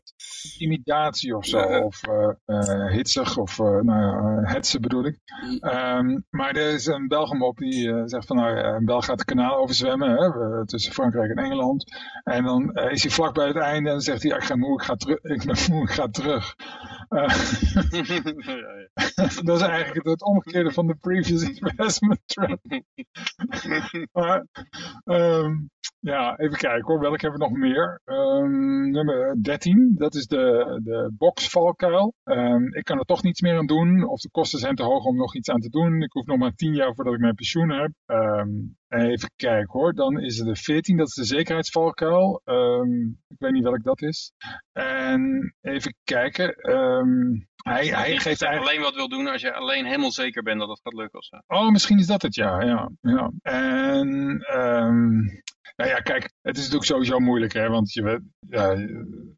intimidatie of zo,
Ja,
of eh, hitsig, of eh, nou hetsen bedoel ik.
Mm.
Ehm, maar er is een Belg op die zegt van, nou ja, een Belg gaat het kanaal overzwemmen, hè, tussen Frankrijk en Engeland. En dan is hij vlak bij het einde en dan zegt hij, ik ga moe, ik ga, terug, ik ben moe, ik ga terug. Eh,
ja,
dat is eigenlijk het omgekeerde van de previous investment trap. maar, ehm, ja, even kijken hoor, welke hebben we nog meer? Ehm, nummer 13, dat is de, de boxvalkuil. Ehm, ik kan er toch niets meer aan doen, of de kosten zijn te hoog om nog iets aan te doen. Ik hoef nog maar 10 jaar voordat ik mijn pensioen heb. Ehm, even kijken hoor, dan is er de 14, dat is de zekerheidsvalkuil. Ik weet niet welk dat is. En even kijken, hij, hij geeft eigenlijk...
alleen wat wil doen als je alleen helemaal zeker bent dat het gaat lukken of zo.
Oh, misschien is dat het, ja. ja, ja. En Nou ja, kijk, het is natuurlijk sowieso moeilijk, hè, want je, ja,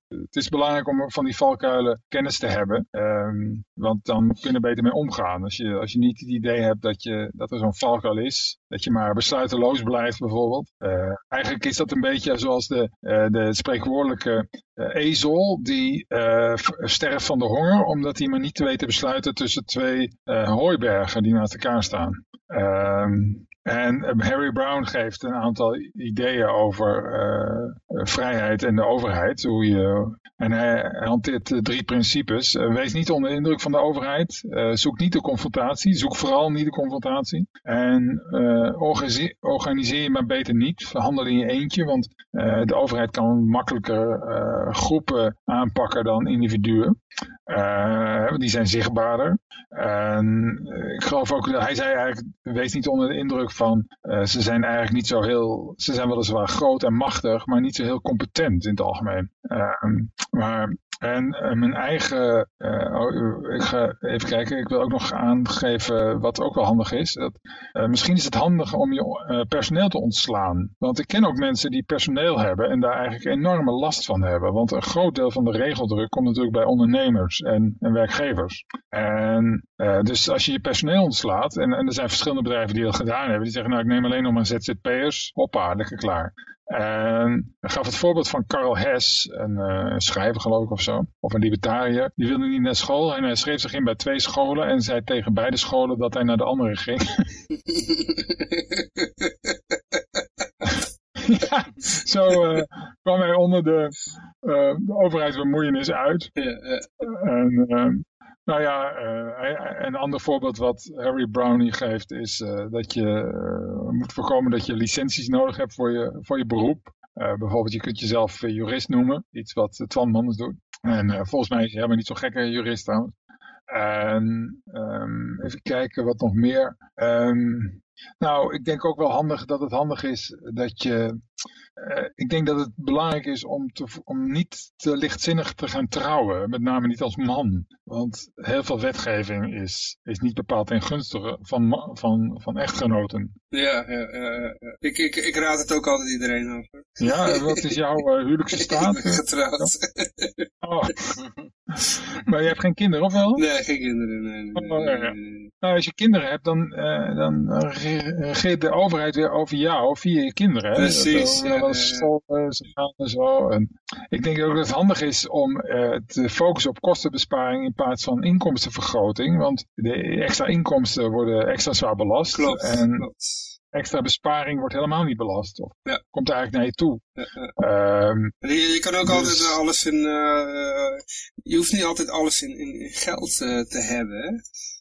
het is belangrijk om van die valkuilen kennis te hebben, ehm, want dan kun je er beter mee omgaan. Als je, als je niet het idee hebt dat, je, dat er zo'n valkuil is, dat je maar besluiteloos blijft bijvoorbeeld. Eh, eigenlijk is dat een beetje zoals de, eh, de spreekwoordelijke eh, ezel die sterft van de honger, omdat hij maar niet te weten besluiten tussen twee hooibergen die naast elkaar staan. Ehm, en Harry Brown geeft een aantal ideeën over vrijheid en de overheid. Hoe je, en hij, hanteert drie principes. Wees niet onder de indruk van de overheid. Zoek niet de confrontatie. Zoek vooral niet de confrontatie. En organiseer, organiseer je maar beter niet. Handel in je eentje. Want eh, de overheid kan makkelijker eh, groepen aanpakken dan individuen. Eh, die zijn zichtbaarder. Eh, ik geloof ook, dat hij zei eigenlijk, wees niet onder de indruk van, eh, ze zijn eigenlijk niet zo heel, ze zijn weliswaar groot en machtig, maar niet zo heel competent in het algemeen. Ehm, maar, en eh, mijn eigen, oh, ik ga even kijken, ik wil ook nog aangeven wat ook wel handig is. Dat, eh, misschien is het handig om je personeel te ontslaan. Want ik ken ook mensen die personeel hebben en daar eigenlijk enorme last van hebben. Want een groot deel van de regeldruk komt natuurlijk bij ondernemers en, en werkgevers. En dus als je je personeel ontslaat, en, en er zijn verschillende bedrijven die dat gedaan hebben, die zeggen nou ik neem alleen nog maar ZZP'ers, hoppa, lekker klaar. En hij gaf het voorbeeld van Karl Hess, een, eh, een schrijver geloof ik of zo, of een libertariër. Die wilde niet naar school en hij schreef zich in bij twee scholen en zei tegen beide scholen dat hij naar de andere ging. ja, zo eh, kwam hij onder de, eh, de overheidsbemoeienis uit.
Ja, ja.
En, ehm, nou ja, eh, hij- een ander voorbeeld wat Harry Brown hier geeft is eh, dat je eh, moet voorkomen dat je licenties nodig hebt voor je, voor je beroep. Eh, bijvoorbeeld, je kunt jezelf eh, jurist noemen, iets wat Twan Manders doet. En eh, volgens mij is hij helemaal niet zo'n gekke jurist trouwens. En ehm, even kijken wat nog meer. Ehm, nou, ik denk ook wel handig dat het handig is dat je eh, ik denk dat het belangrijk is om, te, om niet te lichtzinnig te gaan trouwen, met name niet als man. Want heel veel wetgeving is, is niet bepaald ten gunstige van, van, van echtgenoten.
Ja, ja, ja. Ik, ik, ik raad het ook altijd iedereen over.
Ja, wat is jouw eh, huwelijkse
Ik ben
staat?
getrouwd.
Oh. maar je hebt geen kinderen, of wel?
Nee, geen kinderen. Nee,
Oh,
nee, nee.
Nou, als je kinderen hebt, dan, eh, dan rege- regeert de overheid weer over jou via je kinderen. Hè?
Precies,
Uh,
ja.
school eh, ze gaan en zo. En ik denk ook dat het handig is om eh, te focussen op kostenbesparing in plaats van inkomstenvergroting. Want de extra inkomsten worden extra zwaar belast.
Klopt,
En
klopt.
extra besparing wordt helemaal niet belast. Of
Ja.
komt eigenlijk naar je toe.
Ja, ja.
Ehm,
Je, je kan ook
Dus-
altijd eh, alles in... eh, je hoeft niet altijd alles in, in, in geld eh, te hebben. Hè?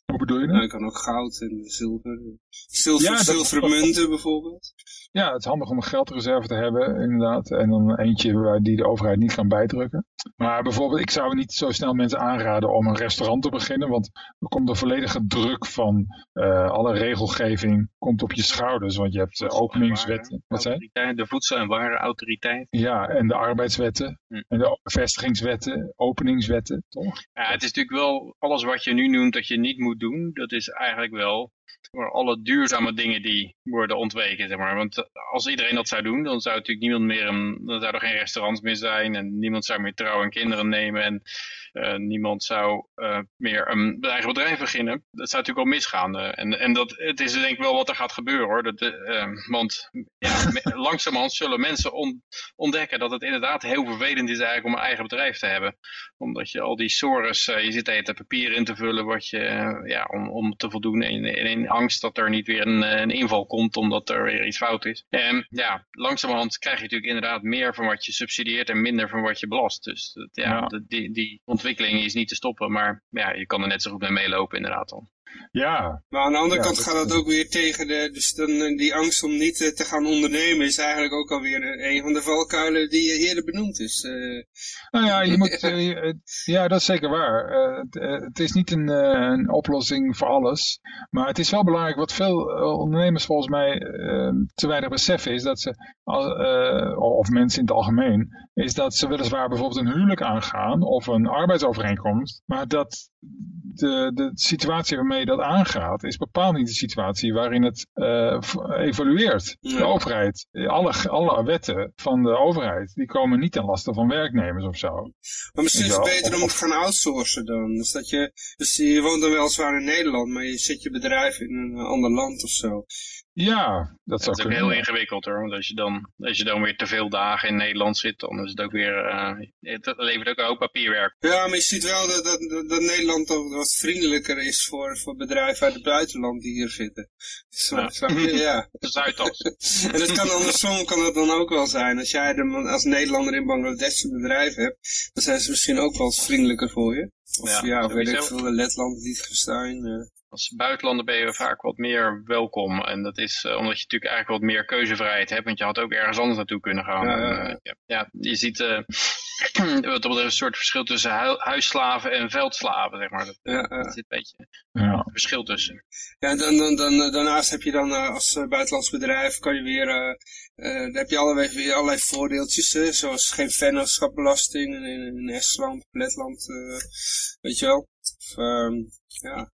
hoe bedoel je dat?
Nou, je kan ook goud en zilver. Zilver, zilveren munten bijvoorbeeld.
Ja, het is handig om een geldreserve te hebben, inderdaad. En dan eentje waar die de overheid niet kan bijdrukken. Maar bijvoorbeeld, ik zou niet zo snel mensen aanraden om een restaurant te beginnen. Want er komt de volledige druk van eh, alle regelgeving komt op je schouders. Want je hebt eh, openingswetten. Wat?
Autoriteit, De voedsel- en warenautoriteit.
Ja, en de arbeidswetten.
Hm.
En de vestigingswetten, openingswetten, toch?
Ja, het is natuurlijk wel alles wat je nu noemt dat je niet moet doen. Dat is eigenlijk wel voor alle duurzame dingen die worden ontweken, zeg maar. Want als iedereen dat zou doen, dan zou natuurlijk niemand meer, een, dan zou er geen restaurants meer zijn en niemand zou meer trouwen en kinderen nemen en eh, niemand zou eh, meer een eigen bedrijf beginnen. Dat zou natuurlijk wel misgaan. eh. en en dat, het is denk ik wel wat er gaat gebeuren hoor. Dat, eh, eh, want ja, me- langzamerhand zullen mensen on- ontdekken dat het inderdaad heel vervelend is eigenlijk om een eigen bedrijf te hebben omdat je al die sores, je zit de papier in te vullen wat je, ja, om, om te voldoen in, in, in angst dat er niet weer een, een inval komt omdat er weer iets fout is. En ja, langzamerhand krijg je natuurlijk inderdaad meer van wat je subsidieert en minder van wat je belast. Dus dat, ja, die, die ontwikkeling is niet te stoppen, maar ja, je kan er net zo goed mee meelopen inderdaad dan.
Ja,
Maar aan de andere
Ja,
kant
dat-
gaat dat ook weer tegen de... Dus dan, eh, die angst om niet eh, te gaan ondernemen is eigenlijk ook alweer eh, een van de valkuilen die je eerder benoemd is.
Nou ja, je moet, ja, dat is zeker waar. Het, is niet een, een oplossing voor alles. Maar het is wel belangrijk, wat veel ondernemers volgens mij te weinig beseffen, is dat ze, of mensen in het algemeen, is dat ze weliswaar bijvoorbeeld een huwelijk aangaan of een arbeidsovereenkomst, maar dat de, de situatie waarmee je dat aangaat is bepaald niet de situatie waarin het uh, evolueert. De overheid, alle, alle wetten van de overheid, die komen niet ten laste van werknemers of zo.
Maar misschien is het beter om het te gaan outsourcen dan. Dus, dat je, dus je woont dan weliswaar in Nederland, maar je zet je bedrijf in een ander land of zo.
Ja, dat zou
Het is ook heel ingewikkeld hoor, want als je, dan, als je dan weer te veel dagen in Nederland zit, dan is het ook weer, uh, het levert ook een hoop papierwerk.
Ja, maar je ziet wel dat, dat, dat Nederland toch wat vriendelijker is voor, voor bedrijven uit het buitenland die hier zitten. Zo, ja. Zo, ja.
De Zuidas.
en dat kan andersom kan dat dan ook wel zijn. Als jij de, als Nederlander in Bangladesh een bedrijf hebt, dan zijn ze misschien ook wel eens vriendelijker voor je. Of ja, ja of weet ik veel, Letland, Liechtenstein. Uh
als buitenlander ben je vaak wat meer welkom. En dat is uh, omdat je natuurlijk eigenlijk wat meer keuzevrijheid hebt. Want je had ook ergens anders naartoe kunnen gaan. Ja, en, uh, ja je ziet uh, wat er een soort verschil tussen hu huisslaven en veldslaven, zeg maar. Dat, dat zit een beetje ja. verschil tussen.
Ja, dan, dan, dan, daarnaast heb je dan als buitenlands bedrijf, kan je weer, dan heb je allerlei, weer allerlei voordeeltjes, zoals geen vennootschapbelasting in, in Estland, Letland, weet je wel. Of, um, ja,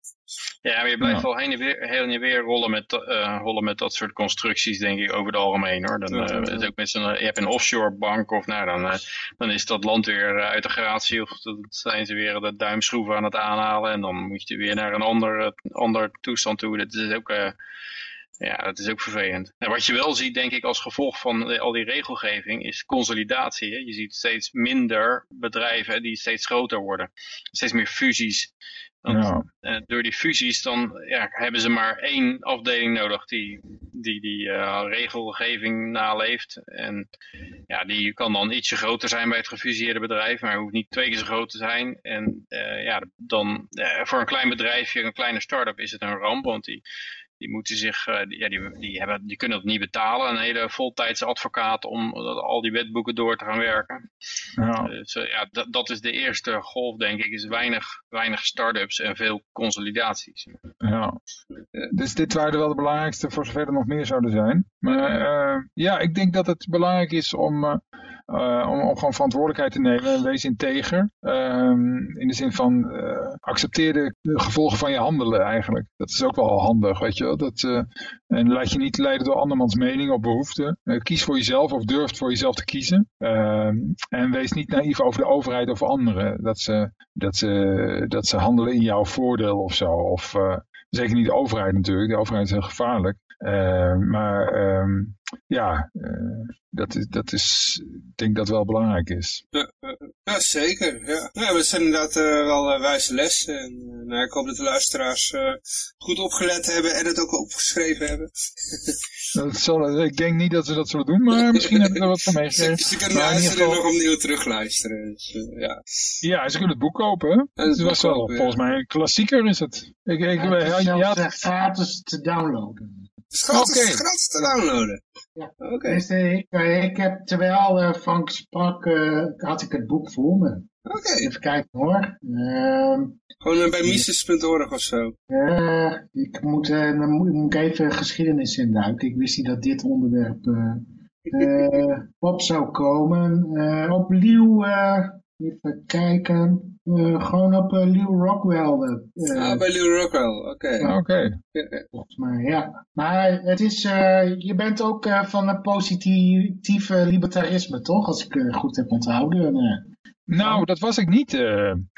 ja, maar je blijft wel heen en weer, heen en weer rollen met, uh, rollen met dat soort constructies, denk ik, over het algemeen hoor. Dan, uh, ook met je hebt een offshore bank of nou, dan, uh, dan is dat land weer uit de gratie of dan zijn ze weer de duimschroeven aan het aanhalen en dan moet je weer naar een ander, ander toestand toe. Dat is ook... Ja, dat is ook vervelend. En wat je wel ziet, denk ik, als gevolg van al die regelgeving, is consolidatie. Hè? Je ziet steeds minder bedrijven die steeds groter worden. Steeds meer fusies. Want, ja. uh, door die fusies dan ja, hebben ze maar één afdeling nodig die die, die uh, regelgeving naleeft. En ja, die kan dan ietsje groter zijn bij het gefuseerde bedrijf, maar hoeft niet twee keer zo groot te zijn. En uh, ja, dan voor een klein bedrijfje, een kleine start-up is het een ramp, want die die moeten zich, uh, die, ja, die, die, hebben, die kunnen het niet betalen. Een hele voltijdse advocaat om al die wetboeken door te gaan werken. Ja. Dus uh, ja, dat, dat is de eerste golf, denk ik, is weinig, weinig start-ups en veel consolidaties.
Ja, dus dit waren wel de belangrijkste, voor zover er nog meer zouden zijn. Maar uh, ja, ik denk dat het belangrijk is om uh, om, gewoon verantwoordelijkheid te nemen en wees integer. Um, in de zin van uh, accepteer de, gevolgen van je handelen eigenlijk. Dat is ook wel handig, weet je. Dat, uh, en laat je niet leiden door andermans mening of behoeften. kies voor jezelf of durf voor jezelf te kiezen. Ehm, en wees niet naïef over de overheid of anderen. Dat ze, dat ze, dat ze handelen in jouw voordeel of zo. Of zeker niet de overheid natuurlijk. De overheid is heel gevaarlijk. Uh, maar um, ja, uh, dat, is, dat is, ik denk dat wel belangrijk is.
Ja, ja zeker. Ja. ja, dat zijn inderdaad uh, wel wijze lessen. En, nou, ik hoop dat de luisteraars goed opgelet hebben en het ook opgeschreven hebben.
dat zal, ik denk niet dat ze dat zullen doen, maar misschien hebben ze er wat van meegekregen.
Ze, ze kunnen luisteren geval... nog opnieuw terugluisteren. Dus, ja.
ja, ze kunnen het boek kopen. Het was wel, volgens mij een klassieker is het.
Ik, ik, ja, het is ja, gratis te downloaden.
Het is gratis, okay. gratis te downloaden.
Ja. Oké. Okay. Dus, uh, ik, uh, ik, heb, terwijl uh, Frank sprak, had ik het boek voor me.
Oké. Okay.
Even kijken hoor. Ehm,
Gewoon bij Mises.org of zo.
ik moet, dan moet, moet ik even geschiedenis induiken. Ik wist niet dat dit onderwerp op zou komen. opnieuw, even kijken. Uh, gewoon op uh, Lew Rockwell.
Uh, ah, bij Lew Rockwell, oké.
Okay. Oké.
Volgens mij, ja. Maar het is, je bent ook van een positieve libertarisme, toch? Als ik goed heb onthouden.
Nou, dat was ik niet.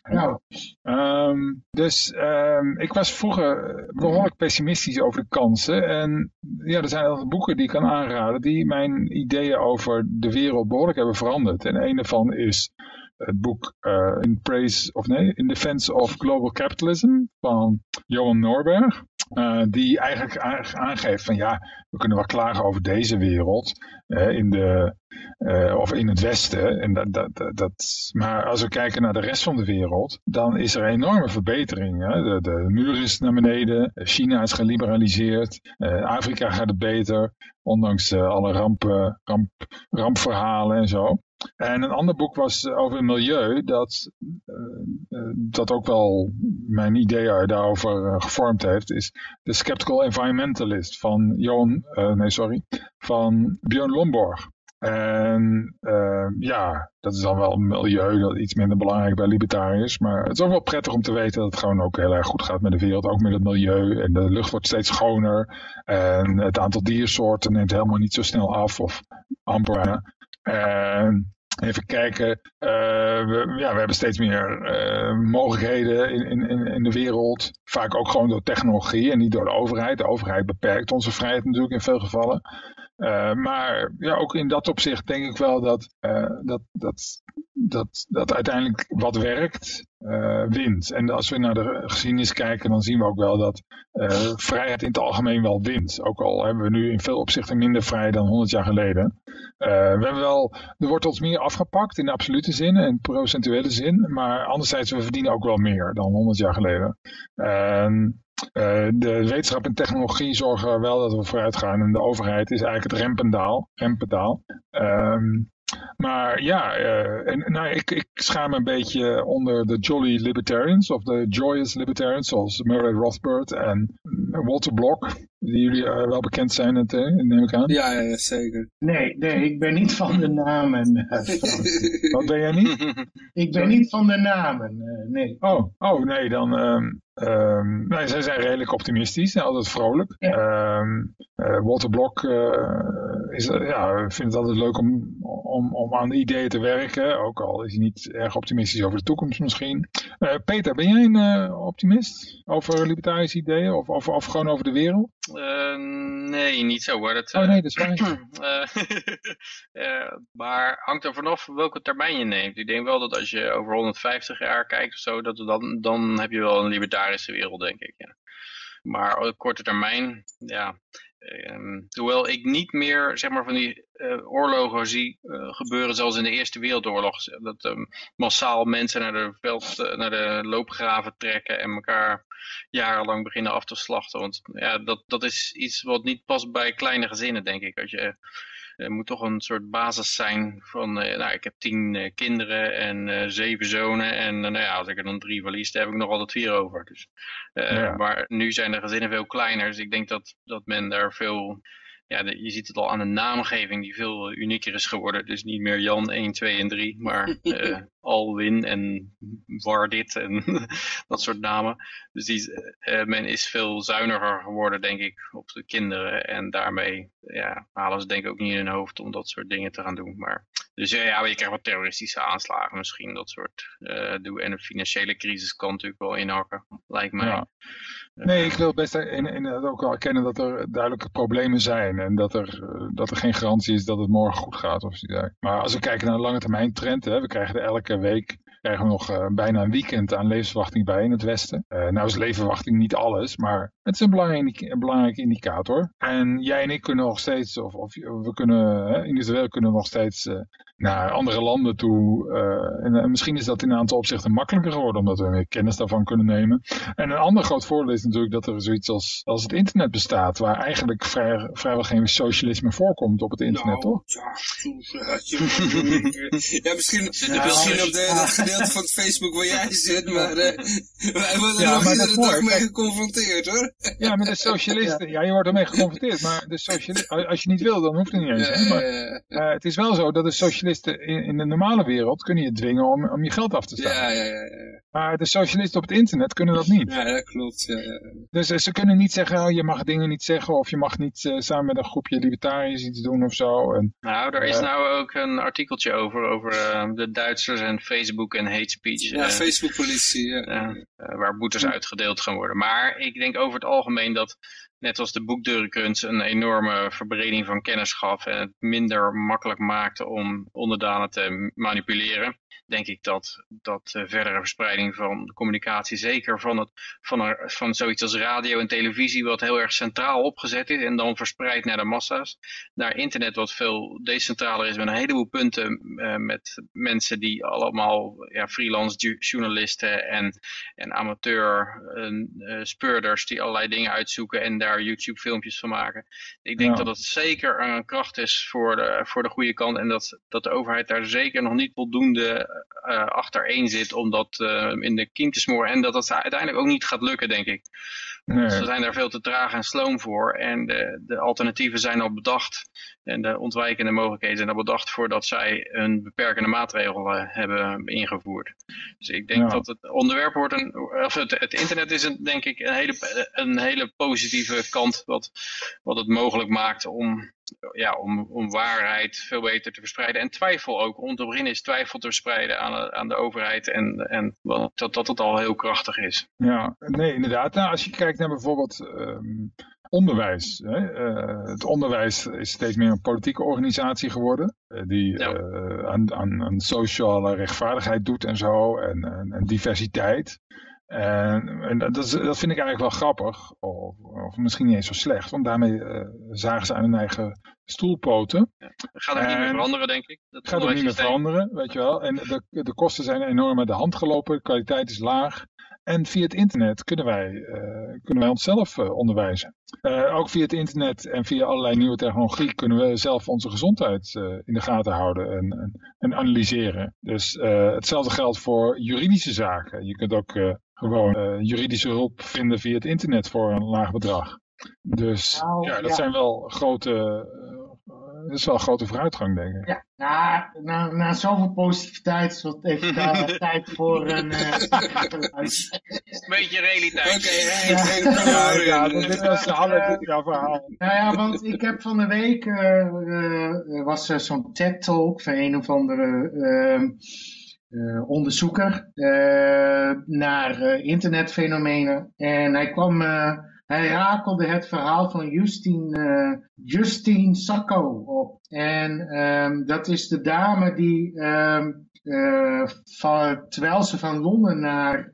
nou. Um, dus um, ik was vroeger behoorlijk pessimistisch over de kansen. En ja, er zijn heel veel boeken die ik kan aanraden die mijn ideeën over de wereld behoorlijk hebben veranderd. En een daarvan is het boek uh, In Praise of nee, In Defense of Global Capitalism van Johan Norberg. Uh, die eigenlijk aangeeft van ja, we kunnen wel klagen over deze wereld uh, in de, of in het Westen. En dat, dat, dat, maar als we kijken naar de rest van de wereld, dan is er enorme verbetering. Hè? De, de muur is naar beneden, China is geliberaliseerd, Afrika gaat het beter, ondanks alle rampen, ramp, rampverhalen en zo. En een ander boek was over het milieu, dat, uh, dat ook wel mijn ideeën daarover gevormd heeft, is The Skeptical Environmentalist van Johan, nee sorry, van Björn Lomborg. En ja, dat is dan wel milieu, dat iets minder belangrijk bij libertariërs. Maar het is ook wel prettig om te weten dat het gewoon ook heel erg goed gaat met de wereld. Ook met het milieu. En de lucht wordt steeds schoner. En het aantal diersoorten neemt helemaal niet zo snel af. Of amper. En Even kijken, uh, we, ja, we hebben steeds meer uh, mogelijkheden in, in, in de wereld. Vaak ook gewoon door technologie en niet door de overheid. De overheid beperkt onze vrijheid natuurlijk in veel gevallen. Uh, maar ja, ook in dat opzicht denk ik wel dat, dat, dat, dat, dat uiteindelijk wat werkt, uh, wint. En als we naar de geschiedenis kijken, dan zien we ook wel dat vrijheid in het algemeen wel wint. Ook al hebben we nu in veel opzichten minder vrij dan 100 jaar geleden. We hebben wel, er wordt ons meer afgepakt in de absolute zin en procentuele zin. Maar anderzijds, we verdienen ook wel meer dan 100 jaar geleden. En de wetenschap en technologie zorgen wel dat we vooruit gaan. En de overheid is eigenlijk het rempendaal. rempendaal. Um, maar ja, uh, en, nou, ik, ik schaam me een beetje onder de Jolly Libertarians of de Joyous Libertarians, zoals Murray Rothbard en Walter Block, die jullie uh, wel bekend zijn, het, uh, neem ik aan.
Ja, ja, zeker.
Nee, nee, ik ben niet van de namen.
Wat ben jij niet?
ik ben niet van de namen, nee.
Oh, oh nee, dan... Um, Um, nou, zij zijn redelijk optimistisch en altijd vrolijk. Ja. Um, uh, Walter Blok uh, is, ja, vindt het altijd leuk om, om, om aan de ideeën te werken. Ook al is hij niet erg optimistisch over de toekomst misschien. Uh, Peter, ben jij een optimist over libertarische ideeën of, of, of gewoon over de wereld?
Nee, niet zo hoor. Dat,
oh nee, dat is waar.
maar hangt er vanaf welke termijn je neemt. Ik denk wel dat als je over 150 jaar kijkt of zo, dat dan, dan heb je wel een libertarische wereld, denk ik. Ja. Maar op korte termijn, ja, Um, hoewel ik niet meer zeg maar, van die oorlogen zie uh, gebeuren zoals in de Eerste Wereldoorlog. Dat um, massaal mensen naar de, veld, uh, naar de loopgraven trekken en elkaar jarenlang beginnen af te slachten. Want ja, dat, dat is iets wat niet past bij kleine gezinnen, denk ik. Als je er moet toch een soort basis zijn van, nou, ik heb tien kinderen en uh, zeven zonen. En nou ja, als ik er dan drie verlies, dan heb ik nog altijd vier over. Dus, ja. Maar nu zijn de gezinnen veel kleiner. Dus ik denk dat, dat men daar veel ja, de, je ziet het al aan de naamgeving die veel unieker is geworden. Dus niet meer Jan 1, 2 en 3, maar uh, Alwin en Wardit en dat soort namen. Dus die, uh, men is veel zuiniger geworden, denk ik, op de kinderen. En daarmee ja, halen ze denk ik ook niet in hun hoofd om dat soort dingen te gaan doen. Maar, dus ja, je krijgt wat terroristische aanslagen misschien, dat soort uh, doen. En een financiële crisis kan natuurlijk wel inhakken, lijkt mij. Ja.
Nee, ik wil best in, in, ook wel erkennen dat er duidelijke problemen zijn. En dat er, dat er geen garantie is dat het morgen goed gaat. Of maar als we kijken naar de lange termijn trend. Hè, we krijgen er elke week krijgen we nog uh, bijna een weekend aan levensverwachting bij in het Westen. Uh, nou is levensverwachting niet alles, maar het is een belangrijke, indicator. En jij en ik kunnen nog steeds, of, of we kunnen, individueel kunnen nog steeds uh, naar andere landen toe. En, en, misschien is dat in een aantal opzichten makkelijker geworden, omdat we meer kennis daarvan kunnen nemen. En een ander groot voordeel is natuurlijk dat er zoiets als, als het internet bestaat, waar eigenlijk vrij, vrijwel geen socialisme voorkomt op het internet,
nou,
toch?
Ja, ja, misschien, ja, misschien op de, dat gedeelte van Facebook waar jij zit, maar uh, wij worden er nog iedere dag mee geconfronteerd hoor.
Ja, met de socialisten. Ja, je wordt ermee geconfronteerd, maar de socialisten, als je niet wil, dan hoeft het niet eens. Ja, maar, uh, het is wel zo dat de socialisten in, in, de normale wereld kunnen je dwingen om, om je geld af te staan.
Ja, ja, ja, ja.
Maar de socialisten op het internet kunnen dat niet.
Ja, dat klopt. Ja, ja.
Dus uh, ze kunnen niet zeggen, oh, je mag dingen niet zeggen of je mag niet uh, samen met een groepje libertariërs iets doen of zo. En,
nou, er is nou ook een artikeltje over, over de Duitsers en Facebook en hate speech.
Ja, Facebook-politie, ja.
waar boetes uitgedeeld gaan worden. Maar ik denk over het algemeen dat net als de boekdeurenkunst een enorme verbreding van kennis gaf en het minder makkelijk maakte om onderdanen te manipuleren denk ik dat, dat uh, verdere verspreiding van de communicatie, zeker van, het, van, er, van zoiets als radio en televisie, wat heel erg centraal opgezet is en dan verspreid naar de massa's, naar internet wat veel decentraler is met een heleboel punten uh, met mensen die allemaal ja, freelance journalisten en, en amateur uh, speurders die allerlei dingen uitzoeken en daar YouTube filmpjes van maken. Ik denk ja. dat het zeker een kracht is voor de, voor de goede kant en dat, dat de overheid daar zeker nog niet voldoende uh, achtereen zit om dat uh, in de kiem te smoren. En dat dat uiteindelijk ook niet gaat lukken, denk ik. Nee. Ze zijn daar veel te traag en sloom voor. En de, de alternatieven zijn al bedacht. En de ontwijkende mogelijkheden zijn al bedacht voordat zij een beperkende maatregelen hebben ingevoerd. Dus ik denk dat het onderwerp wordt een, of het, het internet is een, denk ik een hele, een hele positieve kant wat, wat het mogelijk maakt om ja, om, om waarheid veel beter te verspreiden. En twijfel ook. Beginnen is twijfel te verspreiden aan, de, aan de overheid. En, en dat, dat het al heel krachtig is.
Ja, nee, inderdaad. Nou, als je kijkt naar bijvoorbeeld um, onderwijs. Hè? Uh, het onderwijs is steeds meer een politieke organisatie geworden. Uh, die ja. uh, aan, aan, aan sociale rechtvaardigheid doet en zo. En, en, en diversiteit. En, en dat, is, dat, vind ik eigenlijk wel grappig, of, of, misschien niet eens zo slecht, want daarmee uh, zagen ze aan hun eigen stoelpoten.
Ja, dat gaat ook niet meer veranderen, denk ik.
Dat gaat ook niet meer veranderen, weet je wel. En de, de kosten zijn enorm uit de hand gelopen, de kwaliteit is laag. En via het internet kunnen wij, uh, kunnen wij onszelf uh, onderwijzen. Uh, ook via het internet en via allerlei nieuwe technologie kunnen we zelf onze gezondheid in de gaten houden en, en, en analyseren. Dus hetzelfde geldt voor juridische zaken. Je kunt ook gewoon juridische hulp vinden via het internet voor een laag bedrag. Dus nou, ja, dat ja. zijn wel grote dat is wel een grote vooruitgang, denk ik.
Ja, na, na, na zoveel positiviteit is het even tijd voor een... Uh,
beetje realiteit.
Oké, okay,
ja, ja, dit was een halleluja verhaal.
Nou ja, want ik heb van de week, uh, uh, was er zo'n TED-talk van een of andere... Uh, onderzoeker uh, naar uh, internetfenomenen. En hij kwam hij rakelde het verhaal van Justine, Justine Sacco op. En um, dat is de dame die, um, uh, van, terwijl ze van Londen naar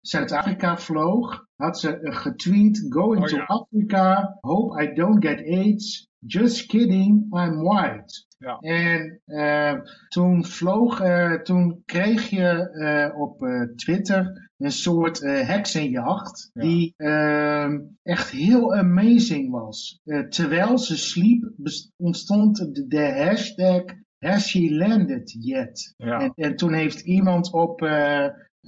Zuid-Afrika vloog, had ze getweet, going oh, ja. to Africa, hope I don't get AIDS, just kidding, I'm white. Ja. En uh, toen vloog, uh, toen kreeg je uh, op Twitter een soort heksenjacht ja. die ehm, echt heel amazing was. terwijl ze sliep ontstond de, de hashtag Has she landed yet? Ja. En, en, toen heeft iemand op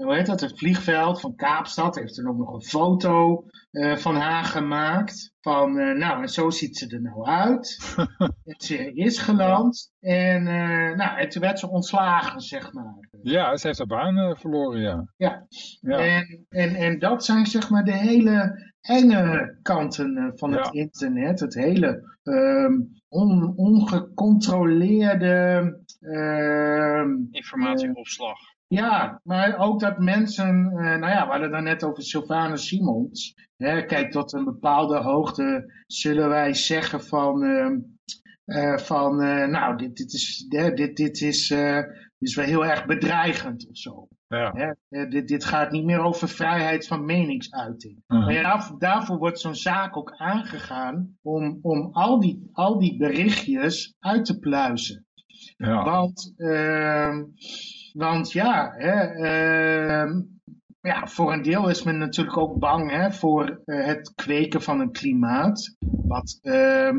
hoe heet dat, het vliegveld van Kaapstad, heeft er ook nog een foto uh, van haar gemaakt. Van, uh, nou, en zo ziet ze er nou uit. ze is geland. En, uh, nou, en toen werd ze ontslagen, zeg maar.
Ja, ze heeft haar baan verloren, ja.
Ja, ja. En, en, en dat zijn, zeg maar, de hele enge kanten van het ja. internet. Het hele um, on, ongecontroleerde... Uh,
Informatieopslag.
Ja, maar ook dat mensen, uh, nou ja, we hadden het net over Sylvana Simons. Hè, kijk, tot een bepaalde hoogte zullen wij zeggen van, uh, uh, van nou, dit, dit, is, dit, dit, is, is wel heel erg bedreigend of zo. Ja. Hè, dit, dit gaat niet meer over vrijheid van meningsuiting. -huh. Maar ja, daarvoor, daarvoor wordt zo'n zaak ook aangegaan om, om al, die, al die berichtjes uit te pluizen. Ja. Want... Want ja, hè, uh, ja, voor een deel is men natuurlijk ook bang hè, voor uh, het kweken van een klimaat. Wat, uh,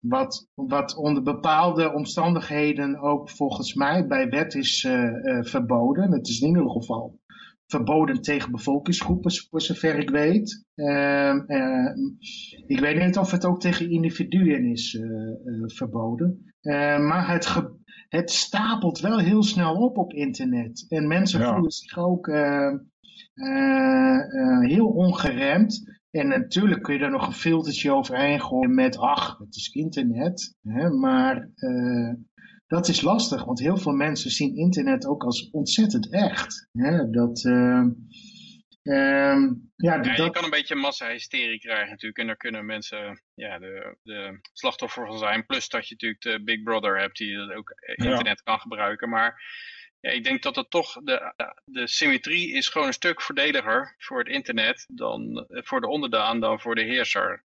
wat, wat onder bepaalde omstandigheden ook volgens mij bij wet is uh, verboden. Het is in ieder geval verboden tegen bevolkingsgroepen, voor zover ik weet. Ehm, ik weet niet of het ook tegen individuen is verboden. maar het, het stapelt wel heel snel op op internet. En mensen ja. voelen zich ook uh, uh, uh, heel ongeremd. En natuurlijk kun je er nog een filtertje overheen gooien met, ach, het is internet. Hè, maar dat is lastig, want heel veel mensen zien internet ook als ontzettend echt. Hè, dat...
Um, ja, ja, dat... je kan een beetje massa-hysterie krijgen natuurlijk. En daar kunnen mensen ja, de, de slachtoffer van zijn. Plus dat je natuurlijk de Big Brother hebt die dat ook internet ja. kan gebruiken. Maar ja, ik denk dat het toch, de, de symmetrie is gewoon een stuk voordeliger voor het internet dan voor de onderdaan dan voor de heerser.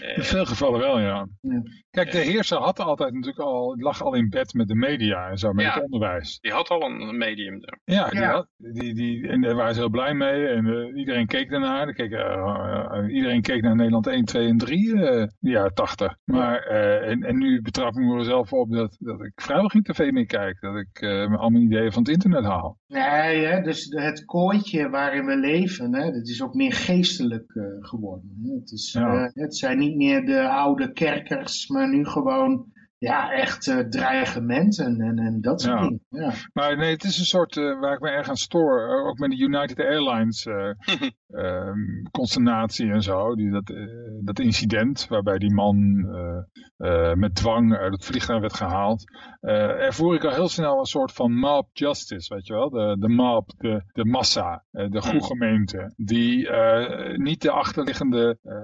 Eh,
In veel gevallen wel, ja.
Ja.
Kijk, de heerser had altijd natuurlijk al, lag al in bed met de media en zo, met
Ja.
het onderwijs.
die had al een medium daar.
Ja, die,
Ja.
had- die, die, en daar waren ze heel blij mee. En eh, iedereen keek daarnaar. Er keek, eh, iedereen keek naar Nederland 1, 2 en 3, eh de jaren 80. Maar, eh, en, en nu betrap ik me er zelf op dat, dat ik vrijwel geen tv meer kijk. Dat ik eh al mijn ideeën van het internet haal.
Nee, hè, dus het kooitje waarin we leven, hè, dat is ook meer geestelijk eh, geworden. Hè. Het, is,
Ja.
Het zijn niet meer de oude kerkers, maar nu gewoon ja, echt eh, dreigementen en, en dat soort
Ja.
dingen. Ja.
Maar nee, het is een soort eh, waar ik me erg aan stoor. eh, ook met de United Airlines eh, ehm, consternatie en zo. Die, dat, eh, dat incident waarbij die man eh, eh, met dwang uit het vliegtuig werd gehaald. eh ervoer ik al heel snel een soort van mob justice, weet je wel. De, de mob, de, de massa, eh, de goede gemeente. Die eh, niet de achterliggende, eh,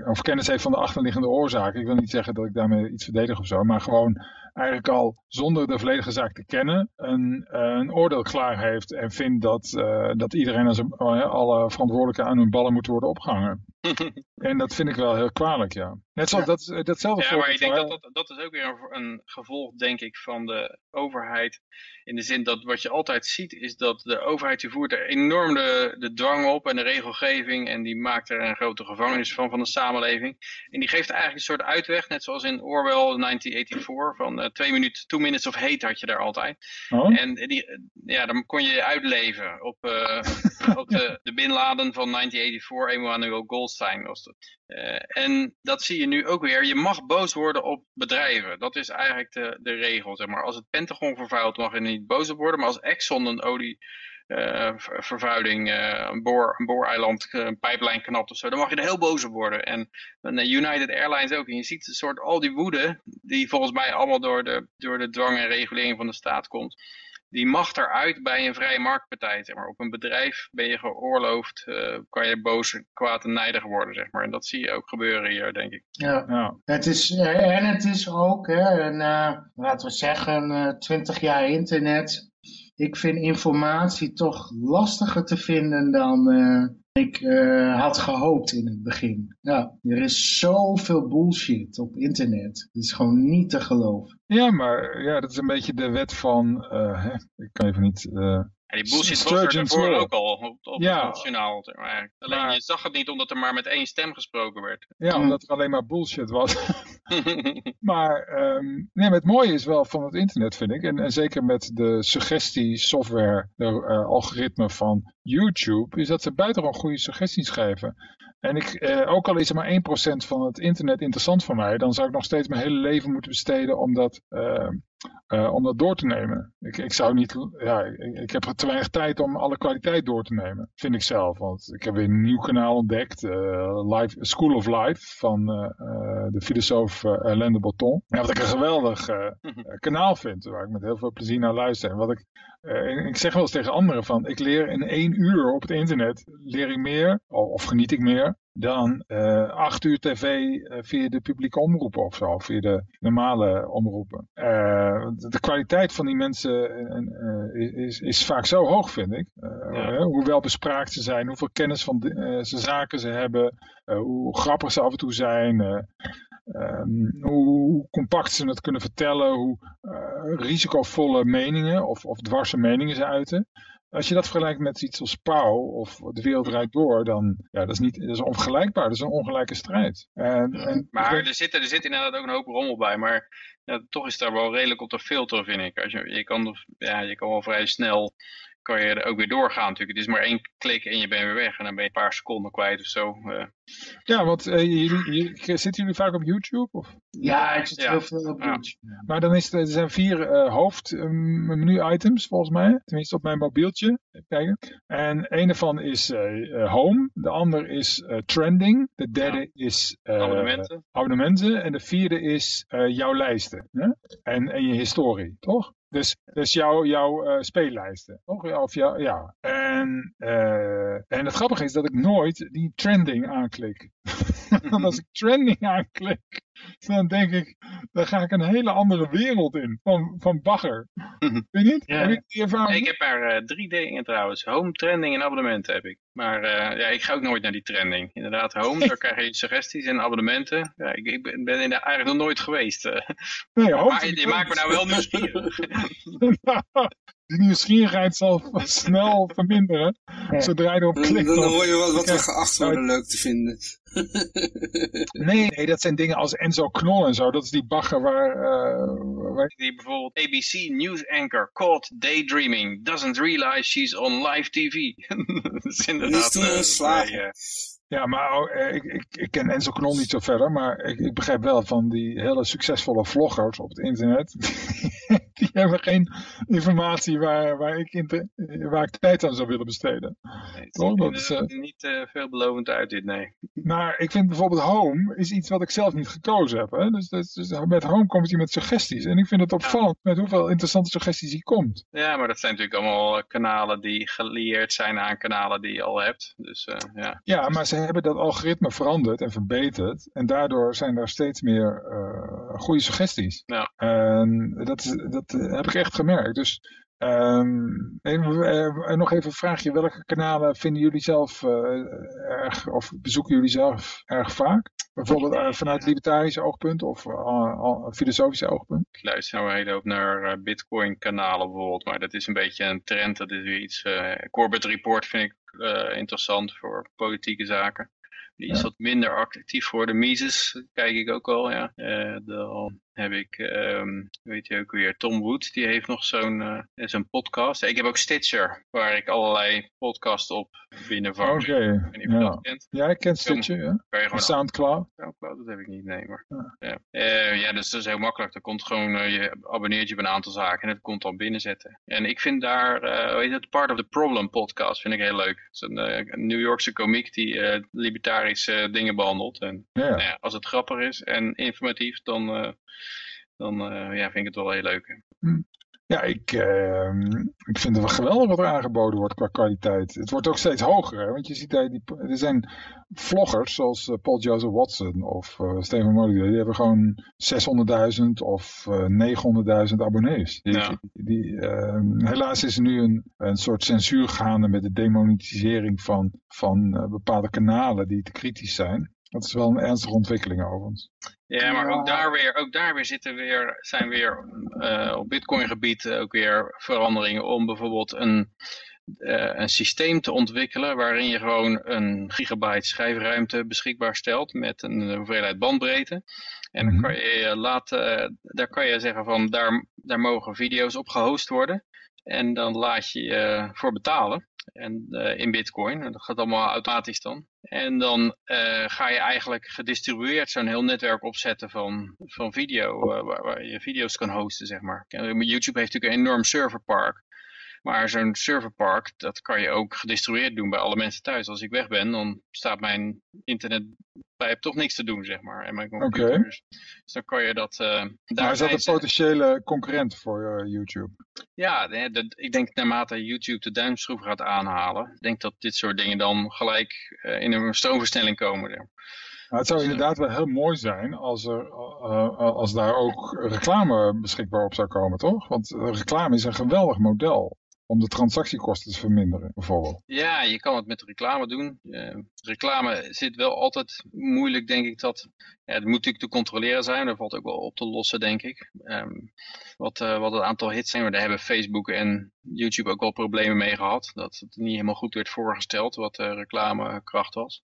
eh, of kennis heeft van de achterliggende oorzaak. Ik wil niet zeggen dat ik daarmee iets verdedig of zo. Maar gewoon eigenlijk al zonder de volledige zaak te kennen een, een oordeel klaar heeft en vindt dat, eh, dat iedereen zijn, eh, alle verantwoordelijken aan hun ballen moeten worden opgehangen. En dat vind ik wel heel kwalijk, ja. Net zoals dat, eh, datzelfde
Ja, maar ik denk dat, dat dat is ook weer een, een gevolg, denk ik, van de overheid. In de zin dat wat je altijd ziet, is dat de overheid die voert er enorm de, de dwang op en de regelgeving. En die maakt er een grote gevangenis van, van de samenleving. En die geeft eigenlijk een soort uitweg, net zoals in Orwell 1984. Van eh, twee minuten, two minutes of hate had je daar altijd.
Oh?
En die, ja, dan kon je uitleven op, eh, op de, de van 1984, Emmanuel Goldstein was dat. Eh, en dat zie je nu ook weer. Je mag boos worden op bedrijven. Dat is eigenlijk de, de regel. Zeg maar. Als het Pentagon vervuilt, mag je niet boos op worden. Maar als Exxon een olie eh, ver- vervuiling, eh, een, boor, een booreiland, een pijplijn knapt of zo, dan mag je er heel boos op worden. En, en United Airlines ook. En je ziet een soort al die woede, die volgens mij allemaal door de, door de dwang en regulering van de staat komt die mag eruit bij een vrije marktpartij. Zeg maar. Op een bedrijf ben je geoorloofd, eh, kan je boos, kwaad en nijdig worden. Zeg maar. En dat zie je ook gebeuren hier, denk ik.
Ja.
Ja.
Het is, eh, en het is ook, hè, een, eh, laten we zeggen, eh 20 jaar internet. Ik vind informatie toch lastiger te vinden dan eh, ik eh, had gehoopt in het begin. Ja, er is zoveel bullshit op internet. Het is gewoon niet te geloven.
ja, maar ja, dat is een beetje de wet van, eh, ik kan even niet... eh,
Ja, die bullshit was er daarvoor
Law.
ook al op, op
Ja.
het nationaal. Alleen
Maar-
je zag het niet omdat er maar met één stem gesproken werd.
ja,
Mm.
omdat er alleen maar bullshit was. Maar, ehm, nee, maar het mooie is wel van het internet, vind ik. En, en zeker met de suggestiesoftware, de eh, algoritme van YouTube, is dat ze buitengewoon goede suggesties geven. En ik, eh, ook al is er maar 1% van het internet interessant voor mij, dan zou ik nog steeds mijn hele leven moeten besteden om dat, eh, eh, om dat door te nemen. Ik, ik zou niet, ja, ik, ik heb te weinig tijd om alle kwaliteit door te nemen, vind ik zelf. Want ik heb weer een nieuw kanaal ontdekt, eh, Life, School of Life, van eh, de filosoof Alain de Botton. Ja, wat ik een geweldig eh, kanaal vind, waar ik met heel veel plezier naar luister. En wat ik, ik zeg wel eens tegen anderen van, ik leer in één uur op het internet, leer ik meer, of, of geniet ik meer, dan eh, acht uur tv eh, via de publieke omroepen of zo, via de normale omroepen. Eh, de, kwaliteit van die mensen is, is vaak zo hoog, vind ik.
Ja.
hoe wel bespraakt ze zijn, hoeveel kennis van de, ze zaken ze hebben, hoe grappig ze af en toe zijn, eh, ehm, hoe compact ze het kunnen vertellen, hoe risicovolle meningen of, of dwarse meningen ze uiten. Als je dat vergelijkt met iets als Pauw of De Wereld Rijdt Door, dan ja, dat is niet dat is onvergelijkbaar. Dat is een ongelijke strijd. En, en,
Maar er zit, er zit inderdaad ook een hoop rommel bij. Maar ja, toch is daar wel redelijk op te filteren, vind ik. Als je, je, kan, ja, je kan wel vrij snel kan je er ook weer doorgaan natuurlijk. Het is maar één klik en je bent weer weg. En dan ben je een paar seconden kwijt of zo. Eh,
Ja, want eh, jullie, jullie- zitten jullie vaak op YouTube? Of?
Ja, ik zit
Ja.
heel veel op
Ja.
YouTube.
Maar dan is het, er zijn vier eh hoofdmenu-items volgens mij. Tenminste op mijn mobieltje. Even kijken. En een ervan is Home. De ander is eh, Trending. De derde is eh,
abonnementen.
abonnementen. En de vierde is eh, jouw lijsten. Hè? En, en je historie, toch? Dus, dus jouw, jouw eh, speellijsten, toch? Of jou, ja. En, eh, en het grappige is dat ik nooit die trending aanklik. Want als ik trending aanklik, dan denk ik, dan ga ik een hele andere wereld in van, van bagger.
Mhm.
Weet je niet?
Ja.
Heb je die ervaring?
Ik heb maar eh, drie dingen trouwens. Home, trending en abonnementen heb ik. Maar eh, ja, ik ga ook nooit naar die trending. Inderdaad, home, daar krijg je suggesties en abonnementen. Ja, ik, ik ben ben in de, eigenlijk nog nooit geweest. eh.
nee,
maar
ik
je maakt me nou wel nieuwsgierig.
Die nieuwsgierigheid zal snel verminderen.
Ja.
Zodra je erop
Dan,
klikt.
dan
dan-
hoor je wat, wat we geacht worden leuk te vinden.
Nee, nee, dat zijn dingen als Enzo Knol en zo. Dat is die bagger waar... eh, waar
Die bijvoorbeeld ABC news anchor caught daydreaming. Doesn't realize she's on live TV. dat is
Die
inderdaad...
is toen
eh, eh,
Ja, maar oh, ik, ik, ik ken Enzo Knol niet zo verder, maar ik, ik begrijp wel van die hele succesvolle vloggers op het internet. die hebben geen informatie waar, waar, ik inter- waar ik tijd aan zou willen besteden.
nee,
Toch?
ziet
Dat
er
is,
inderdaad niet eh, veelbelovend uit dit, nee.
Maar ik vind bijvoorbeeld Home is iets wat ik zelf niet gekozen heb. Hè? Dus, dus, dus met Home komt hij met suggesties. En ik vind het opvallend met hoeveel interessante suggesties hij komt.
Ja, maar dat zijn natuurlijk allemaal eh, kanalen die gelieerd zijn aan kanalen die je al hebt. Dus eh, ja.
Ja, maar ze hebben dat algoritme veranderd en verbeterd. En daardoor zijn daar steeds meer eh, goede suggesties.
Ja.
En dat, is- dat eh, heb ik echt gemerkt. Dus ehm, even, eh, nog even een vraagje. Welke kanalen vinden jullie zelf eh, erg, of bezoeken jullie zelf erg vaak? Bijvoorbeeld vanuit libertarisch oogpunt of uh, al- filosofisch oogpunt?
Ik luister nou een hele hoop naar Bitcoin kanalen bijvoorbeeld. Maar dat is een beetje een trend. Dat is weer iets... Corbett Report vind ik interessant voor politieke zaken. Die is
Ja.
wat minder actief voor de Mises, kijk ik ook al, ja. Dan heb ik, ehm weet je ook weer, Tom Wood, die heeft nog zo'n eh, zo'n podcast. Ik heb ook Stitcher, waar ik allerlei podcasts op binnenvang.
Oké,
weet je
ja. ik ken Stitcher, ja.
Kan je
Soundcloud.
Soundcloud, dat heb ik niet, nee. Maar,
Ja.
ja. Eh, ja, dus dat is heel makkelijk. Er komt gewoon, eh, je abonneert je op een aantal zaken en het komt dan binnenzetten. En ik vind daar, eh hoe heet het, Part of the Problem podcast vind ik heel leuk. Het is een, eh, een New Yorkse komiek die eh, libertarische dingen behandelt. En
Ja.
nou ja, als het grappig is en informatief, dan, eh, dan eh, ja, vind ik het wel heel leuk.
Ja, ik, ehm, ik vind het wel geweldig wat er aangeboden wordt qua kwaliteit. Het wordt ook steeds hoger, hè? want je ziet daar die, er zijn vloggers zoals eh, Paul Joseph Watson of eh Steven Molyneux, die hebben gewoon 600.000 of eh 900.000 abonnees. Die,
Ja.
die, ehm, helaas is er nu een, een soort censuur gaande met de demonetisering van, van bepaalde kanalen die te kritisch zijn. Dat is wel een ernstige ontwikkeling overigens.
Ja, maar ook daar weer, ook daar weer zitten weer, zijn weer eh, op bitcoin gebied ook weer veranderingen om bijvoorbeeld een, eh, een systeem te ontwikkelen waarin je gewoon een gigabyte schijfruimte beschikbaar stelt met een hoeveelheid bandbreedte. En dan
Mhm.
kan je eh, laten, eh, daar kan je zeggen van daar, daar mogen video's op gehost worden. En dan laat je je voor betalen. En eh, in bitcoin. En dat gaat allemaal automatisch dan. En dan eh, ga je eigenlijk gedistribueerd zo'n heel netwerk opzetten van, van video. eh, waar, waar je video's kan hosten, zeg maar. YouTube heeft natuurlijk een enorm serverpark. Maar zo'n serverpark, dat kan je ook gedistribueerd doen bij alle mensen thuis. Als ik weg ben, dan staat mijn internet bij toch niks te doen, zeg maar. En mijn computer.
Oké.
Dus, dus dan kan je dat... eh
Maar
daar
is dat een potentiële concurrent voor eh, YouTube?
ja, ik denk naarmate YouTube de duimschroef gaat aanhalen, ik denk dat dit soort dingen dan gelijk eh, in een stroomversnelling komen.
Nou, het zou inderdaad wel heel mooi zijn als, er, als daar ook reclame beschikbaar op zou komen, toch? Want reclame is een geweldig model om de transactiekosten te verminderen, bijvoorbeeld.
Ja, je kan het met reclame doen. Eh, reclame zit wel altijd moeilijk, denk ik, dat... Ja, het moet natuurlijk te controleren zijn, daar valt ook wel op te lossen, denk ik. Ehm, wat, eh, wat het aantal hits zijn, maar daar hebben Facebook en YouTube ook wel problemen mee gehad. Dat het niet helemaal goed werd voorgesteld wat de reclamekracht was.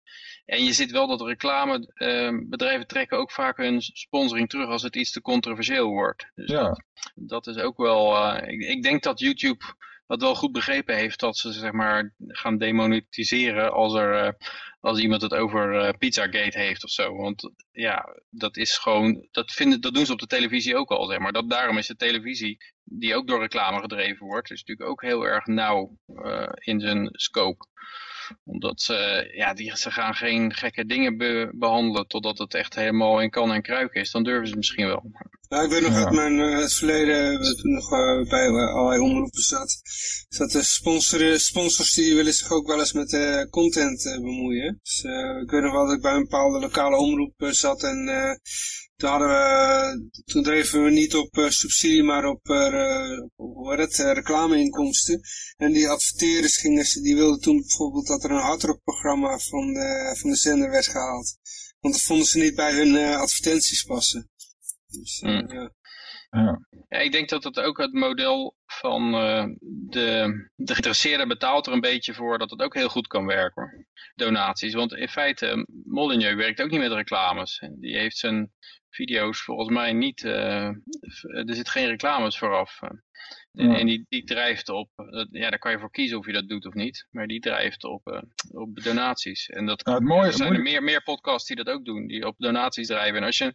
En je ziet wel dat reclamebedrijven trekken ook vaak hun sponsoring terug als het iets te controversieel wordt. Dus
Ja.
dat, dat is ook wel... eh, ik, ik denk dat YouTube dat wel goed begrepen heeft dat ze zeg maar gaan demonetiseren als er eh, als iemand het over eh, Pizzagate heeft of zo. Want ja, dat is gewoon, dat, vinden, dat doen ze op de televisie ook al, zeg maar. Dat, daarom is de televisie, die ook door reclame gedreven wordt, is natuurlijk ook heel erg nauw eh, in zijn scope omdat ze, ja, die, ze gaan geen gekke dingen be- behandelen totdat het echt helemaal in kan en kruik is. Dan durven ze misschien wel.
Nou, ik weet nog
Ja.
uit mijn eh, het verleden, dat toen nog eh, bij eh, allerlei omroepen zat, dat de sponsoren, sponsors die willen zich ook wel eens met eh, content eh, bemoeien. Dus eh, ik weet nog wel dat ik bij een bepaalde lokale omroep eh, zat en eh, Toen, hadden we, toen dreven we niet op subsidie, maar op, hoe heet het, reclameinkomsten. En die adverteerders gingen, die wilden toen bijvoorbeeld dat er een hardrockprogramma van de, van de zender werd gehaald. Want dat vonden ze niet bij hun advertenties passen. Dus,
mm. ja. Ja. ja. ik denk dat dat ook het model van uh, de, de geïnteresseerde betaalt er een beetje voor dat het ook heel goed kan werken. Donaties. Want in feite, Molyneux werkt ook niet met reclames. Die heeft zijn video's volgens mij niet, uh, er zit geen reclames vooraf. En die, die drijft op, ja, daar kan je voor kiezen of je dat doet of niet, maar die drijft op, uh, op donaties. En dat
nou, het mooie,
er zijn er meer, meer podcasts die dat ook doen, die op donaties drijven. En als je,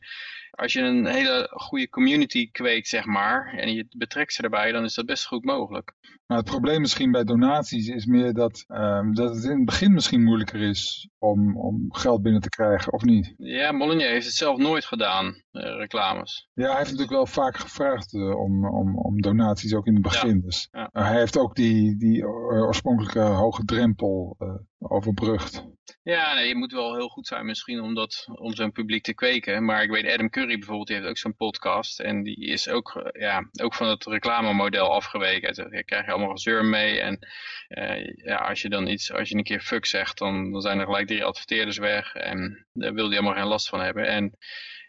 als je een hele goede community kweekt, zeg maar, en je betrekt ze erbij, dan is dat best goed mogelijk.
Nou, het probleem misschien bij donaties is meer dat, um, dat het in het begin misschien moeilijker is om, om geld binnen te krijgen, of niet?
Ja, Molyneux heeft het zelf nooit gedaan, uh, reclames.
Ja, hij heeft natuurlijk wel vaak gevraagd uh, om, om, om donaties ook in het begin. Dus ja. hij heeft ook die, die oorspronkelijke hoge drempel uh, overbrugd.
Ja, nee, je moet wel heel goed zijn misschien om, dat, om zo'n publiek te kweken. Maar ik weet, Adam Curry bijvoorbeeld, die heeft ook zo'n podcast. En die is ook, ja, ook van het reclamemodel afgeweken. Daar krijg je allemaal gezeur mee. En uh, ja, als je dan iets, als je een keer fuck zegt, dan, dan zijn er gelijk drie adverteerders weg. En daar wil hij helemaal geen last van hebben. En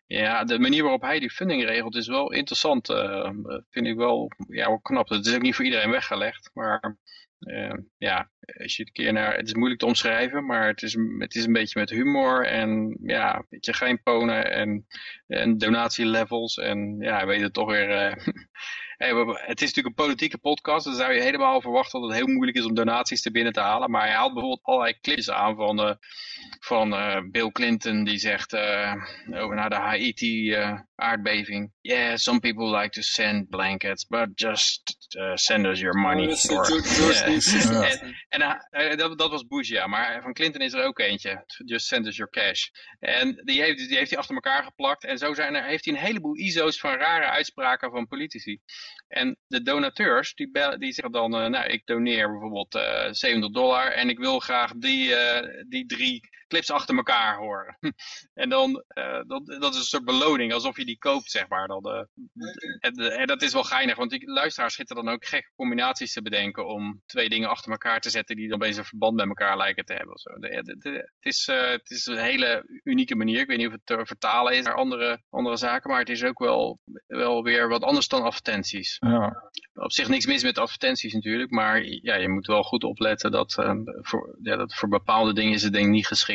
ja, de manier waarop hij die funding regelt is wel interessant. Uh, vind ik wel, ja, knap. Het is ook niet voor iedereen weggelegd. Maar uh, ja, als je een keer naar, het is moeilijk te omschrijven, maar het is, het is een beetje met humor en ja, een beetje geinponen en, en donatielevels en ja, weet het toch weer, uh, het is natuurlijk een politieke podcast, dan zou je helemaal verwachten dat het heel moeilijk is om donaties te binnen te halen, maar hij haalt bijvoorbeeld allerlei clips aan van, uh, van uh, Bill Clinton die zegt over naar de Haiti aardbeving, yeah, some people like to send blankets, but just send us your money. Oh, or, en uh, dat, dat, was Bush, ja. Maar van Clinton is er ook eentje. Just send us your cash. En die heeft, die heeft hij achter elkaar geplakt. En zo zijn er, heeft hij een heleboel ISO's van rare uitspraken van politici. En de donateurs, die, die zeggen dan, uh, nou, ik doneer bijvoorbeeld uh, 70 dollar. En ik wil graag die, die drie clips achter elkaar horen. en dan, uh, dat, dat is een soort beloning, alsof je die koopt, zeg maar. Dan, uh, en, en, dat is wel geinig, want die luisteraars zitten dan ook gekke combinaties te bedenken om twee dingen achter elkaar te zetten die dan opeens een verband met elkaar lijken te hebben. Zo. De, de, de, het, is, uh, het is een hele unieke manier. Ik weet niet of het te vertalen is naar andere, andere zaken, maar het is ook wel, wel weer wat anders dan advertenties. Ja. Op zich niks mis met advertenties natuurlijk, maar ja, je moet wel goed opletten dat, voor, ja, dat voor bepaalde dingen is het denk ik niet geschikt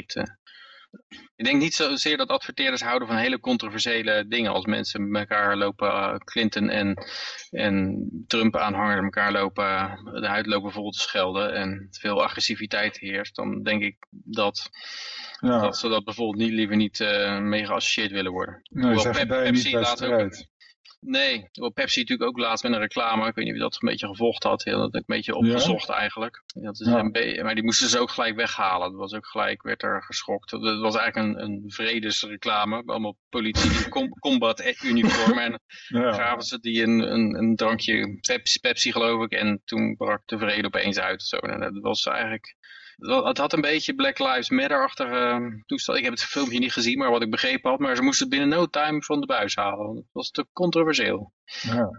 ik denk niet zozeer dat adverteerders houden van hele controversiële dingen. Als mensen met elkaar lopen, uh, Clinton en, en Trump aanhanger elkaar lopen, de huid lopen vol te schelden en veel agressiviteit heerst. Dan denk ik dat, ja. dat ze dat bijvoorbeeld niet, liever niet uh, mee geassocieerd willen worden.
Nee, Pep, Pepsi laat ook,
Nee, Pepsi natuurlijk ook laatst met een reclame. Ik weet niet of dat een beetje gevolgd had. Dat had ik een beetje opgezocht eigenlijk. Dat is een maar die moesten ze ook gelijk weghalen. Dat was ook gelijk, werd er geschokt. Dat was eigenlijk een, een vredesreclame. Allemaal politie combat uniform. En ja. gaven ze die een, een, een drankje Pepsi, Pepsi geloof ik. En toen brak de vrede opeens uit. Zo. En dat was eigenlijk het had een beetje Black Lives Matter-achtige ehm, toestand. Ik heb het filmpje niet gezien, maar wat ik begrepen had. Maar ze moesten het binnen no time van de buis halen. Dat was te controversieel.
Ja.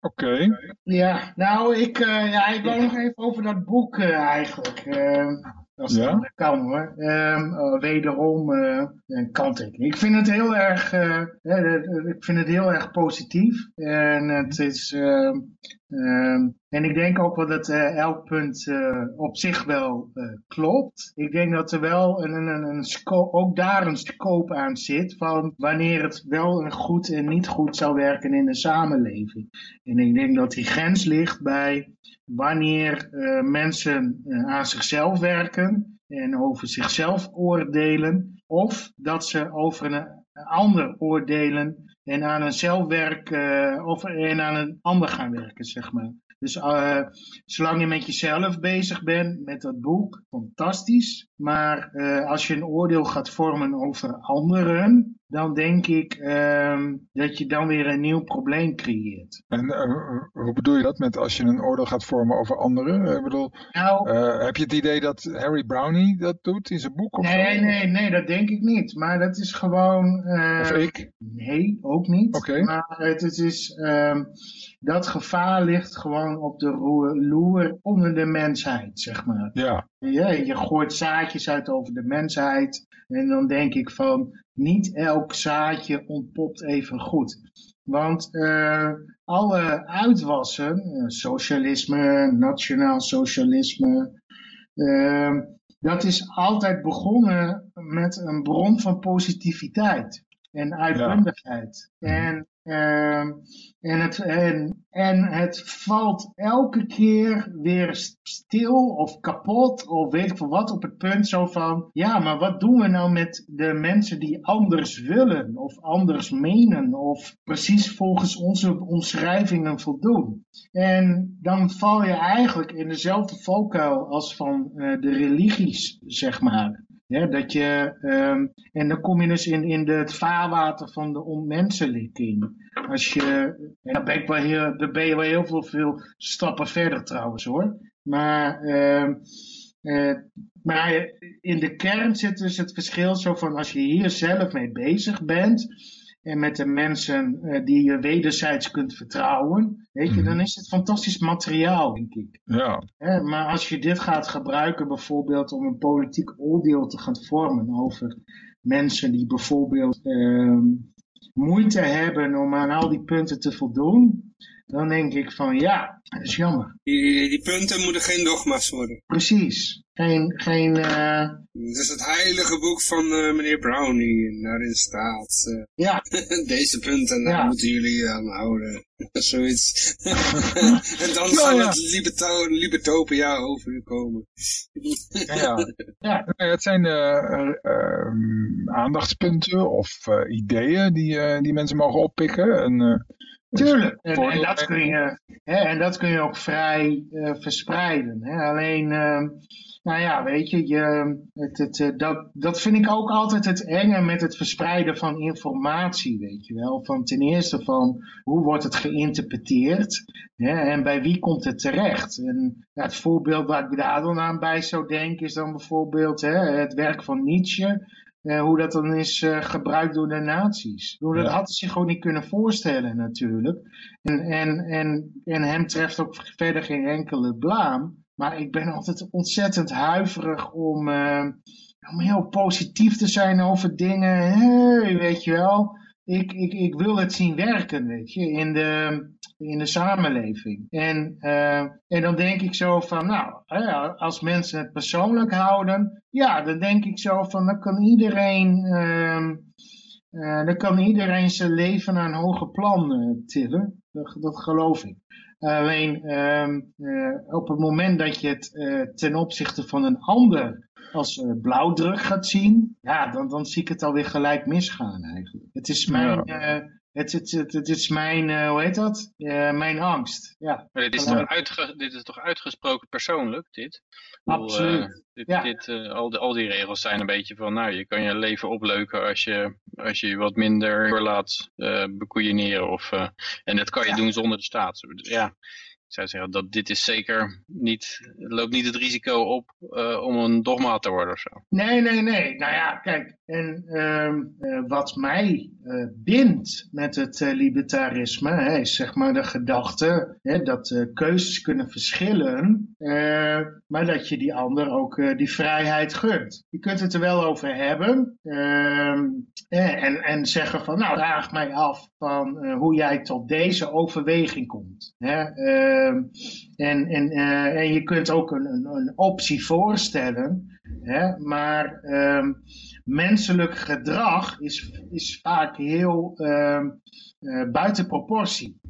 Oké.
Ja, nou, ik, uh, ja, ik wou nog even over dat boek uh, eigenlijk. Uh, als ja? kan hoor. Um, wederom een kanttekening. Ik vind het heel erg, ik vind het heel erg positief. En het is, ehm, ehm, en ik denk ook wel dat elk punt op zich wel klopt. Ik denk dat er wel een, een, een scope, ook daar een scope aan zit van wanneer het wel goed en niet goed zou werken in de samenleving. En ik denk dat die grens ligt bij wanneer mensen aan zichzelf werken en over zichzelf oordelen. Of dat ze over een, ander oordelen en aan een zelfwerk of en aan een ander gaan werken, zeg maar. Dus uh, zolang je met jezelf bezig bent, met dat boek, fantastisch. Maar uh, als je een oordeel gaat vormen over anderen, dan denk ik ehm, dat je dan weer een nieuw probleem creëert.
En uh, hoe bedoel je dat met als je een oordeel gaat vormen over anderen? Ik bedoel,
nou,
heb je het idee dat Harry Brownie dat doet in zijn boek? Of
nee,
zo?
nee, nee, dat denk ik niet. Maar dat is gewoon...
Of ik?
Nee, ook niet.
Oké. Okay.
Maar het, het is... Um, dat gevaar ligt gewoon op de loer onder de mensheid, zeg maar.
Ja.
Ja. Je gooit zaadjes uit over de mensheid. En dan denk ik van, niet elk zaadje ontpopt even goed. Want uh, alle uitwassen, uh, socialisme, nationaal socialisme, uh, dat is altijd begonnen met een bron van positiviteit en uitbundigheid. Ja. En, en, het, en, en het valt elke keer weer stil of kapot of weet ik veel wat op het punt zo van, ja, maar wat doen we nou met de mensen die anders willen of anders menen of precies volgens onze omschrijvingen voldoen? En dan val je eigenlijk in dezelfde valkuil als van uh, de religies, zeg maar. Ja, dat je, um, en dan kom je dus in, in het vaarwater van de onmenselijking. Als je, daar ben, heel, je wel heel veel, veel stappen verder trouwens hoor. Maar, uh, uh, maar in de kern zit dus het verschil zo van als je hier zelf mee bezig bent en met de mensen uh, die je wederzijds kunt vertrouwen, weet je, dan is het fantastisch materiaal, denk ik.
Ja.
Hè, maar als je dit gaat gebruiken bijvoorbeeld om een politiek oordeel te gaan vormen over mensen die bijvoorbeeld uh, moeite hebben om aan al die punten te voldoen, dan denk ik van ja, dat is jammer.
Die, die punten moeten geen dogma's worden.
Precies. Geen, geen, uh...
Het is het heilige boek van uh, meneer Brownie. En daarin staat... Uh,
ja.
deze punten, daar ja. moeten jullie aan houden. Zoiets. en dan zal
ja.
het liberto libertopia over u komen.
ja.
ja.
Het zijn ehm, aandachtspunten of eh, ideeën die, eh, die mensen mogen oppikken. En, eh,
Tuurlijk, en, en, dat kun je, hè, en dat kun je ook vrij uh, verspreiden. Hè. Alleen, uh, nou ja, weet je, je het, het, uh, dat, dat vind ik ook altijd het enge met het verspreiden van informatie, weet je wel. Van ten eerste van, hoe wordt het geïnterpreteerd hè, en bij wie komt het terecht? En ja, het voorbeeld waar ik daar dan aan bij zou denken is dan bijvoorbeeld hè, het werk van Nietzsche. Uh, hoe dat dan is uh, gebruikt door de nazi's. Dat ja. hadden ze zich gewoon niet kunnen voorstellen natuurlijk. En, en, en, en hem treft ook verder geen enkele blaam. Maar ik ben altijd ontzettend huiverig om, uh, om heel positief te zijn over dingen. Hey, weet je wel. Ik, ik, ik wil het zien werken, weet je, in de, in de samenleving. En, uh, en dan denk ik zo van, nou, als mensen het persoonlijk houden, ja, dan denk ik zo van, dan kan iedereen, uh, uh, dan kan iedereen zijn leven naar een hoger plan tillen. Dat, dat geloof ik. Alleen op het moment dat je het ten opzichte van een ander als uh, blauwdruk gaat zien, ja, dan, dan zie ik het alweer gelijk misgaan eigenlijk. Het is mijn, ja. Uh, het, het, het, het, is mijn uh, hoe heet dat? mijn angst. Ja,
maar dit, is toch uitge, dit is toch uitgesproken persoonlijk, dit?
Absoluut.
dit,
ja.
dit al, die, al die regels zijn een beetje van, nou, je kan je leven opleuken als je als je, je wat minder laat bekoeieneren. Of, en dat kan je ja. doen zonder de staat. Ja, zou zeggen dat dit is zeker niet, loopt niet het risico op uh, om een dogma te worden of zo.
Nee, nee, nee. Nou ja, kijk, en uh, uh, wat mij uh, bindt met het libertarisme hè, is zeg maar de gedachte hè, dat keuzes kunnen verschillen, maar dat je die ander ook die vrijheid gunt. Je kunt het er wel over hebben ehm, en, en zeggen van, nou, vraag mij af van hoe jij tot deze overweging komt. Hè. Uh, en, uh, en je kunt ook een, een, een optie voorstellen, hè, maar uh, menselijk gedrag is, is vaak heel uh, buiten proportie.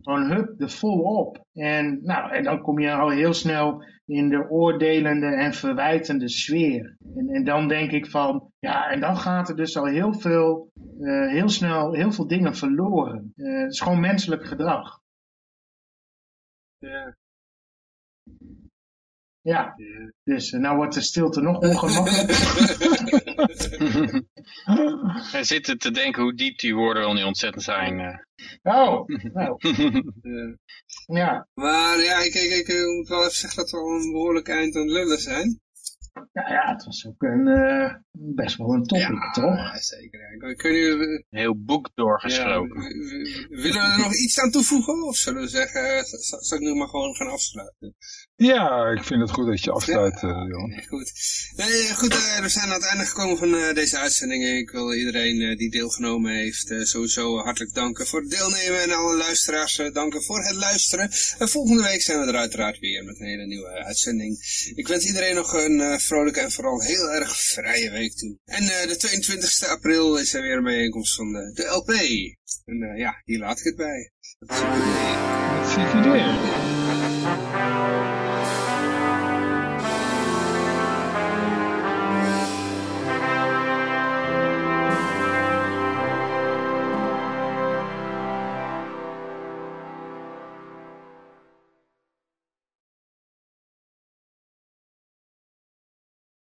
Gewoon hup, de vol op. En, nou, en dan kom je al heel snel in de oordelende en verwijtende sfeer. En, en dan denk ik van, ja, en dan gaat er dus al heel veel, heel snel, heel veel dingen verloren. het is gewoon menselijk gedrag.
Ja.
Ja, dus uh, nou wordt de stilte nog ongemakkelijker.
Hij zit te denken hoe diep die woorden wel niet ontzettend zijn. Uh.
Oh, nou. ja.
Maar ja, ik, ik, ik moet wel even zeggen dat we al een behoorlijk eind aan het lullen zijn.
Ja, ja, het was ook een, uh, best wel een topic,
ja,
toch?
Ja, zeker. Ja. Kunnen jullie...
Heel boek doorgesproken.
Ja, willen we er nog iets aan toevoegen? Of zullen we zeggen, zal ik nu maar gewoon gaan afsluiten?
Ja, ik vind het goed dat je afsluit, ja? uh, Johan.
Nee, goed. Nee, goed, uh, we zijn aan het einde gekomen van uh, deze uitzending. Ik wil iedereen die deelgenomen heeft sowieso hartelijk danken voor het deelnemen. En alle luisteraars danken voor het luisteren. En volgende week zijn we er uiteraard weer met een hele nieuwe uitzending. Ik wens iedereen nog een vrolijke en vooral heel erg vrije week toe. En uh, de 22 april is er weer een bijeenkomst van de, de LP. En uh, ja, hier laat ik het bij. Dat is een
idee.